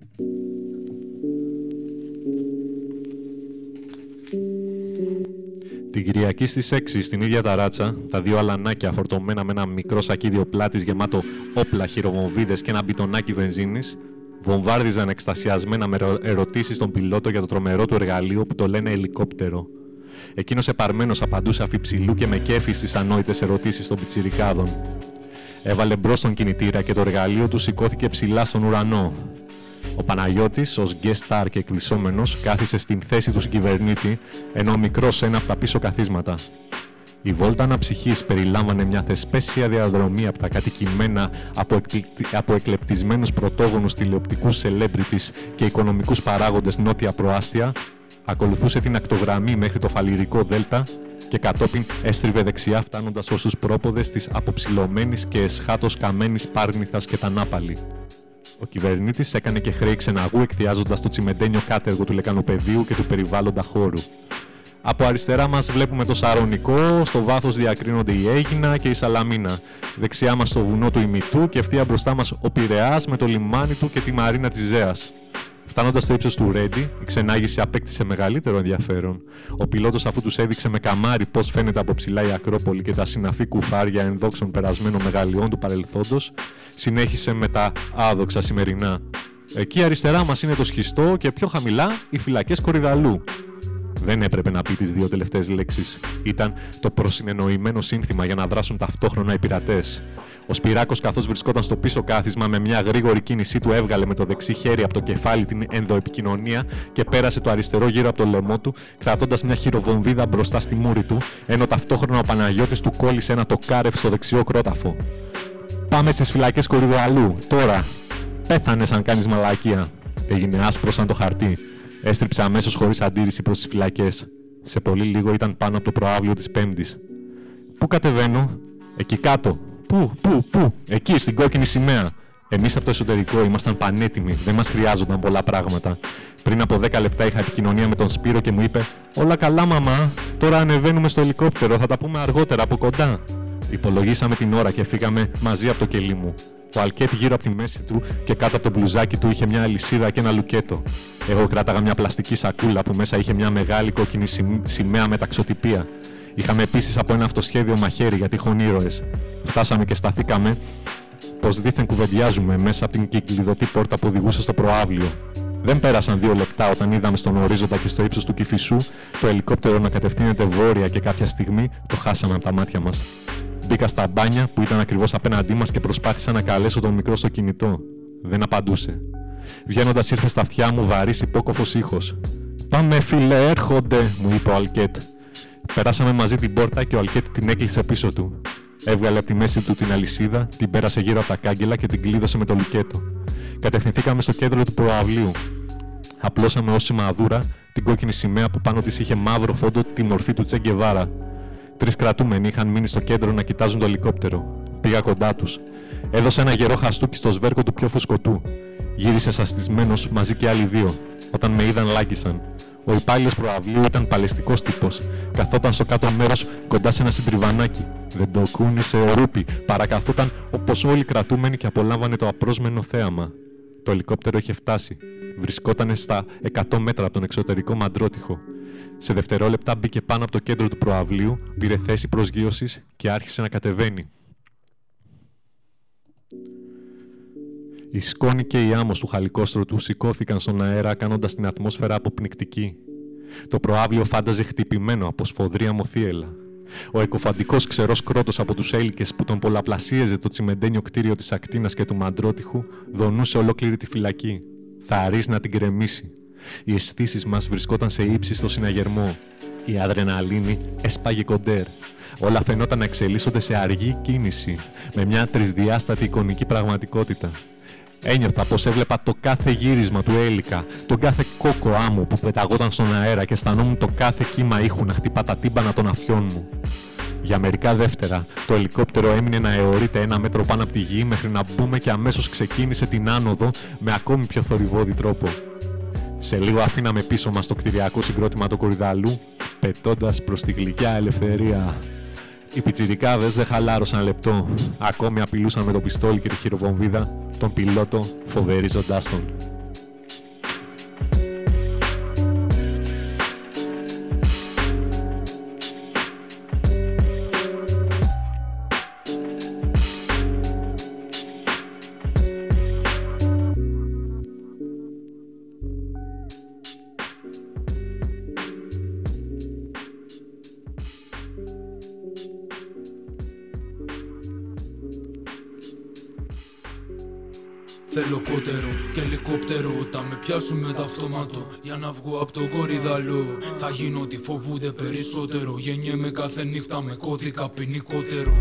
Την Κυριακή στις 6 στην ίδια ταράτσα, τα δύο αλανάκια φορτωμένα με ένα μικρό σακίδιο πλάτης γεμάτο όπλα, χειροβομβίδες και ένα μπιτονάκι βενζίνης, βομβάρδιζαν εκστασιασμένα με ερωτήσεις στον πιλότο για το τρομερό του εργαλείο που το λένε ελικόπτερο. Εκείνος επαρμένος απαντούσε αφιψηλού και με κέφι στις ανόητες ερωτήσεις των πιτσιρικάδων. Έβαλε μπρος τον κινητήρα και το εργαλείο του σηκώθηκε ψηλά στον ουρανό. Ο Παναγιώτης, ως guest star και κλεισόμενος, κάθισε στην θέση του συγκυβερνήτη, ενώ ο μικρός σε ένα από τα πίσω καθίσματα. Η βόλτα αναψυχής περιλάμβανε μια θεσπέσια διαδρομή από τα κατοικημένα από, εκλεπτισμένου από εκλεπτισμένους πρωτόγονους τηλεοπτικούς celebrities και οικονομικούς παράγοντες νότια προάστια, ακολουθούσε την ακτογραμμή μέχρι το φαλυρικό δέλτα και κατόπιν έστριβε δεξιά φτάνοντας ως τους πρόποδες της αποψηλωμένης και εσχάτως καμένης Πάρνηθας και Τανάπαλη. Ο κυβερνήτης έκανε και χρέη ξεναγού εκθιάζοντας το τσιμεντένιο κάτεργο του λεκανοπεδίου και του περιβάλλοντα χώρου. Από αριστερά μας βλέπουμε το Σαρονικό, στο βάθος διακρίνονται η Έγινα και η Σαλαμίνα. Δεξιά μας το βουνό του Ημιτού και ευθεία μπροστά μας ο Πειραιάς με το λιμάνι του και τη μαρίνα της Ζέας. Φτάνοντας στο ύψος του Ρέντι, η ξενάγηση απέκτησε μεγαλύτερο ενδιαφέρον. Ο πιλότος, αφού τους έδειξε με καμάρι πώς φαίνεται από ψηλά η Ακρόπολη και τα συναφή κουφάρια ενδόξων περασμένων μεγαλειών του παρελθόντος, συνέχισε με τα άδοξα σημερινά. Εκεί αριστερά μας είναι το σχιστό και πιο χαμηλά οι φυλακές Κορυδαλού. Δεν έπρεπε να πει τις δύο τελευταίες λέξεις. Ήταν το προσυνεννοημένο σύνθημα για να δράσουν ταυτόχρονα οι πειρατές. Ο Σπυράκος, καθώς βρισκόταν στο πίσω κάθισμα, με μια γρήγορη κίνησή του έβγαλε με το δεξί χέρι από το κεφάλι την ενδοεπικοινωνία και πέρασε το αριστερό γύρω από το λαιμό του, κρατώντας μια χειροβομβίδα μπροστά στη μούρη του, ενώ ταυτόχρονα ο Παναγιώτης του κόλλησε ένα τοκάρευ στο δεξιό κρόταφο. Πάμε στις φυλακές Κορυδοαλού, τώρα. Πέθανε αν κάνεις μαλακία. Έγινε άσπρο σαν το χαρτί. Έστριψε αμέσως χωρίς αντίρρηση προς τις φυλακές. Σε πολύ λίγο ήταν πάνω από το προάβλιο της Πέμπτης. Πού κατεβαίνω, Εκεί κάτω. Πού, πού, πού, εκεί στην κόκκινη σημαία. Εμείς από το εσωτερικό ήμασταν πανέτοιμοι, δεν μας χρειάζονταν πολλά πράγματα. Πριν από 10 λεπτά είχα επικοινωνία με τον Σπύρο και μου είπε: Όλα καλά, μαμά. Τώρα ανεβαίνουμε στο ελικόπτερο, θα τα πούμε αργότερα από κοντά. Υπολογίσαμε την ώρα και φύγαμε μαζί από το κελί μου. Ο Αλκέτ γύρω από τη μέση του και κάτω από το μπλουζάκι του είχε μια αλυσίδα και ένα λουκέτο. Εγώ κράταγα μια πλαστική σακούλα που μέσα είχε μια μεγάλη κόκκινη σημαία με ταξοτυπία. Είχαμε επίσης από ένα αυτοσχέδιο μαχαίρι για τυχόν ήρωες. Φτάσαμε και σταθήκαμε πως δίθεν κουβεντιάζουμε μέσα από την κυκλειδωτή πόρτα που οδηγούσε στο προάβλιο. Δεν πέρασαν δύο λεπτά όταν είδαμε στον ορίζοντα και στο ύψος του κυφισού το ελικόπτερο να κατευθύνεται βόρεια και κάποια στιγμή το χάσαμε από τα μάτια μας. Μπήκα στα μπάνια που ήταν ακριβώς απέναντί μας και προσπάθησα να καλέσω τον μικρό στο κινητό. Δεν απαντούσε. Βγαίνοντας ήρθε στα αυτιά μου βαρύς υπόκοφος ήχος. Πάμε φίλε, έρχονται, μου είπε ο Αλκέτ. Περάσαμε μαζί την πόρτα και ο Αλκέτ την έκλεισε πίσω του. Έβγαλε από τη μέση του την αλυσίδα, την πέρασε γύρω από τα κάγκελα και την κλείδωσε με το λουκέτο. Κατευθυνθήκαμε στο κέντρο του προαυλίου. Απλώσαμε ω σημαδούρα την κόκκινη σημαία που πάνω της είχε μαύρο φόντο τη μορφή του Τσέγκεβάρα. Τρεις κρατούμενοι είχαν μείνει στο κέντρο να κοιτάζουν το ελικόπτερο. Πήγα κοντά τους. Έδωσε ένα γερό χαστούκι στο σβέρκο του πιο φουσκωτού. Γύρισε σαστισμένος μαζί και άλλοι δύο. Όταν με είδαν, λάκησαν. Ο υπάλληλος προαυλίου ήταν παλαιστικός τύπος. Καθόταν στο κάτω μέρος κοντά σε ένα συντριβανάκι. Δεν το κούνησε ο Ρούπι. Παρακαθόταν όπως όλοι οι κρατούμενοι και απολάμβανε το απρόσμενο θέαμα. Το ελικόπτερο είχε φτάσει. Βρισκόταν στα 100 μέτρα από τον εξωτερικό μαντρότυχο. Σε δευτερόλεπτα μπήκε πάνω από το κέντρο του προαυλίου, πήρε θέση προσγείωσης και άρχισε να κατεβαίνει. Η σκόνη και η άμμος του χαλικόστρωτου σηκώθηκαν στον αέρα κάνοντας την ατμόσφαιρα αποπνικτική. Το προάβλιο φάνταζε χτυπημένο από σφοδρή μοθίελα. Ο εκοφαντικό ξερός κρότος από τους έλικες που τον πολλαπλασίαζε το τσιμεντένιο κτίριο της ακτίνας και του μαντρότυχου δονούσε ολόκληρη τη φυλακή. Θα αρίσει να την κρεμίσει. Οι αισθήσεις μας βρισκόταν σε ύψη στο συναγερμό. Η αδρεναλίνη έσπαγε κοντέρ. Όλα φαινόταν να εξελίσσονται σε αργή κίνηση, με μια τρισδιάστατη εικονική πραγματικότητα. Ένιωθα πως έβλεπα το κάθε γύρισμα του έλικα, τον κάθε κόκο άμμου που πεταγόταν στον αέρα και αισθανόμουν το κάθε κύμα ήχου να χτυπά τα τύμπανα των αυτιών μου. Για μερικά δεύτερα, το ελικόπτερο έμεινε να αιωρείται ένα μέτρο πάνω από τη γη μέχρι να μπούμε και αμέσως ξεκίνησε την άνοδο με ακόμη πιο θορυβόδη τρόπο. Σε λίγο αφήναμε πίσω μας το κτηριακό συγκρότημα του Κορυδαλού, πετώντας προς τη γλυκιά ελευθερία. Οι πιτσιρικάδες δεν χαλάρωσαν λεπτό. Ακόμη απειλούσαν με το πιστόλι και τη χειροβομβίδα τον πιλότο φοβερίζοντάς τον.
Και ελικόπτερο Όταν με πιάσουν με το αυτόματο Για να βγω από το κορυδαλό Θα γίνω ότι φοβούνται περισσότερο. Γεννιέμαι κάθε νύχτα με κώδικα ποινικότερο.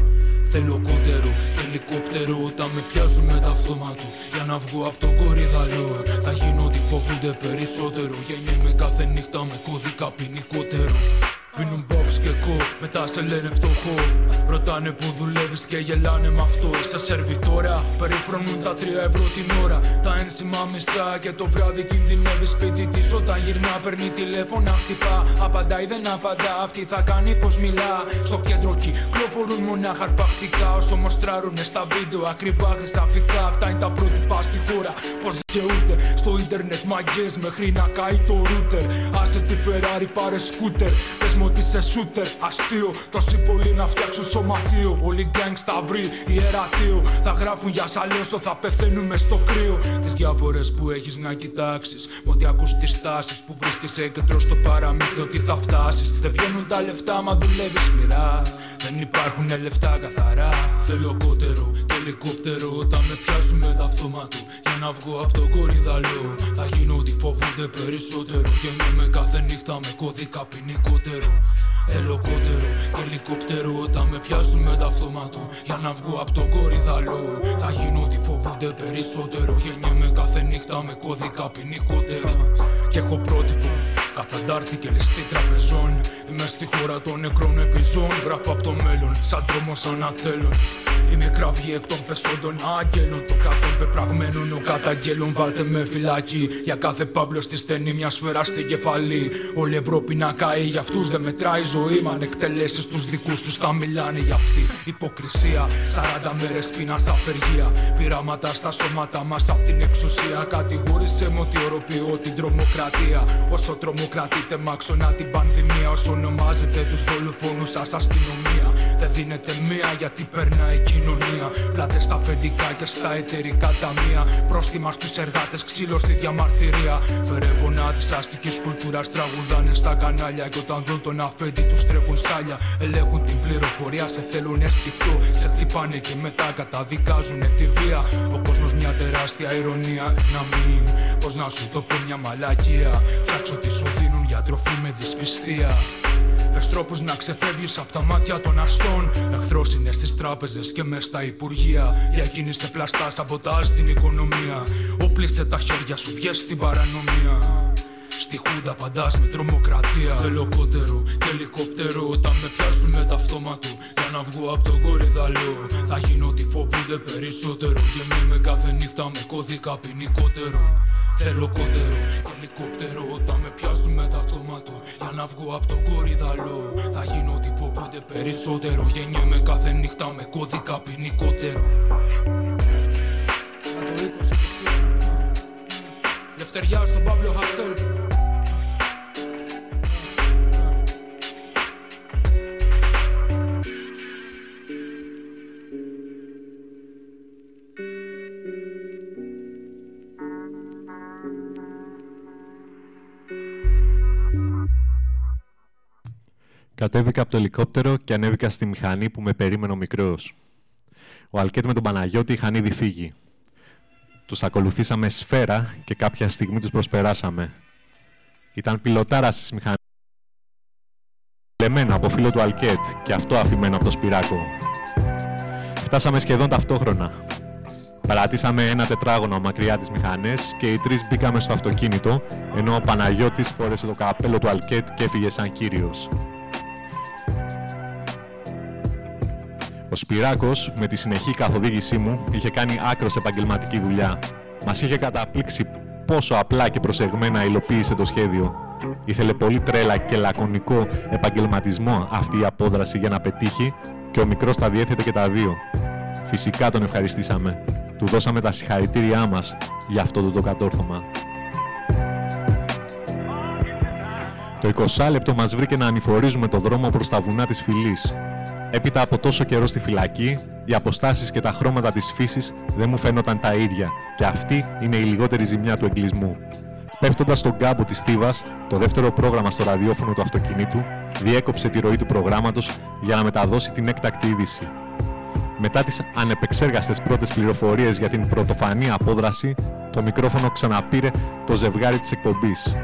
Θέλω κότερο και ελικόπτερο Όταν με πιάσουν με το αυτόματο Για να βγω από το κορυδαλό Θα γίνω ότι φοβούνται περισσότερο. Γεννιέμαι κάθε νύχτα με κώδικα ποινικότερο. Πίνουν μπόφς και κο, μετά σε λένε φτωχό. Ρωτάνε που δουλεύεις και γελάνε με αυτό. Είσαι σερβιτόρα, περιφρονούν τα τρία ευρώ την ώρα. Τα ένσημα μισά και το βράδυ κινδυνεύεις σπίτι της. Όταν γυρνά παίρνει τηλέφωνα χτυπά. Απαντάει δεν απαντά, αυτή θα κάνει πως μιλά. Στο κέντρο κυκλοφορούν μονάχα αρπακτικά. Όσο μοστράρουνε στα βίντεο ακριβά χρυσαφικά. Αυτά είναι τα πρότυπα στη χώρα. Πως και ούτε Στο ίντερνετ μαγκές μέχρι να καεί το ρούτερ Άσε τη Ferrari πάρε σκούτερ. Πες μου ότι είσαι σούτερ, αστείο. Τόσοι πολλοί να φτιάξουν σωματείο. Όλοι γκάγκ στα βρει, ιερατείο. Θα γράφουν για σαλέσο, θα πεθαίνουμε στο κρύο. Τις διάφορες που έχεις να κοιτάξεις. Ότι ακούς τις τάσει που βρίσκεσαι και τρως το παραμύθι ότι θα φτάσεις. Δεν βγαίνουν τα λεφτά, μα δουλεύεις σκληρά. Δεν υπάρχουν λεφτά καθαρά. Θέλω κότερο και ελικόπτερο όταν με πιάσουν με το αυτόματο. Για να βγω από το κορυδαλό. Θα γίνω ότι φοβούνται περισσότερο. Γεννιέμαι κάθε νύχτα με κώδικα ποινικότερο. Θέλω κότερο και ελικόπτερο όταν με πιάσουν με το αυτόματο Για να βγω από τον κορυδαλό. Θα γίνω ότι φοβούνται περισσότερο. Γεννιέμαι κάθε νύχτα με κώδικα ποινικότερο Και έχω πρότυπο Καθαντάρτη και ληστή τραπεζών. Είμαι στη χώρα των νεκρών επιζών. Γράφω από το μέλλον σαν τρόμος ανατέλων Είμαι κραυγή εκ των πεσόντων άγγελων. Το κάτω πεπραγμένων ο καταγγέλων. Βάλτε με φυλάκι. Για κάθε πάμπλο στη στενή μια σφαίρα στην κεφαλή. Όλη η Ευρώπη να καεί για αυτούς δεν μετράει η ζωή. Μα αν εκτελέσεις τους δικούς τους θα μιλάνε για αυτή. Υποκρισία 40 μέρες πείνας απεργία. Πειράματα στα σώματα μας απ' την εξουσία. Κατηγόρησε με ότι οροποιώ την τρομοκρατία. Όσο τρομοκρατείτε μάξωνα την πανδημία Όσο ονομάζετε τους δολοφόνους σας αστυνομία. Δεν δίνεται μία γιατί περνάει η κοινωνία. Πλάτες στα αφεντικά και στα εταιρικά ταμεία. Πρόστιμα στους εργάτες ξύλο στη διαμαρτυρία. Φερεύωνα της αστικής κουλτούρας τραγουδάνε στα κανάλια. Και όταν δουν τον αφέντη τους τρέχουν σάλια. Ελέγχουν την πληροφορία, σε θέλουνε σκεφτώ Σε χτυπάνε και μετά καταδικάζουνε τη βία. Ο κόσμος μια τεράστια ηρωνία Να μην, πως να σου το πω μια μαλακία. Ψάξω τι σου δίνουν για τροφή με δυσπιστία. Πες τρόπους να ξεφεύγεις από τα μάτια των αστών. Εχθρός είναι στις τράπεζες και μες στα υπουργεία. Διακίνησε πλαστά σαμποτάζ την οικονομία. Όπλισε τα χέρια σου, βγες στην παρανομία Στη χούντα παντάς με τρομοκρατία. Θέλω κότερο και ελικόπτερο Όταν με πιάσουν με το αυτόματο Για να βγω από τον κορυδαλό. Θα γίνω ότι φοβούνται περισσότερο. Γεννιέμαι κάθε νύχτα με κώδικα ποινικότερο. Θέλω κότερο και ελικόπτερο Όταν με πιάσουν με το αυτόματο Για να βγω από τον κορυδαλό. Θα γίνω ότι φοβούνται περισσότερο. Γεννιέμαι κάθε νύχτα με κώδικα ποινικότερο. Λευτεριά στον Παύλο Χαστέλ
Κατέβηκα από το ελικόπτερο και ανέβηκα στη μηχανή που με περίμενε ο μικρός. Ο Αλκέτ με τον Παναγιώτη είχαν ήδη φύγει. Τους ακολουθήσαμε σφαίρα και κάποια στιγμή τους προσπεράσαμε. Ήταν πιλωτάρα στις μηχανές
αφημένο από φίλο του Αλκέτ και αυτό αφημένο από το Σπυράκο. Φτάσαμε σχεδόν ταυτόχρονα. Παρατήσαμε ένα τετράγωνο μακριά τις μηχανές και οι τρεις μπήκαμε στο αυτοκίνητο, ενώ ο Παναγιώτης φόρεσε το καπέλο του Αλκέτ και έφυγε σαν κύριος. Ο Σπυράκος, με τη συνεχή καθοδήγησή μου, είχε κάνει άκρος επαγγελματική δουλειά. Μας είχε καταπλήξει πόσο απλά και προσεγμένα υλοποίησε το σχέδιο. Ήθελε πολύ τρέλα και λακωνικό επαγγελματισμό αυτή η απόδραση για να πετύχει και ο μικρός τα διέθετε και τα δύο. Φυσικά τον ευχαριστήσαμε. Του δώσαμε τα συγχαρητήριά μας για αυτό το, το κατόρθωμα. Το 20 λεπτό μας βρήκε να ανηφορίζουμε το δρόμο προς τα βουνά της φυλής. Έπειτα από τόσο καιρό στη φυλακή, οι αποστάσεις και τα χρώματα της φύσης δεν μου φαίνονταν τα ίδια και αυτή είναι η λιγότερη ζημιά του εγκλισμού. Πέφτοντας στον κάμπο της Στίβας, το δεύτερο πρόγραμμα στο ραδιόφωνο του αυτοκινήτου διέκοψε τη ροή του προγράμματος για να μεταδώσει την έκτακτη είδηση. Μετά τις ανεπεξέργαστες πρώτες πληροφορίες για την πρωτοφανή απόδραση, το μικρόφωνο ξαναπήρε το ζευγάρι της εκπομπής.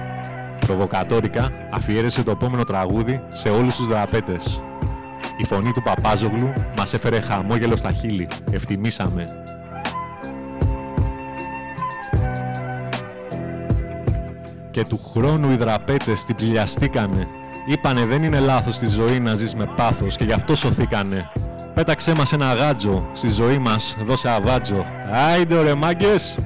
Προβοκατόρικα αφιέρεσε το επόμενο τραγούδι σε όλους τους δραπέτες. Η φωνή του Παπάζογλου μας έφερε χαμόγελο στα χείλη. Ευθυμίσαμε. Και του χρόνου οι δραπέτες την ψηλιαστήκανε. Είπανε δεν είναι λάθος στη ζωή να ζεις με πάθος και γι' αυτό σωθήκανε. Πέταξέ μας ένα γάτζο, στη ζωή μας δώσε αβάτζο. Άιντε ρε μάγκες!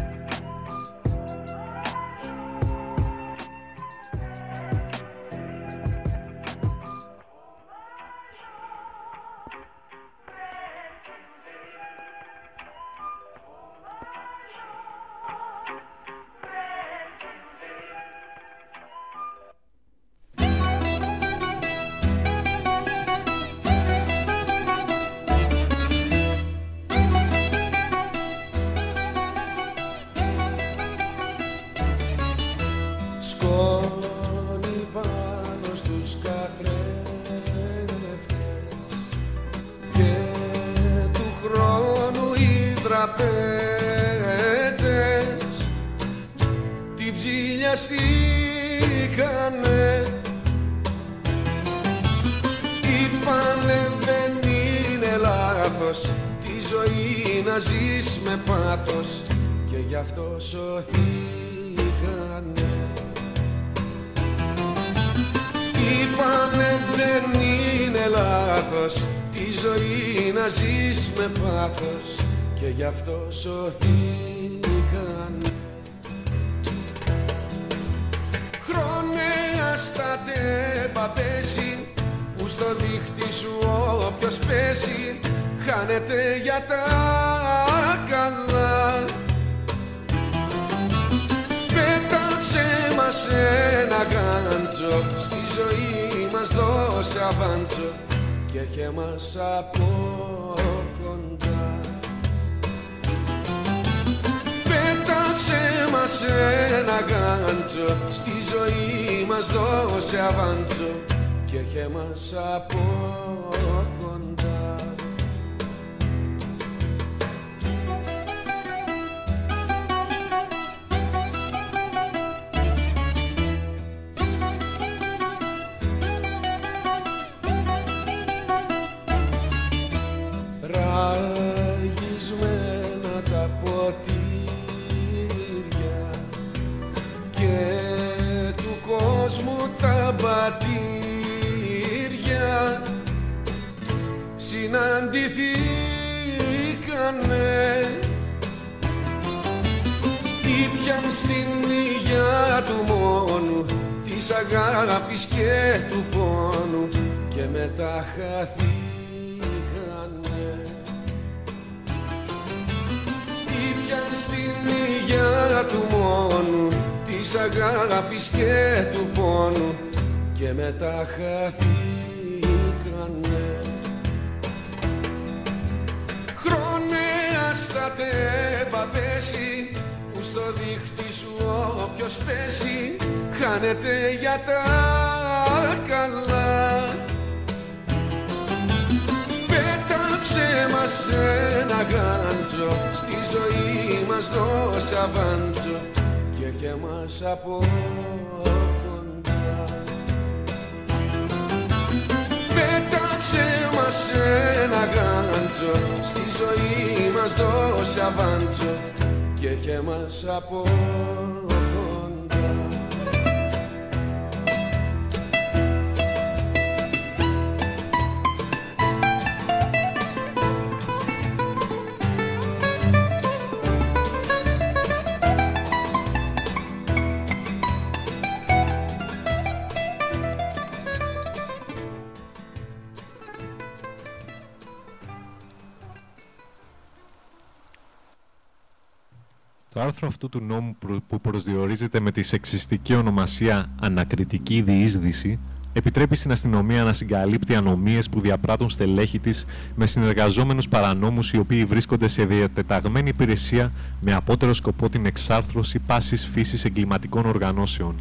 Το άρθρο αυτού του νόμου προ- που προσδιορίζεται με τη σεξιστική ονομασία ανακριτική διείσδυση επιτρέπει στην αστυνομία να συγκαλύπτει ανομίες που διαπράττουν στελέχη της με συνεργαζόμενους παρανόμους οι οποίοι βρίσκονται σε διατεταγμένη υπηρεσία με απότερο σκοπό την εξάρθρωση πάσης φύσης εγκληματικών οργανώσεων.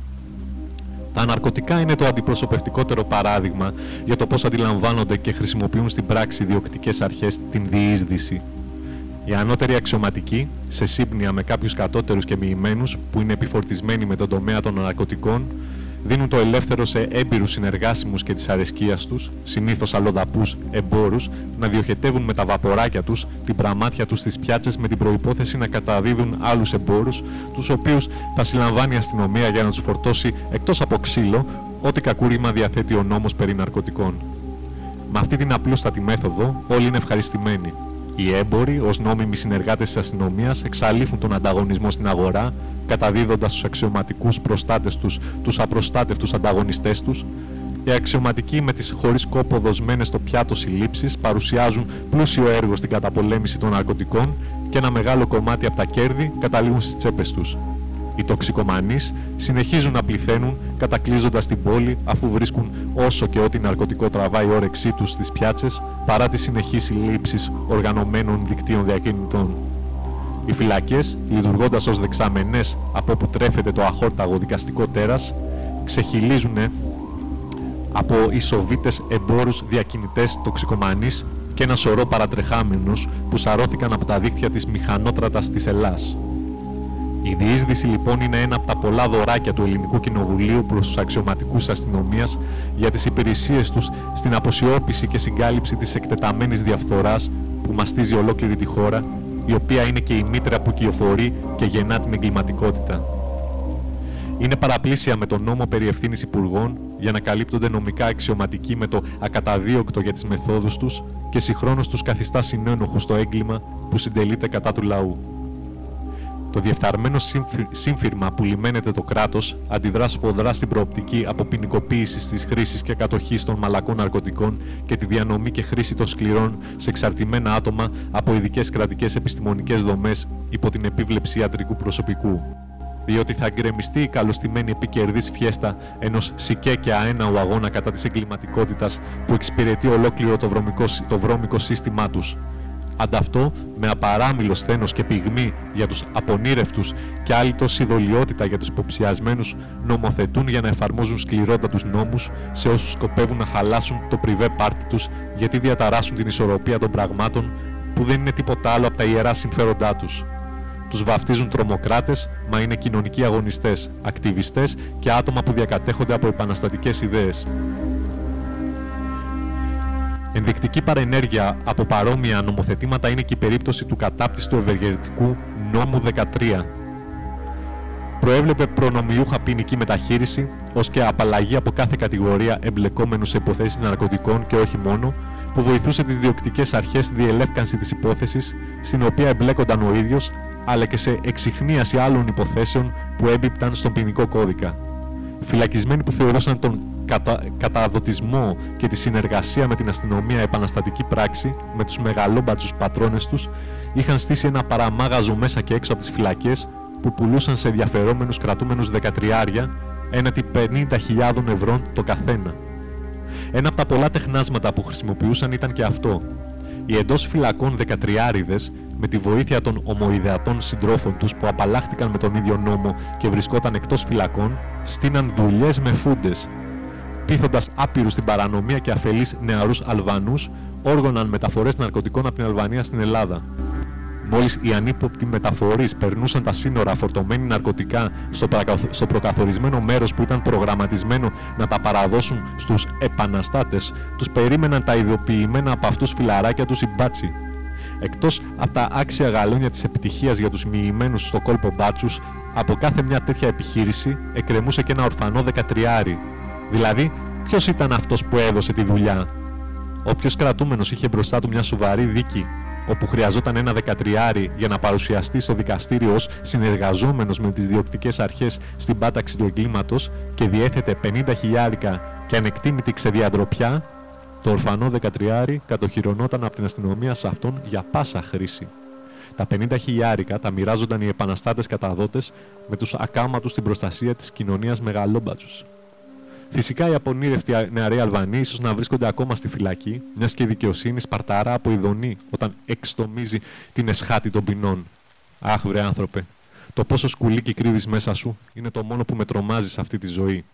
Τα ναρκωτικά είναι το αντιπροσωπευτικότερο παράδειγμα για το πώς αντιλαμβάνονται και χρησιμοποιούν στην πράξη διοκτικές αρχές την διείσδυση. Οι ανώτεροι αξιωματικοί, σε σύμπνοια με κάποιους κατώτερους και μοιημένους που είναι επιφορτισμένοι με τον τομέα των ναρκωτικών, δίνουν το ελεύθερο σε έμπειρους συνεργάσιμους και της αρεσκίας τους, συνήθως αλλοδαπούς εμπόρους, να διοχετεύουν με τα βαποράκια τους την πραμάτια τους στις πιάτσες με την προϋπόθεση να καταδίδουν άλλους εμπόρους, τους οποίους θα συλλαμβάνει η αστυνομία για να τους φορτώσει εκτός από ξύλο ό,τι κακούργημα διαθέτει ο νόμος περί ναρκωτικών. Με αυτή την απλούστατη μέθοδο όλοι είναι ευχαριστημένοι. Οι έμποροι, ως νόμιμοι συνεργάτες της αστυνομίας, εξαλείφουν τον ανταγωνισμό στην αγορά, καταδίδοντας στου αξιωματικούς προστάτες τους τους απροστάτευτους ανταγωνιστές τους. Οι αξιωματικοί με τις χωρίς κόπο δοσμένες στο πιάτο συλλήψεις παρουσιάζουν πλούσιο έργο στην καταπολέμηση των ναρκωτικών και ένα μεγάλο κομμάτι από τα κέρδη καταλήγουν στις τσέπες τους. Οι τοξικομανείς συνεχίζουν να πληθαίνουν κατακλείζοντας την πόλη αφού βρίσκουν όσο και ό,τι ναρκωτικό τραβάει η όρεξή τους στις πιάτσες παρά τις συνεχείς συλλήψεις οργανωμένων δικτύων διακινητών. Οι φυλακές, λειτουργώντας ως δεξαμενές από όπου τρέφεται το αχόρταγο δικαστικό τέρας, ξεχυλίζουν από ισοβίτες εμπόρους διακινητές τοξικομανείς και ένα σωρό παρατρεχάμενους που σαρώθηκαν από τα δίκτυα της μηχανότρατας της Ελλάς. Η διείσδυση λοιπόν είναι ένα από τα πολλά δωράκια του Ελληνικού Κοινοβουλίου προς τους αξιωματικούς αστυνομίας για τις υπηρεσίες τους στην αποσιώπηση και συγκάλυψη της εκτεταμένης διαφθοράς που μαστίζει ολόκληρη τη χώρα, η οποία είναι και η μήτρα που κυοφορεί και γεννά την εγκληματικότητα. Είναι παραπλήσια με τον νόμο περί ευθύνης υπουργών για να καλύπτονται νομικά αξιωματικοί με το ακαταδίωκτο για τις μεθόδους τους και συγχρόνως τους καθιστά συνένοχους στο έγκλημα που συντελείται κατά του λαού. Το διεφθαρμένο σύμφυ- σύμφυρμα που λιμένεται το κράτος αντιδρά σφοδρά στην προοπτική αποποινικοποίησης της χρήσης και κατοχής των μαλακών ναρκωτικών και τη διανομή και χρήση των σκληρών σε εξαρτημένα άτομα από ειδικές κρατικές επιστημονικές δομές υπό την επίβλεψη ιατρικού προσωπικού. Διότι θα γκρεμιστεί η καλωστημένη επικερδής φιέστα ενός σικέ και αέναου αγώνα κατά της εγκληματικότητας που εξυπηρετεί ολόκληρο το βρώμικο, το βρώμικο σύστημά τους, Ανταυτό, με απαράμιλο σθένος και πυγμή για τους απονήρευτους και άλλη τόση δολιότητα για τους υποψιασμένους, νομοθετούν για να εφαρμόζουν σκληρότατους νόμους σε όσους σκοπεύουν να χαλάσουν το πριβέ πάρτι τους γιατί διαταράσσουν την ισορροπία των πραγμάτων που δεν είναι τίποτα άλλο από τα ιερά συμφέροντά τους. Τους βαφτίζουν τρομοκράτες, μα είναι κοινωνικοί αγωνιστές, ακτιβιστές και άτομα που διακατέχονται από επαναστατικές ιδέες. Ενδεικτική παρενέργεια από παρόμοια νομοθετήματα είναι και η περίπτωση του κατάπτυστου ευεργετικού νόμου 13. Προέβλεπε προνομιούχα ποινική μεταχείριση, ως και απαλλαγή από κάθε κατηγορία εμπλεκόμενου σε υποθέσεις ναρκωτικών και όχι μόνο, που βοηθούσε τις διοκτικές αρχές στη διελεύκανση της υπόθεσης, στην οποία εμπλέκονταν ο ίδιος, αλλά και σε εξυχνίαση άλλων υποθέσεων που έμπιπταν στον ποινικό κώδικα. Φυλακισμένοι που θεωρούσαν τον κατα... καταδοτισμό και τη συνεργασία με την αστυνομία επαναστατική πράξη με τους μεγαλόμπατσους πατρόνες τους είχαν στήσει ένα παραμάγαζο μέσα και έξω από τις φυλακές που πουλούσαν σε ενδιαφερόμενους κρατούμενους δεκατριάρια έναντι 50.000 ευρώ το καθένα. Ένα από τα πολλά τεχνάσματα που χρησιμοποιούσαν ήταν και αυτό. Οι εντός φυλακών δεκατριάριδες, με τη βοήθεια των ομοειδεατών συντρόφων τους που απαλλάχτηκαν με τον ίδιο νόμο και βρισκόταν εκτός φυλακών, στείναν δουλειές με φούντες. Πείθοντας άπειρους στην παρανομία και αφελείς νεαρούς Αλβανούς, όργωναν μεταφορές ναρκωτικών από την Αλβανία στην Ελλάδα. Μόλις οι ανύποπτοι μεταφορείς περνούσαν τα σύνορα φορτωμένοι ναρκωτικά στο, παρακαθ- στο προκαθορισμένο μέρος που ήταν προγραμματισμένο να τα παραδώσουν στους επαναστάτες, τους περίμεναν τα ειδοποιημένα από αυτούς φιλαράκια τους οι μπάτσι. Εκτός από τα άξια γαλόνια της επιτυχίας για τους μοιημένους στο κόλπο μπάτσους, από κάθε μια τέτοια επιχείρηση εκκρεμούσε και ένα ορφανό δεκατριάρι. Δηλαδή, ποιος ήταν αυτός που έδωσε τη δουλειά; Όποιος κρατούμενος είχε μπροστά του μια σοβαρή δίκη, όπου χρειαζόταν ένα δεκατριάρι για να παρουσιαστεί στο δικαστήριο ως συνεργαζόμενος με τις διοκτικές αρχές στην πάταξη του εγκλήματος και διέθετε 50 χιλιάρικα και ανεκτήμητη ξεδιαντροπιά, το ορφανό δεκατριάρι κατοχυρωνόταν από την αστυνομία σε αυτόν για πάσα χρήση. Τα 50 χιλιάρικα τα μοιράζονταν οι επαναστάτες καταδότες με τους ακάματους στην προστασία της κοινωνίας μεγαλόμπατσους. Φυσικά οι απονήρευτοι νεαροί Αλβανοί ίσως να βρίσκονται ακόμα στη φυλακή, μιας και η δικαιοσύνη σπαρταρά από ειδονή όταν εξτομίζει την εσχάτη των ποινών. Αχ, βρε άνθρωπε, το πόσο σκουλίκι κρύβεις μέσα σου είναι το μόνο που με τρομάζεις σε αυτή τη ζωή.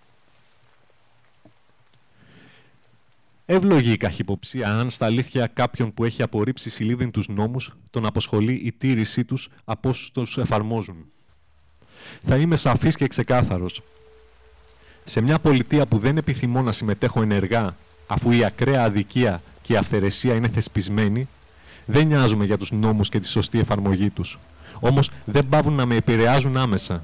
Εύλογη η καχυποψία αν στα αλήθεια κάποιον που έχει απορρίψει συλλήδιν τους νόμους τον αποσχολεί η τήρησή τους από όσους τους εφαρμόζουν. Θα είμαι σαφής και ξεκάθαρος. Σε μια πολιτεία που δεν επιθυμώ να συμμετέχω ενεργά, αφού η ακραία αδικία και η αυθαιρεσία είναι θεσπισμένη, δεν νοιάζομαι για τους νόμους και τη σωστή εφαρμογή τους. Όμως δεν πάβουν να με επηρεάζουν άμεσα.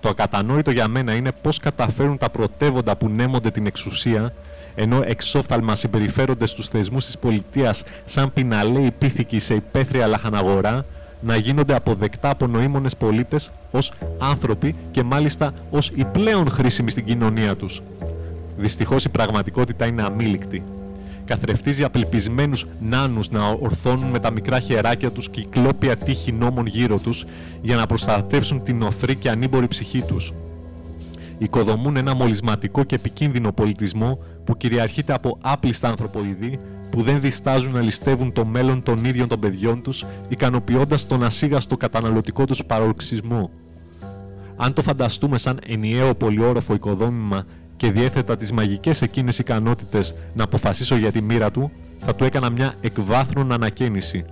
Το ακατανόητο για μένα είναι πώς καταφέρουν τα πρωτεύοντα που νέμονται την εξουσία, ενώ εξόφθαλμα συμπεριφέρονται στους θεσμούς της πολιτείας σαν πιναλέοι πίθηκοι σε υπαίθρια λαχαναγορά, να γίνονται αποδεκτά από νοήμονες πολίτες ως άνθρωποι και μάλιστα ως οι πλέον χρήσιμοι στην κοινωνία τους. Δυστυχώς η πραγματικότητα είναι αμήλικτη. Καθρεφτίζει απελπισμένους νάνους να ορθώνουν με τα μικρά χεράκια τους κυκλόπια τείχη νόμων γύρω τους για να προστατεύσουν την οθρή και ανήμπορη ψυχή τους. Οικοδομούν ένα μολυσματικό και επικίνδυνο πολιτισμό που κυριαρχείται από άπλιστα ανθρωποειδή που δεν διστάζουν να ληστεύουν το μέλλον των ίδιων των παιδιών τους, ικανοποιώντας τον ασίγαστο καταναλωτικό τους παροξισμό. Αν το φανταστούμε σαν ενιαίο πολυόροφο οικοδόμημα και διέθετα τις μαγικές εκείνες ικανότητες να αποφασίσω για τη μοίρα του, θα του έκανα μια εκβάθρον ανακαίνιση.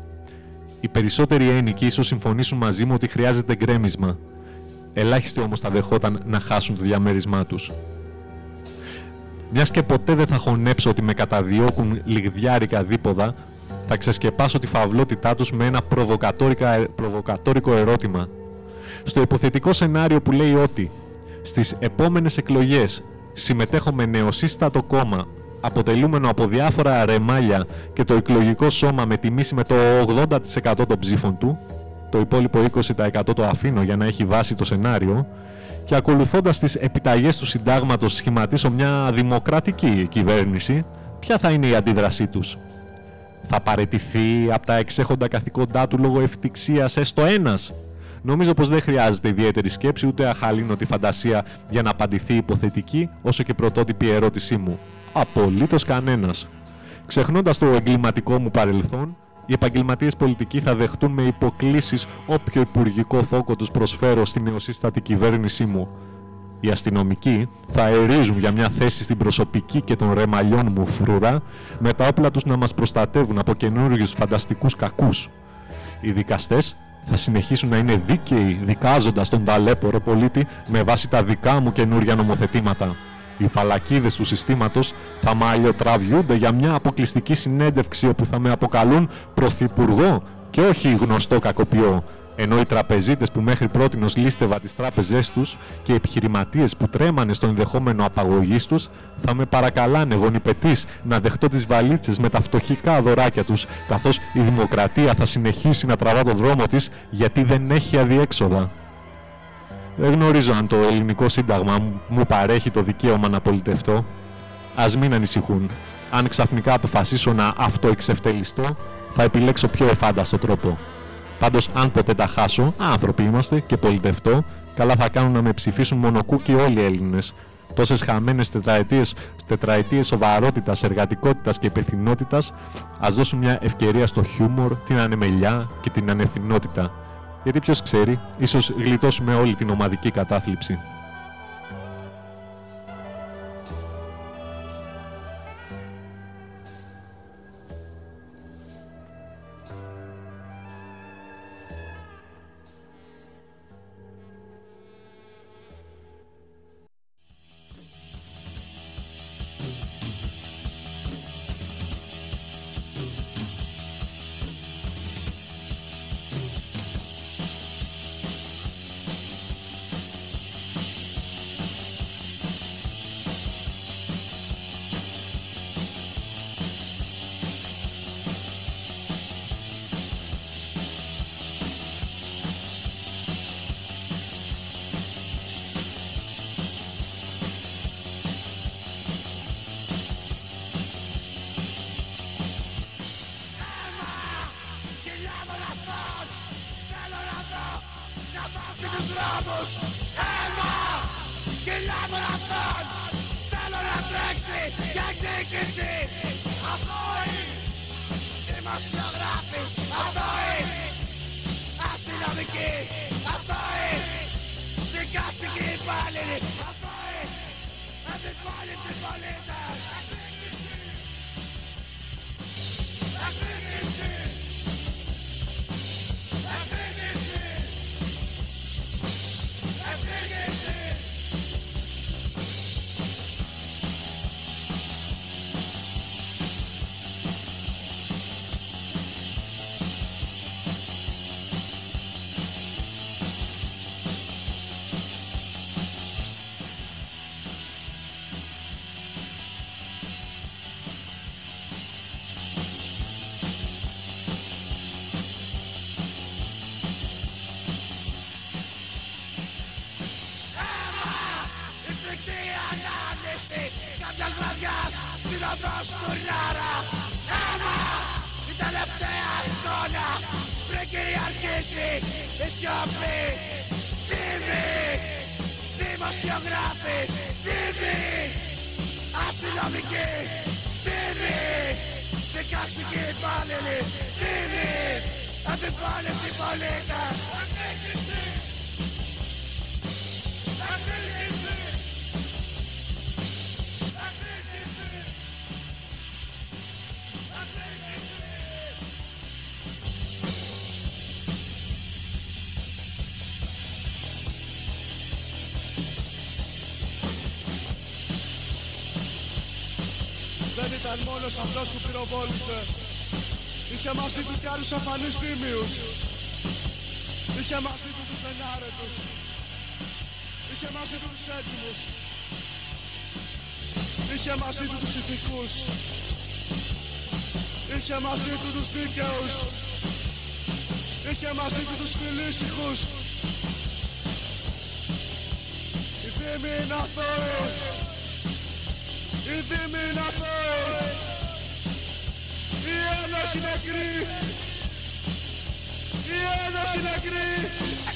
Οι περισσότεροι ένικοι ίσως συμφωνήσουν μαζί μου ότι χρειάζεται γκρέμισμα. Ελάχιστοι όμως θα δεχόταν να χάσουν το διαμέρισμά τους. Μιας και ποτέ δεν θα χωνέψω ότι με καταδιώκουν λιγδιάρικα δίποδα, θα ξεσκεπάσω τη φαυλότητά τους με ένα προβοκατόρικα- προβοκατόρικο ερώτημα. Στο υποθετικό σενάριο που λέει ότι στις επόμενες εκλογές συμμετέχω με νεοσύστατο κόμμα αποτελούμενο από διάφορα ρεμάλια και το εκλογικό σώμα με τιμήσει με το 80% των ψήφων του, το υπόλοιπο 20% το αφήνω για να έχει βάση το σενάριο, και ακολουθώντας τις επιταγές του συντάγματος σχηματίσω μια δημοκρατική κυβέρνηση, ποια θα είναι η αντίδρασή τους; Θα παρετηθεί από τα εξέχοντα καθηκόντά του λόγω ευτυξίας έστω ένας; Νομίζω πως δεν χρειάζεται ιδιαίτερη σκέψη ούτε αχαλήνω τη φαντασία για να απαντηθεί η υποθετική όσο και πρωτότυπη ερώτησή μου. Απολύτως κανένας. Ξεχνώντας το εγκληματικό μου παρελθόν, οι επαγγελματίες πολιτικοί θα δεχτούν με υποκλήσεις όποιο υπουργικό θόκο τους προσφέρω στη νεοσύστατη κυβέρνησή μου. Οι αστυνομικοί θα αερίζουν για μια θέση στην προσωπική και των ρεμαλιών μου φρουρά, με τα όπλα τους να μας προστατεύουν από καινούριους φανταστικούς κακούς. Οι δικαστές θα συνεχίσουν να είναι δίκαιοι δικάζοντας τον ταλέπορο πολίτη με βάση τα δικά μου καινούρια νομοθετήματα. Οι παλακίδες του συστήματος θα μαλλιοτραβιούνται για μια αποκλειστική συνέντευξη όπου θα με αποκαλούν πρωθυπουργό και όχι γνωστό κακοποιό. Ενώ οι τραπεζίτες που μέχρι πρότινος λίστευα τις τράπεζές τους και οι επιχειρηματίες που τρέμανε στο ενδεχόμενο απαγωγής τους θα με παρακαλάνε γονιπετής να δεχτώ τις βαλίτσες με τα φτωχικά δωράκια τους καθώς η δημοκρατία θα συνεχίσει να τραβά το δρόμο της γιατί δεν έχει αδιέξοδα. Δεν γνωρίζω αν το ελληνικό σύνταγμα μου- μου παρέχει το δικαίωμα να πολιτευτώ. Ας μην ανησυχούν. Αν ξαφνικά αποφασίσω να αυτοεξευτελιστώ, θα επιλέξω πιο εφάνταστο τρόπο. Πάντως, αν ποτέ τα χάσω, άνθρωποι είμαστε και πολιτευτώ, καλά θα κάνουν να με ψηφίσουν μονοκούκι όλοι οι Έλληνες. Τόσες χαμένες τετραετίες, τετραετίες σοβαρότητας, εργατικότητας και υπευθυνότητας, ας δώσουν μια ευκαιρία στο χιούμορ, την ανεμελιά και την ανευθυνότητα. Γιατί ποιος ξέρει, ίσως γλιτώσουμε όλη την ομαδική κατάθλιψη.
Άλλους αφανείς τίμιους Είχε μαζί του τους ενάρετους. Είχε μαζί τους τους έτοιμους. Είχε μαζί του τους ηθικούς. Είχε μαζί του τους δίκαιους. Είχε μαζί του τους φιλήσυχους. Η Δήμη είναι αθώη. Η Δήμη είναι αθώη.
Η Ένοχη είναι κρύη Viens, Martina Gris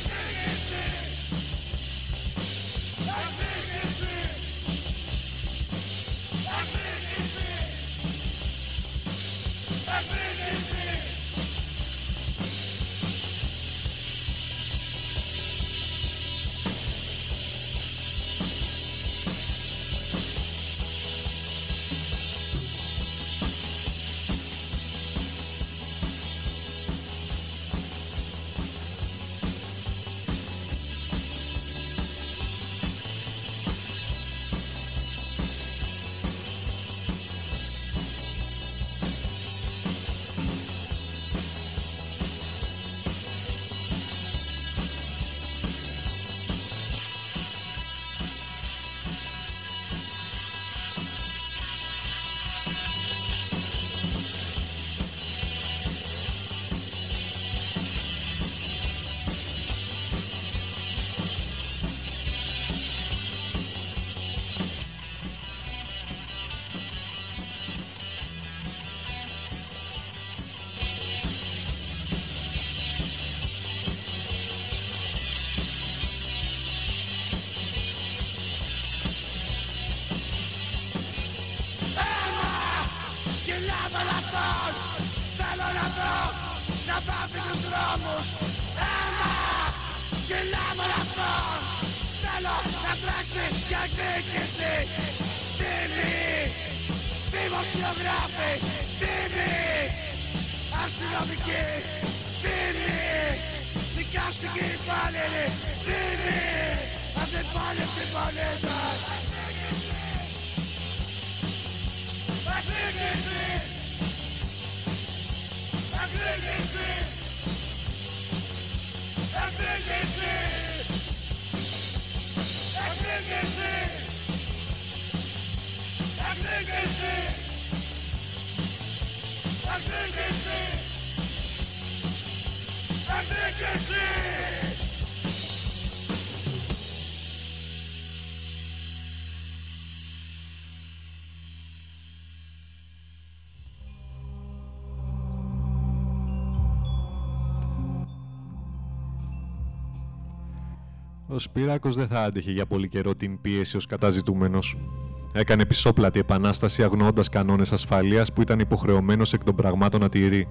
Ο Σπύρακος δεν θα άντεχε για πολύ καιρό την πίεση ως καταζητούμενος. Έκανε πισόπλατη επανάσταση αγνοώντας κανόνες ασφαλείας που ήταν υποχρεωμένος εκ των πραγμάτων να τηρεί.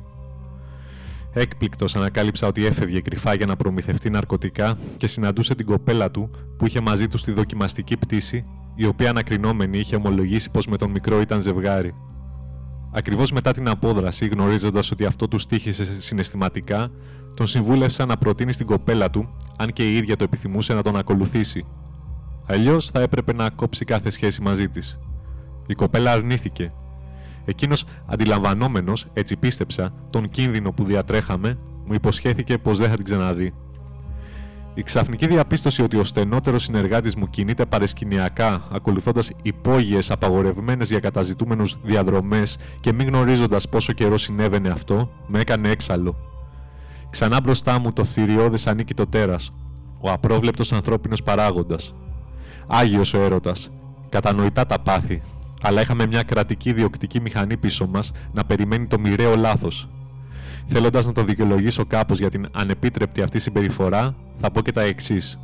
Έκπληκτος ανακάλυψα ότι έφευγε κρυφά για να προμηθευτεί ναρκωτικά και συναντούσε την κοπέλα του που είχε μαζί του στη δοκιμαστική πτήση, η οποία ανακρινόμενη είχε ομολογήσει πως με τον μικρό ήταν ζευγάρι. Ακριβώς μετά την απόδραση, γνωρίζοντας ότι αυτό του στήχησε συναισθηματικά, τον συμβούλευσα να προτείνει στην κοπέλα του αν και η ίδια το επιθυμούσε να τον ακολουθήσει. Αλλιώς θα έπρεπε να κόψει κάθε σχέση μαζί της. Η κοπέλα αρνήθηκε. Εκείνος, αντιλαμβανόμενος, έτσι πίστεψα, τον κίνδυνο που διατρέχαμε, μου υποσχέθηκε πως δεν θα την ξαναδεί. Η ξαφνική διαπίστωση ότι ο στενότερος συνεργάτης μου κινείται παρεσκηνιακά, ακολουθώντας υπόγειες απαγορευμένες για καταζητούμενους διαδρομές και μη γνωρίζοντας πόσο καιρό συνέβαινε αυτό, με έκανε έξαλλο. Ξανά μπροστά μου το θηριώδες ανήκει το τέρας, ο απρόβλεπτος ανθρώπινος παράγοντας. Άγιος ο έρωτας, κατανοητά τα πάθη, αλλά είχαμε μια κρατική διοκτική μηχανή πίσω μας να περιμένει το μοιραίο λάθος. Θέλοντας να το δικαιολογήσω κάπως για την ανεπίτρεπτη αυτή συμπεριφορά, θα πω και τα εξής.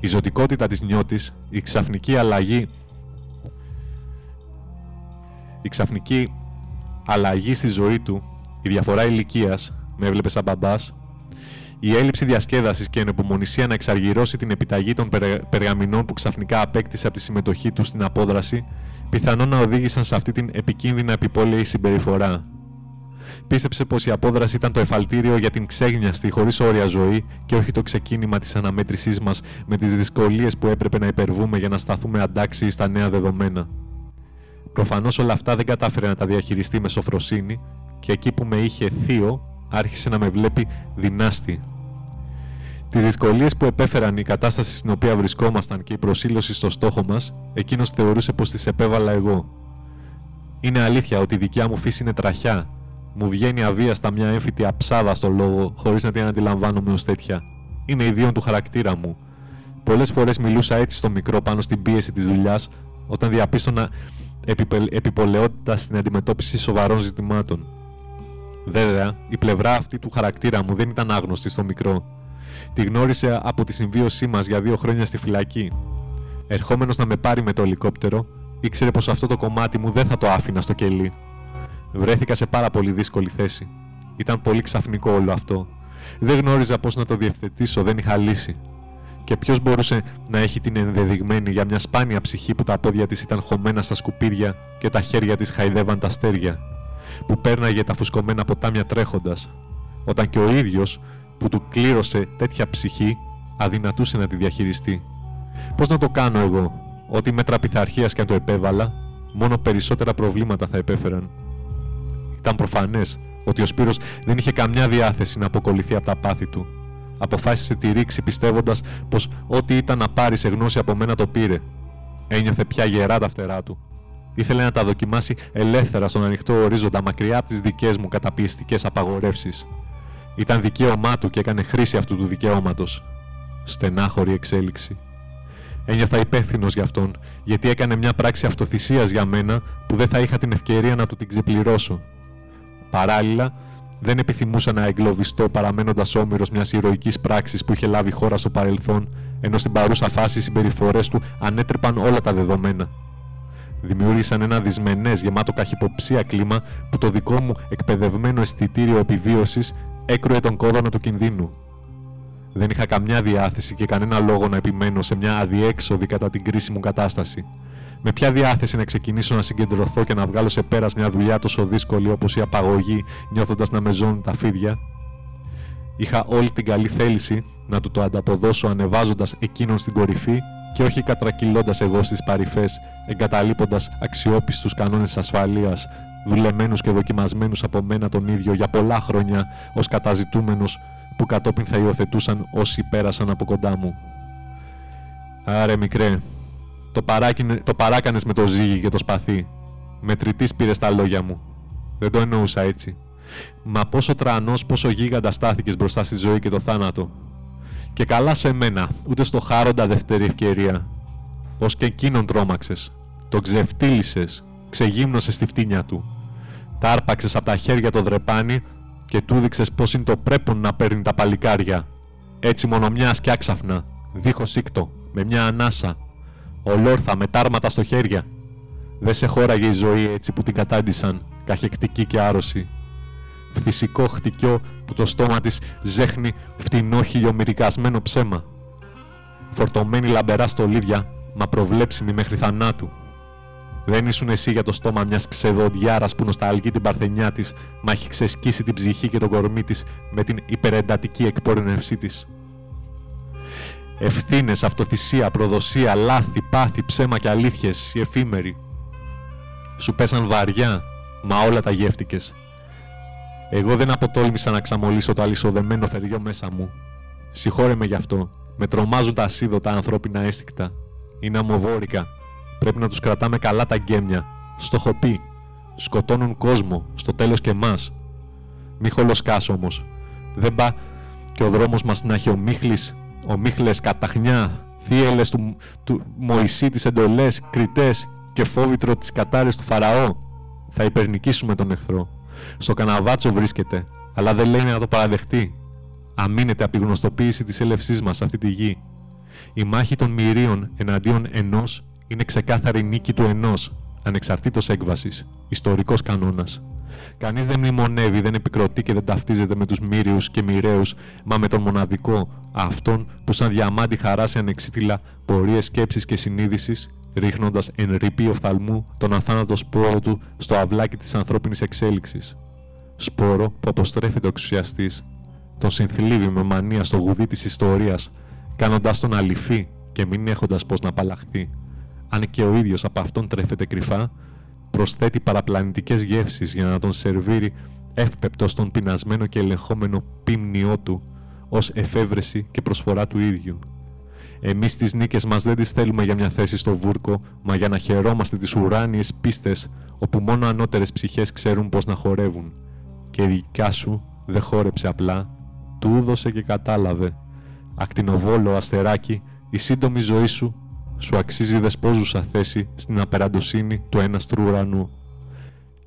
Η ζωτικότητα της νιώτης, η ξαφνική αλλαγή η ξαφνική αλλαγή στη ζωή του, η διαφορά ηλικίας, με έβλεπε σαν μπαμπάς, η έλλειψη διασκέδασης και η ανεπομονησία να εξαργυρώσει την επιταγή των περ- περγαμηνών που ξαφνικά απέκτησε από τη συμμετοχή τους στην απόδραση, πιθανόν να οδήγησαν σε αυτή την επικίνδυνα επιπόλαιη συμπεριφορά. Πίστεψε πως η απόδραση ήταν το εφαλτήριο για την ξέγνιαστη χωρίς όρια ζωή και όχι το ξεκίνημα της αναμέτρησής μας με τις δυσκολίες που έπρεπε να υπερβούμε για να σταθούμε αντάξιοι στα νέα δεδομένα. Προφανώς όλα αυτά δεν κατάφερε να τα διαχειριστεί με σοφροσύνη και εκεί που με είχε θείο άρχισε να με βλέπει δυνάστη. Τις δυσκολίες που επέφεραν η κατάσταση στην οποία βρισκόμασταν και η προσήλωση στο στόχο μας, εκείνος θεωρούσε πως τις επέβαλα εγώ. Είναι αλήθεια ότι η δικιά μου φύση είναι τραχιά. Μου βγαίνει αβίαστα μια έμφυτη αψάδα στο λόγο, χωρίς να την αντιλαμβάνομαι ως τέτοια. Είναι ιδίων του χαρακτήρα μου. Πολλές φορές μιλούσα έτσι στο μικρό πάνω στην πίεση της δουλειάς, όταν διαπίστωνα επιπε- επιπολαιότητα στην αντιμετώπιση σοβαρών ζητημάτων. Βέβαια, η πλευρά αυτή του χαρακτήρα μου δεν ήταν άγνωστη στο μικρό. Τη γνώρισε από τη συμβίωσή μας για δύο χρόνια στη φυλακή. Ερχόμενος να με πάρει με το ελικόπτερο, ήξερε πως αυτό το κομμάτι μου δεν θα το άφηνα στο κελί. Βρέθηκα σε πάρα πολύ δύσκολη θέση. Ήταν πολύ ξαφνικό όλο αυτό. Δεν γνώριζα πώ να το διευθετήσω, δεν είχα λύση. Και ποιος μπορούσε να έχει την ενδεδειγμένη για μια σπάνια ψυχή που τα πόδια της ήταν χωμένα στα σκουπίδια και τα χέρια της χαϊδεύαν τα αστέρια, που πέρναγε τα φουσκωμένα ποτάμια τρέχοντας, όταν και ο ίδιος που του κλήρωσε τέτοια ψυχή αδυνατούσε να τη διαχειριστεί. Πώς να το κάνω εγώ, ότι μέτρα πειθαρχίας και αν το επέβαλα, μόνο περισσότερα προβλήματα θα επέφεραν. Ήταν προφανές ότι ο Σπύρος δεν είχε καμιά διάθεση να αποκολληθεί από τα πάθη του. Αποφάσισε τη ρήξη πιστεύοντας πως ό,τι ήταν να πάρει σε γνώση από μένα το πήρε. Ένιωθε πια γερά τα φτερά του. Ήθελε να τα δοκιμάσει ελεύθερα στον ανοιχτό ορίζοντα μακριά από τις δικές μου καταπιεστικέ απαγορεύσεις. Ήταν δικαίωμά του και έκανε χρήση αυτού του δικαιώματος. Στενάχωρη εξέλιξη. Ένιωθα υπεύθυνος για αυτόν, γιατί έκανε μια πράξη αυτοθυσίας για μένα που δεν θα είχα την ευκαιρία να του την ξεπληρώσω. Παράλληλα, δεν επιθυμούσα να εγκλωβιστώ παραμένοντας όμοιρος μιας ηρωικής πράξης που είχε λάβει η χώρα στο παρελθόν, ενώ στην παρούσα φάση οι συμπεριφορές του ανέτρεπαν όλα τα δεδομένα. Δημιούργησαν ένα δυσμενές γεμάτο καχυποψία κλίμα που το δικό μου εκπαιδευμένο αισθητήριο επιβίωσης έκρουε τον κόδωνα του κινδύνου. Δεν είχα καμιά διάθεση και κανένα λόγο να επιμένω σε μια αδιέξοδη κατά την κρίση μου κατάσταση. Με ποια διάθεση να ξεκινήσω να συγκεντρωθώ και να βγάλω σε πέρας μια δουλειά τόσο δύσκολη όπως η απαγωγή, νιώθοντας να με ζώνουν τα φίδια; Είχα όλη την καλή θέληση να του το ανταποδώσω ανεβάζοντας εκείνον στην κορυφή και όχι κατρακυλώντας εγώ στις παρυφές, εγκαταλείποντας αξιόπιστους κανόνες ασφαλείας, δουλεμένους και δοκιμασμένους από μένα τον ίδιο για πολλά χρόνια ως καταζητούμενος που κατόπιν θα υιοθετούσαν όσοι πέρασαν από κοντά μου. Άρε μικρέ, το, παράκινε, το παράκανες με το ζύγι και το σπαθί. Μετρητής πήρες τα λόγια μου. Δεν το εννοούσα έτσι. Μα πόσο τρανός, πόσο γίγαντα στάθηκες μπροστά στη ζωή και το θάνατο. Και καλά σε μένα, ούτε στο χάροντα δεύτερη ευκαιρία. Ως και εκείνον τρόμαξες. Τον ξεφτύλισες, ξεγύμνωσες στη φτύνια του. Τάρπαξες από τα χέρια το δρεπάνι και του δείξες πως είναι το πρέπον να παίρνει τα παλικάρια. Έτσι μονομιάς και άξαφνα, δίχως σύκτο, με μια ανάσα, ολόρθα με τάρματα στο χέρια. Δεν σε χώραγε η ζωή έτσι που την κατάντησαν, καχεκτική και άρρωση. Φυσικό χτυκιό που το στόμα της ζέχνει φτηνό χιλιομυρικασμένο ψέμα. Φορτωμένη λαμπερά στολίδια, μα προβλέψιμη μέχρι θανάτου. Δεν ήσουν εσύ για το στόμα μιας ξεδοντιάρα που νοσταλγεί την παρθενιά της, μα έχει ξεσκίσει την ψυχή και τον κορμί της με την υπερεντατική εκπόρυνευσή της. Ευθύνες, αυτοθυσία, προδοσία, λάθη, πάθη, ψέμα και αλήθειες, οι εφήμεροι. Σου πέσαν βαριά, μα όλα τα γεύτηκες. Εγώ δεν αποτόλμησα να ξαμολύσω το αλυσοδεμένο θεριό μέσα μου. Συγχώρε με γι' αυτό. Με τρομάζουν τα ασίδωτα ανθρώπινα αίσθηκτα. Είναι αμοβόρικα. Πρέπει να τους κρατάμε καλά τα γκέμια. Στοχοπή. Σκοτώνουν κόσμο. Στο τέλος και εμάς. Μη χολοσκάς όμως. Δεν πά και ο δρόμος μας να έχει ομίχλης, ομίχλες, καταχνιά, θύελες του, του Μωυσή τις εντολές, κριτές και φόβητρο της κατάρρες του Φαραώ. Θα υπερνικήσουμε τον εχθρό. Στο καναβάτσο βρίσκεται, αλλά δεν λέει να το παραδεχτεί. Αμήνεται από τη γνωστοποίηση της έλευσής μας σε αυτή τη γη. Η μάχη των μυρίων εναντίον ενός είναι ξεκάθαρη νίκη του ενός, ανεξαρτήτως έκβασης, ιστορικός κανόνας. Κανείς δεν μνημονεύει, δεν επικροτεί και δεν ταυτίζεται με τους μύριους και μοιραίους, μα με τον μοναδικό, αυτόν που σαν διαμάντι χαράσει ανεξίτηλα πορείες σκέψης και συνείδησης, ρίχνοντας εν ρηπή οφθαλμού τον αθάνατο σπόρο του στο αυλάκι της ανθρώπινης εξέλιξης. Σπόρο που αποστρέφεται ο εξουσιαστής, τον συνθλίβει με μανία στο γουδί της ιστορίας, κάνοντας τον αληφή και μην έχοντας πώς να απαλλαχθεί. Αν και ο ίδιος από αυτόν τρέφεται κρυφά, προσθέτει παραπλανητικές γεύσεις για να τον σερβίρει εύπεπτος στον πεινασμένο και ελεγχόμενο πίμνιό του ως εφεύρεση και προσφορά του ίδιου. Εμείς τις νίκες μας δεν τις θέλουμε για μια θέση στο βούρκο, μα για να χαιρόμαστε τις ουράνιες πίστες όπου μόνο ανώτερες ψυχές ξέρουν πώς να χορεύουν. Και η δικιά σου δεν χόρεψε απλά, του έδωσε και κατάλαβε. Ακτινοβόλο αστεράκι, η σύντομη ζωή σου σου αξίζει δεσπόζουσα θέση στην απεραντοσύνη του έναστρου ουρανού.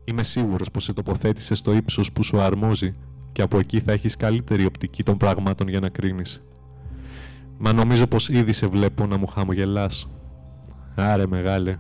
Είμαι σίγουρος πως σε τοποθέτησες στο ύψος που σου αρμόζει και από εκεί θα έχεις καλύτερη οπτική των πραγμάτων για να κρίνεις. Μα νομίζω πως ήδη σε βλέπω να μου χαμογελάς. Άρε μεγάλε.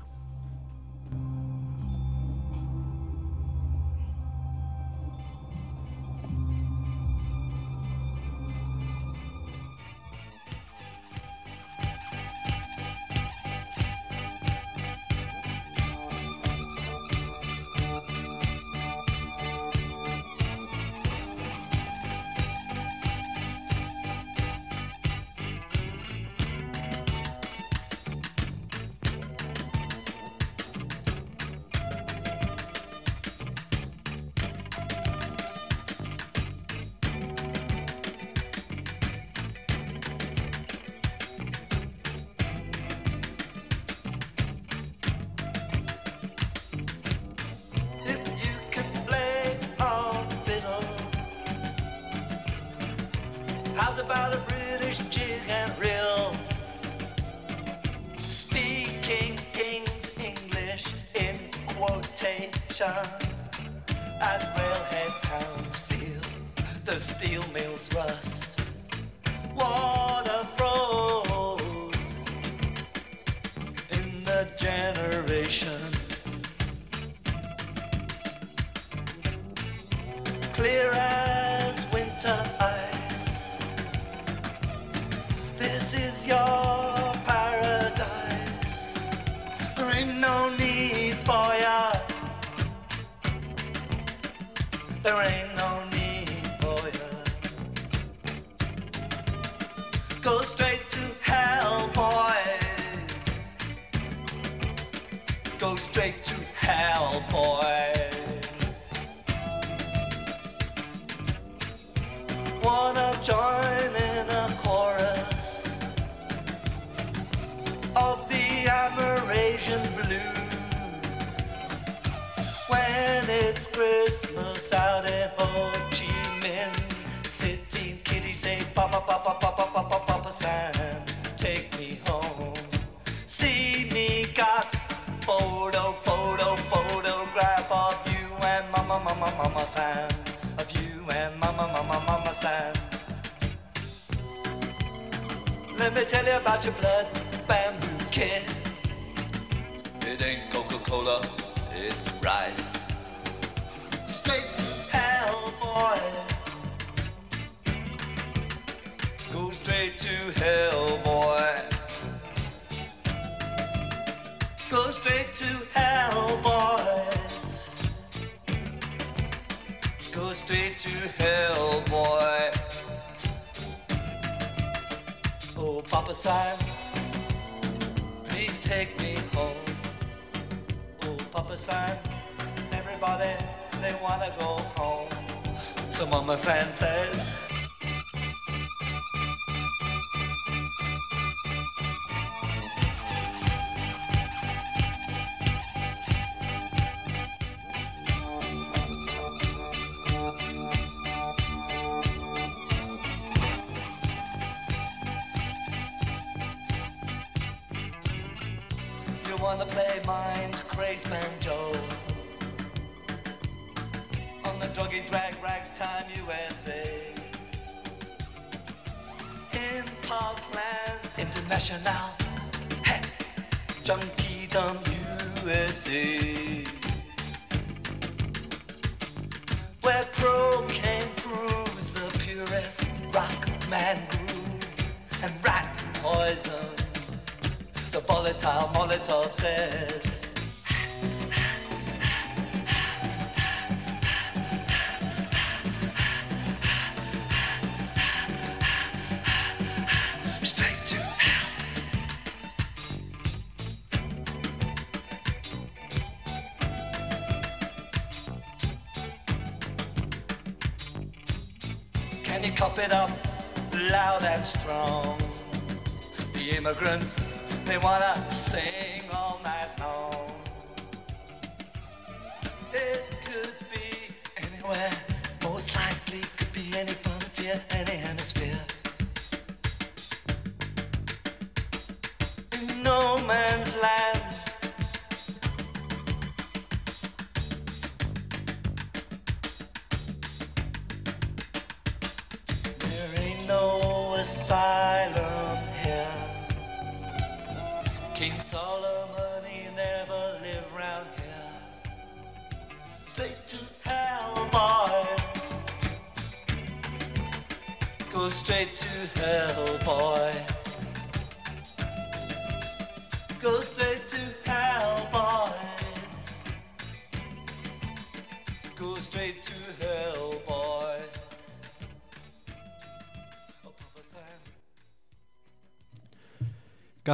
your blood bamboo kid.
It ain't Coca Cola, it's rice.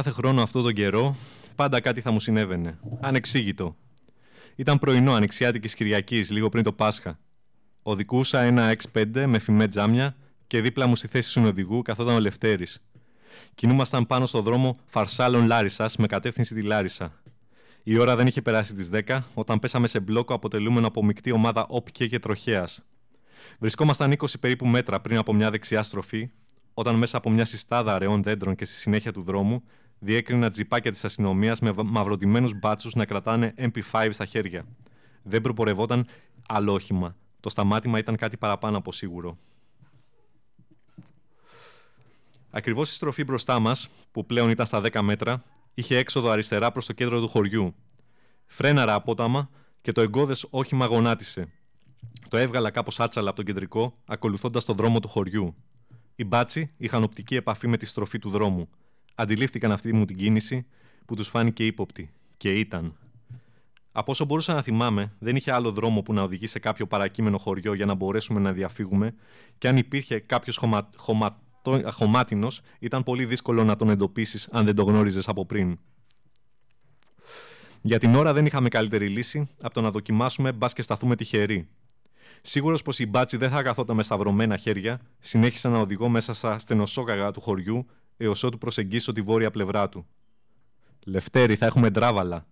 Κάθε χρόνο αυτό τον καιρό πάντα κάτι θα μου συνέβαινε. Ανεξήγητο. Ήταν πρωινό ανοιξιάτικης Κυριακής, λίγο πριν το Πάσχα. Οδικούσα ένα X5 με φημέ τζάμια και δίπλα μου στη θέση συνοδηγού καθόταν ο Λευτέρης. Κινούμασταν πάνω στο δρόμο Φαρσάλων Λάρισας με κατεύθυνση τη Λάρισα. Η ώρα δεν είχε περάσει τις 10 όταν πέσαμε σε μπλόκο αποτελούμενο από μεικτή ομάδα όπικε και τροχέας. Βρισκόμασταν 20 περίπου μέτρα πριν από μια δεξιά στροφή, όταν μέσα από μια συστάδα αραιών δέντρων και στη συνέχεια του δρόμου διέκρινα τζιπάκια της αστυνομίας με μαυροτημένους μπάτσους να κρατάνε MP5 στα χέρια. Δεν προπορευόταν άλλο όχημα. Το σταμάτημα ήταν κάτι παραπάνω από σίγουρο. Ακριβώς η στροφή μπροστά μας, που πλέον ήταν στα 10 μέτρα, είχε έξοδο αριστερά προς το κέντρο του χωριού. Φρέναρα απόταμα και το εγκώδες όχημα γονάτισε. Το έβγαλα κάπως άτσαλα από τον κεντρικό, ακολουθώντας τον δρόμο του χωριού. Οι μπάτσι είχαν οπτική επαφή με τη στροφή του δρόμου. Αντιλήφθηκαν αυτή μου την κίνηση που τους φάνηκε ύποπτη. Και ήταν. Από όσο μπορούσα να θυμάμαι, δεν είχε άλλο δρόμο που να οδηγεί σε κάποιο παρακείμενο χωριό για να μπορέσουμε να διαφύγουμε, και αν υπήρχε κάποιος χωμα... χωμα... χωμάτινος, ήταν πολύ δύσκολο να τον εντοπίσεις αν δεν το γνώριζες από πριν. Για την ώρα δεν είχαμε καλύτερη λύση από το να δοκιμάσουμε μπας και σταθούμε τυχεροί. Σίγουρος πως η μπάτσι δεν θα καθόταν με σταυρωμένα χέρια, συνέχισα να οδηγώ μέσα στα στενοσόκαγα του χωριού έως ότου προσεγγίσω τη βόρεια πλευρά του. Λευτέρη, θα έχουμε ντράβαλα.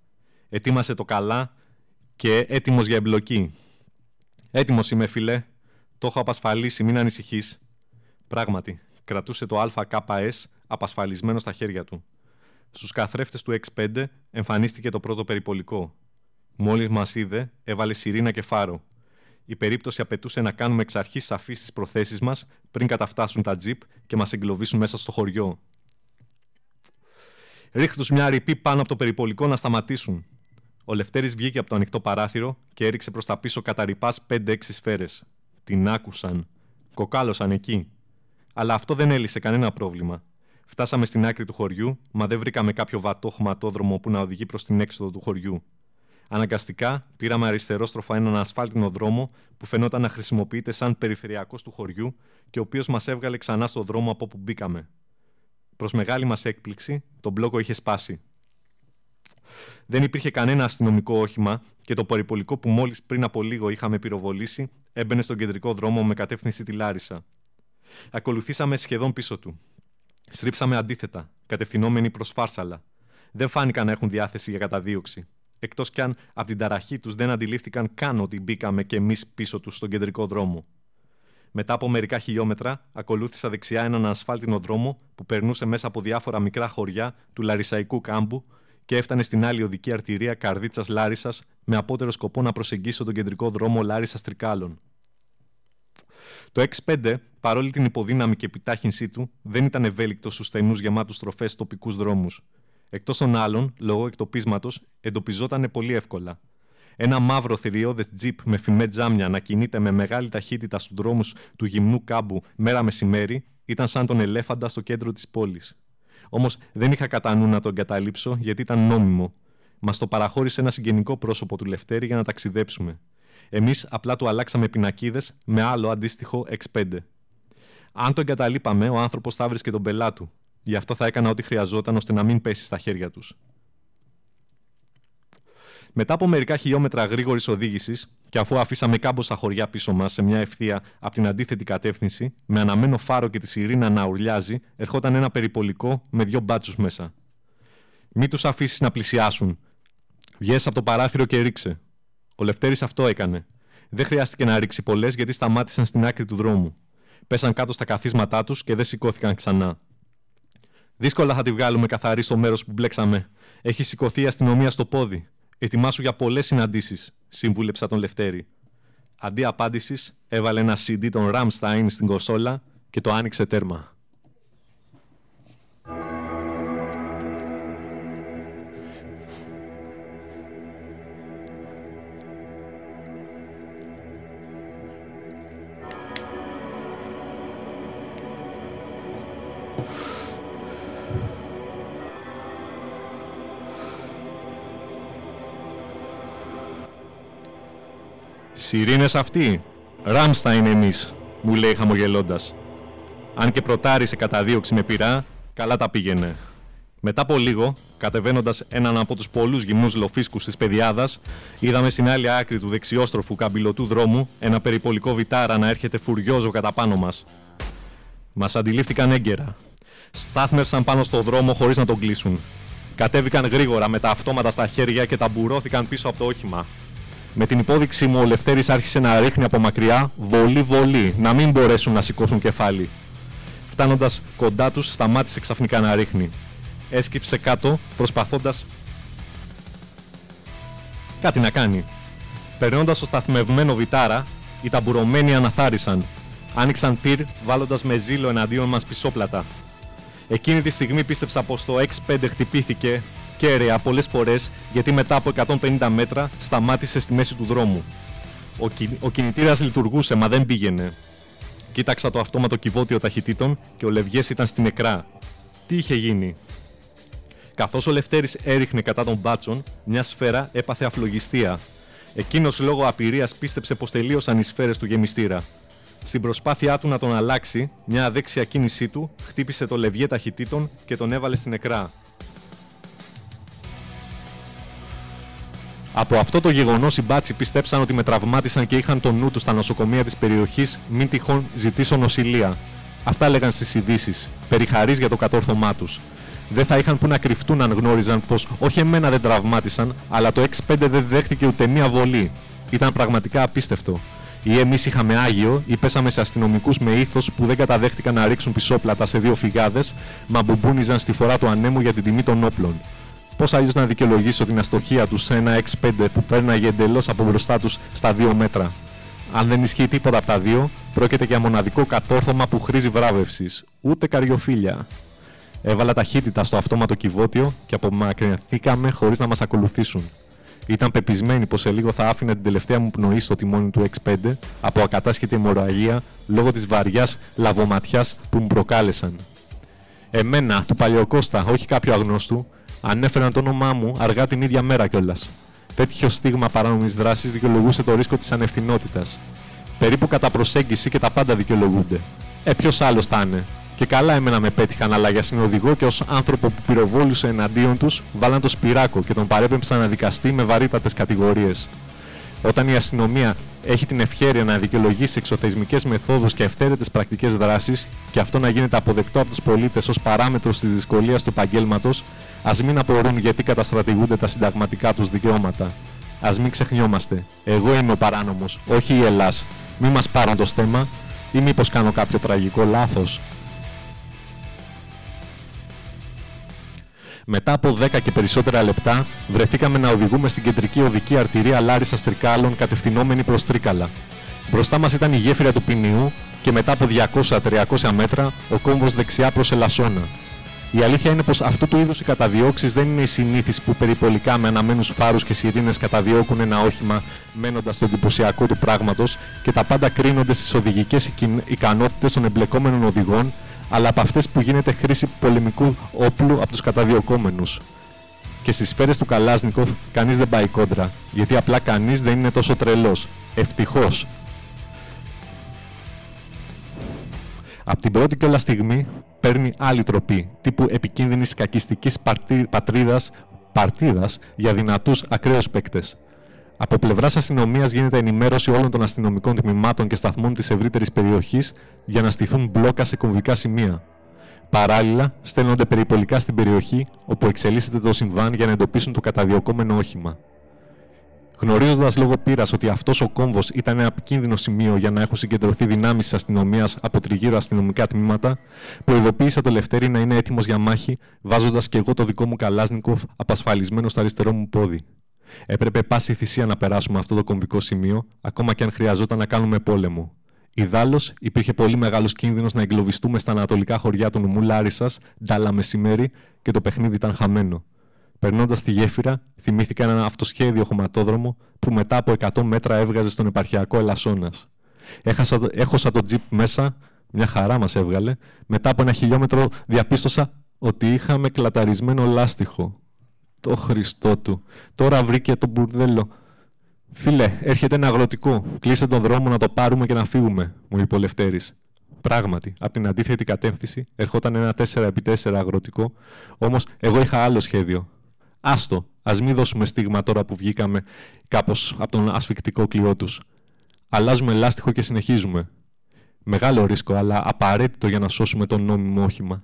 Ετοίμασε το καλά και έτοιμος για εμπλοκή. Έτοιμος είμαι, φιλέ. Το έχω απασφαλίσει, μην ανησυχείς. Πράγματι, κρατούσε το ΑΚΣ απασφαλισμένο στα χέρια του. Στους καθρέφτες του X5 εμφανίστηκε το πρώτο περιπολικό. Μόλις μας είδε, έβαλε σιρήνα και φάρο. Η περίπτωση απαιτούσε να κάνουμε εξ αρχής σαφείς τις προθέσεις μας πριν καταφτάσουν τα τζιπ και μας εγκλωβίσουν μέσα στο χωριό. Ρίχτου μια ρηπή πάνω από το περιπολικό να σταματήσουν. Ο Λευτέρης βγήκε από το ανοιχτό παράθυρο και έριξε προς τα πίσω κατά ρηπάς 5-6 σφαίρες. Την άκουσαν. Κοκάλωσαν εκεί. Αλλά αυτό δεν έλυσε κανένα πρόβλημα. Φτάσαμε στην άκρη του χωριού, μα δεν βρήκαμε κάποιο βατό χωματόδρομο που να οδηγεί προς την έξοδο του χωριού. Αναγκαστικά πήραμε αριστερόστροφα έναν ασφάλτινο δρόμο που φαινόταν να χρησιμοποιείται σαν περιφερειακός του χωριού και ο οποίος μας έβγαλε ξανά στο δρόμο από όπου μπήκαμε. Προς μεγάλη μας έκπληξη, το μπλόκο είχε σπάσει. Δεν υπήρχε κανένα αστυνομικό όχημα και το περιπολικό που μόλις πριν από λίγο είχαμε πυροβολήσει έμπαινε στον κεντρικό δρόμο με κατεύθυνση τη Λάρισα. Ακολουθήσαμε σχεδόν πίσω του. Στρίψαμε αντίθετα, κατευθυνόμενοι προς Φάρσαλα. Δεν φάνηκαν να έχουν διάθεση για καταδίωξη. Εκτός κι αν από την ταραχή τους δεν αντιλήφθηκαν καν ότι μπήκαμε κι εμείς πίσω τους στον κεντρικό δρόμο. Μετά από μερικά χιλιόμετρα, ακολούθησα δεξιά έναν ασφάλτινο δρόμο που περνούσε μέσα από διάφορα μικρά χωριά του Λαρισαϊκού κάμπου και έφτανε στην άλλη οδική αρτηρία Καρδίτσας Λάρισας με απότερο σκοπό να προσεγγίσω τον κεντρικό δρόμο Λάρισας Τρικάλων. Το X5, παρόλη την υποδύναμη και επιτάχυνσή του, δεν ήταν ευέλικτο στους στενούς γεμάτους τροφές τοπικούς δρόμους. Εκτός των άλλων, λόγω εκτοπίσματος, εντοπιζόταν πολύ εύκολα. Ένα μαύρο θηριώδε τζιπ με φημέ τζάμια να κινείται με μεγάλη ταχύτητα στους δρόμους του γυμνού κάμπου μέρα μεσημέρι ήταν σαν τον ελέφαντα στο κέντρο της πόλης. Όμως δεν είχα κατά νου να τον εγκαταλείψω γιατί ήταν νόμιμο. Μας το παραχώρησε ένα συγγενικό πρόσωπο του Λευτέρη για να ταξιδέψουμε. Εμείς απλά του αλλάξαμε πινακίδες με άλλο αντίστοιχο X5. Αν το εγκαταλείπαμε, ο άνθρωπος θα βρίσκε τον πελά του. Γι' αυτό θα έκανα ό,τι χρειαζόταν ώστε να μην πέσει στα χέρια τους. Μετά από μερικά χιλιόμετρα γρήγορης οδήγησης, και αφού αφήσαμε κάμποσα χωριά πίσω μας σε μια ευθεία από την αντίθετη κατεύθυνση, με αναμένο φάρο και τη σιρήνα να ουρλιάζει, ερχόταν ένα περιπολικό με δύο μπάτσους μέσα. Μη τους αφήσεις να πλησιάσουν. Βγες από το παράθυρο και ρίξε. Ο Λευτέρης αυτό έκανε. Δεν χρειάστηκε να ρίξει πολλές γιατί σταμάτησαν στην άκρη του δρόμου. Πέσαν κάτω στα καθίσματά τους και δεν σηκώθηκαν ξανά. Δύσκολα θα τη βγάλουμε καθαρή στο μέρος που μπλέξαμε. Έχει σηκωθεί η αστυνομία στο πόδι. Ετοιμάσου για πολλές συναντήσεις, σύμβουλεψα τον Λευτέρη. Αντί απάντησης, έβαλε ένα CD των Ramstein στην κονσόλα και το άνοιξε τέρμα. Σιρήνες αυτοί. Ράμστα είναι εμείς, μου λέει χαμογελώντας. Αν και προτάρισε καταδίωξη με πειρά, καλά τα πήγαινε. Μετά από λίγο, κατεβαίνοντας έναν από τους πολλούς γυμνούς λοφίσκους της Πεδιάδα, είδαμε στην άλλη άκρη του δεξιόστροφου καμπυλωτού δρόμου ένα περιπολικό βιτάρα να έρχεται φουριόζο κατά πάνω μας. Μας αντιλήφθηκαν έγκαιρα. Στάθμευσαν πάνω στο δρόμο χωρίς να τον κλείσουν. Κατέβηκαν γρήγορα με τα αυτόματα στα χέρια και ταμπουρώθηκαν πίσω από το όχημα. Με την υπόδειξή μου, ο Λευτέρης άρχισε να ρίχνει από μακριά βολή-βολή, να μην μπορέσουν να σηκώσουν κεφάλι. Φτάνοντας κοντά τους, σταμάτησε ξαφνικά να ρίχνει. Έσκυψε κάτω, προσπαθώντας κάτι να κάνει. Περνώντας το σταθμευμένο βιτάρα, οι ταμπουρωμένοι αναθάρισαν. Άνοιξαν πυρ, βάλλοντα με ζήλο εναντίον μας πισόπλατα. Εκείνη τη στιγμή πίστεψα πως το X5 χτυπήθηκε κέραια πολλές φορές γιατί μετά από 150 μέτρα σταμάτησε στη μέση του δρόμου. Ο, κι, ο κινητήρας λειτουργούσε μα δεν πήγαινε. Κοίταξα το αυτόματο κυβότιο ταχυτήτων και ο Λευγές ήταν στην νεκρά. Τι είχε γίνει; Καθώς ο Λευτέρης έριχνε κατά των μπάτσων, μια σφαίρα έπαθε αφλογιστία. Εκείνος λόγω απειρίας πίστεψε πως τελείωσαν οι σφαίρες του γεμιστήρα. Στην προσπάθειά του να τον αλλάξει, μια αδέξια κίνησή του χτύπησε το λευγέ ταχυτήτων και τον έβαλε στην νεκρά. Από αυτό το γεγονός οι μπάτσοι πιστέψαν ότι με τραυμάτισαν και είχαν το νου τους στα νοσοκομεία της περιοχής, μην τυχόν ζητήσω νοσηλεία. Αυτά λέγαν στις ειδήσει, περιχαρείς για το κατόρθωμά τους. Δεν θα είχαν που να κρυφτούν αν γνώριζαν πως όχι εμένα δεν τραυμάτισαν, αλλά το X5 δεν δέχτηκε ούτε μία βολή. Ήταν πραγματικά απίστευτο. Ή εμείς είχαμε άγιο, ή πέσαμε σε αστυνομικούς με ήθος που δεν καταδέχτηκαν να ρίξουν πισόπλατα σε δύο φυγάδες, μα μπουμπούνιζαν στη φορά του ανέμου για την τιμή των όπλων. Πώς αλλιώς να δικαιολογήσω την αστοχία τους σε ένα X5 που πέρναγε εντελώς από μπροστά τους στα δύο μέτρα; Αν δεν ισχύει τίποτα από τα δύο, πρόκειται για μοναδικό κατόρθωμα που χρήζει βράβευσης. Ούτε καριοφίλια. Έβαλα ταχύτητα στο αυτόματο κυβότιο και απομακρυνθήκαμε χωρίς να μας ακολουθήσουν. Ήταν πεπισμένη πως σε λίγο θα άφηνε την τελευταία μου πνοή στο τιμόνι του X5 από ακατάσχετη αιμορραγία λόγω της βαριάς λαβοματιά που μου προκάλεσαν. Εμένα, του Παλαιοκώστα, όχι κάποιο αγνώστου, ανέφεραν το όνομά μου αργά την ίδια μέρα κιόλας. Τέτοιο στίγμα παράνομης δράσης δικαιολογούσε το ρίσκο της ανευθυνότητας. Περίπου κατά προσέγγιση και τα πάντα δικαιολογούνται. Ε, ποιος άλλος θα είναι; Και καλά εμένα με πέτυχαν, αλλά για συνοδηγό και ως άνθρωπο που πυροβόλησε εναντίον τους, βάλαν το σπυράκο και τον παρέπεμψαν να δικαστεί με βαρύτατες κατηγορίες. Όταν η αστυνομία έχει την ευχαίρεια να δικαιολογήσει εξωθεσμικές μεθόδους και ευθέρετε πρακτικές δράσεις και αυτό να γίνεται αποδεκτό από τους πολίτες ως παράμετρος της δυσκολίας του επαγγέλματος, ας μην απορούν γιατί καταστρατηγούνται τα συνταγματικά τους δικαιώματα. Α μην ξεχνιόμαστε. Εγώ είμαι ο παράνομος, όχι η Ελλάς. Μη μας πάρουν το στέμα ή μήπως κάνω κάποιο τραγικό λάθος. Μετά από 10 και περισσότερα λεπτά, βρεθήκαμε να οδηγούμε στην κεντρική οδική αρτηρία Λάρισα Τρικάλων κατευθυνόμενη προς Τρίκαλα. Μπροστά μας ήταν η γέφυρα του Ποινιού και μετά από 200-300 μέτρα ο κόμβος δεξιά προς Ελασσόνα. Η αλήθεια είναι πως αυτού του είδους οι καταδιώξεις δεν είναι οι συνήθει που περιπολικά με αναμένους φάρους και σιρήνες καταδιώκουν ένα όχημα μένοντας στο εντυπωσιακό του πράγματος και τα πάντα κρίνονται στις οδηγικές ικανότητες των εμπλεκόμενων οδηγών αλλά από αυτές που γίνεται χρήση πολεμικού όπλου από τους καταδιωκόμενους. Και στις σφαίρες του Καλάσνικοφ κανείς δεν πάει κόντρα, γιατί απλά κανείς δεν είναι τόσο τρελός. Ευτυχώς. Από την πρώτη κιόλας στιγμή παίρνει άλλη τροπή, τύπου επικίνδυνης κακιστικής πατρίδας, παρτίδας για δυνατούς ακραίους παίκτες. Από πλευράς αστυνομίας γίνεται ενημέρωση όλων των αστυνομικών τμήματων και σταθμών της ευρύτερης περιοχής για να στηθούν μπλόκα σε κομβικά σημεία. Παράλληλα, στέλνονται περιπολικά στην περιοχή όπου εξελίσσεται το συμβάν για να εντοπίσουν το καταδιωκόμενο όχημα. Γνωρίζοντας λόγω πείρας ότι αυτός ο κόμβος ήταν ένα επικίνδυνο σημείο για να έχουν συγκεντρωθεί δυνάμεις της αστυνομίας από τριγύρω αστυνομικά τμήματα, προειδοποίησα το Λευτέρη να είναι έτοιμος για μάχη, βάζοντας και εγώ το δικό μου Καλάσνικοφ απασφαλισμένο στο αριστερό μου πόδι. Έπρεπε πάση θυσία να περάσουμε αυτό το κομβικό σημείο, ακόμα και αν χρειαζόταν να κάνουμε πόλεμο. Ιδάλω, υπήρχε πολύ μεγάλος κίνδυνος να εγκλωβιστούμε στα ανατολικά χωριά του νομού Λάρισας, ντάλα μεσημέρι και το παιχνίδι ήταν χαμένο. Περνώντας τη γέφυρα, θυμήθηκα έναν αυτοσχέδιο χωματόδρομο που μετά από 100 μέτρα έβγαζε στον επαρχιακό Ελασσόνας. Έχωσα το τζιπ μέσα, μια χαρά μας έβγαλε. Μετά από ένα χιλιόμετρο διαπίστωσα ότι είχαμε κλαταρισμένο λάστιχο. Το Χριστό του. Τώρα βρήκε το μπουρδέλο. Φίλε, έρχεται ένα αγροτικό. Κλείσε τον δρόμο να το πάρουμε και να φύγουμε, μου είπε ο Λευτέρης. Πράγματι, από την αντίθετη κατεύθυνση ερχόταν ένα 4x4 αγροτικό, όμως εγώ είχα άλλο σχέδιο. Άστο, ας μην δώσουμε στίγμα τώρα που βγήκαμε κάπως από τον ασφικτικό κλειό τους. Αλλάζουμε λάστιχο και συνεχίζουμε. Μεγάλο ρίσκο, αλλά απαραίτητο για να σώσουμε το νόμιμο όχημα.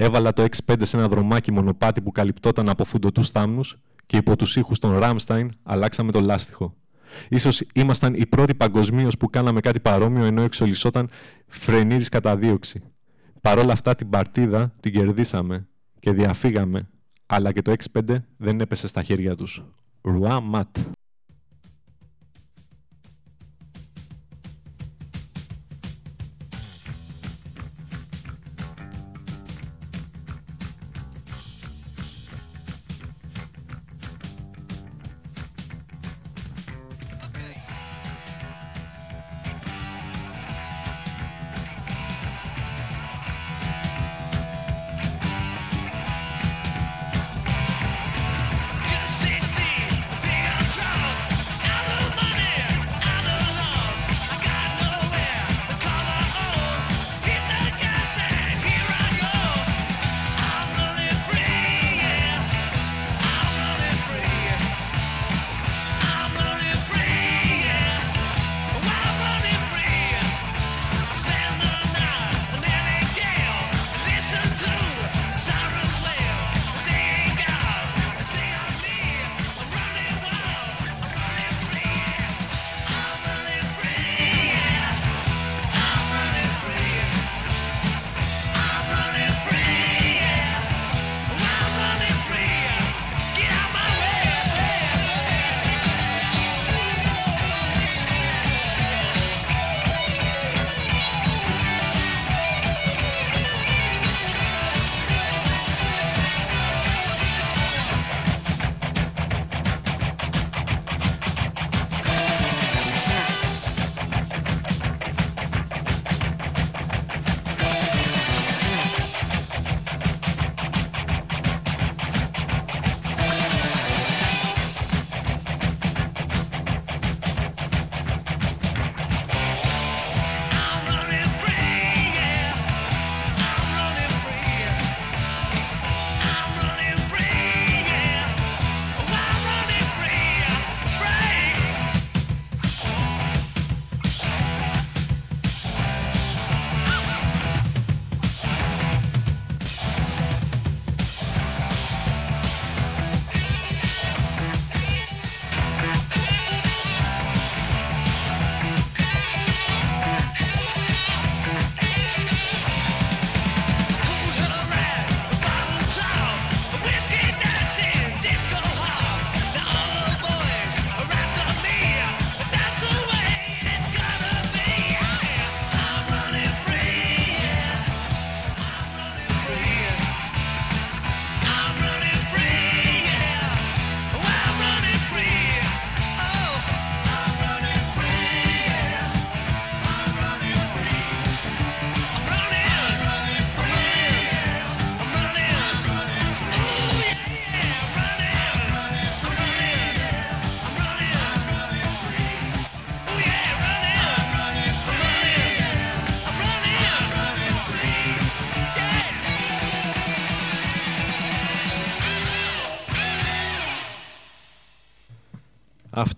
Έβαλα το X5 σε ένα δρομάκι μονοπάτι που καλυπτόταν από φουντοτού θάμνους και υπό τους ήχους των Ράμσταϊν αλλάξαμε το λάστιχο. Ίσως ήμασταν οι πρώτοι παγκοσμίως που κάναμε κάτι παρόμοιο ενώ εξολισσόταν φρενήρης καταδίωξη. Παρ' όλα αυτά την παρτίδα την κερδίσαμε και διαφύγαμε, αλλά και το X5 δεν έπεσε στα χέρια τους. Ρουά ματ.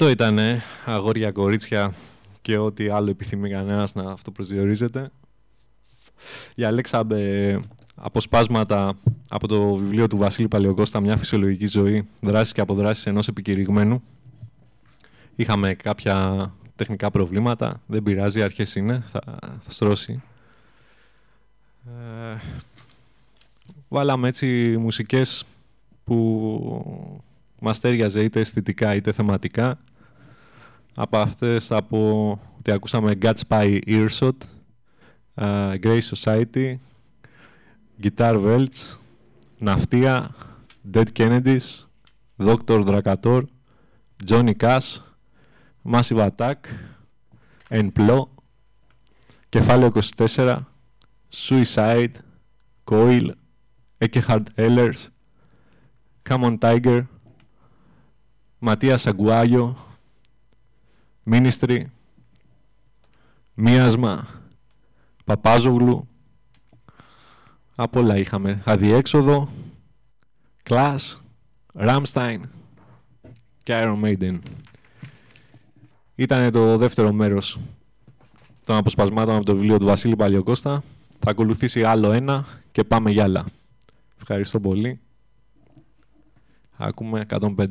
Αυτό ήταν αγόρια, κορίτσια και ό,τι άλλο επιθυμεί κανένας να αυτοπροσδιορίζεται. Διαλέξαμε αποσπάσματα από το βιβλίο του Βασίλη Παλαιοκώστα «Μια φυσιολογική ζωή, δράσεις και αποδράσεις ενός επικηρυγμένου». Είχαμε κάποια τεχνικά προβλήματα, δεν πειράζει, αρχές είναι, θα, θα στρώσει. Ε, βάλαμε έτσι μουσικές που μας τέριαζε είτε αισθητικά είτε θεματικά. Από αυτές από ότι ακούσαμε God Spy Earshot, uh, Grey Society, Guitar Welch, Ναυτία, Dead Kennedys, Dr. Drakator, Johnny Cash, Massive Attack, Enplo, Κεφάλαιο 24, Suicide, Coil, Ekehard Ellers, Come on Tiger, Ματίας Αγκουάγιο, Ministry, Μίασμα, Παπάζογλου, από όλα είχαμε. Αδιέξοδο, Class, Ramstein και Iron Maiden. Ήταν το δεύτερο μέρος των αποσπασμάτων από το βιβλίο του Βασίλη Παλιοκώστα. Θα ακολουθήσει άλλο ένα και πάμε για άλλα. Ευχαριστώ πολύ. Ακούμε 105.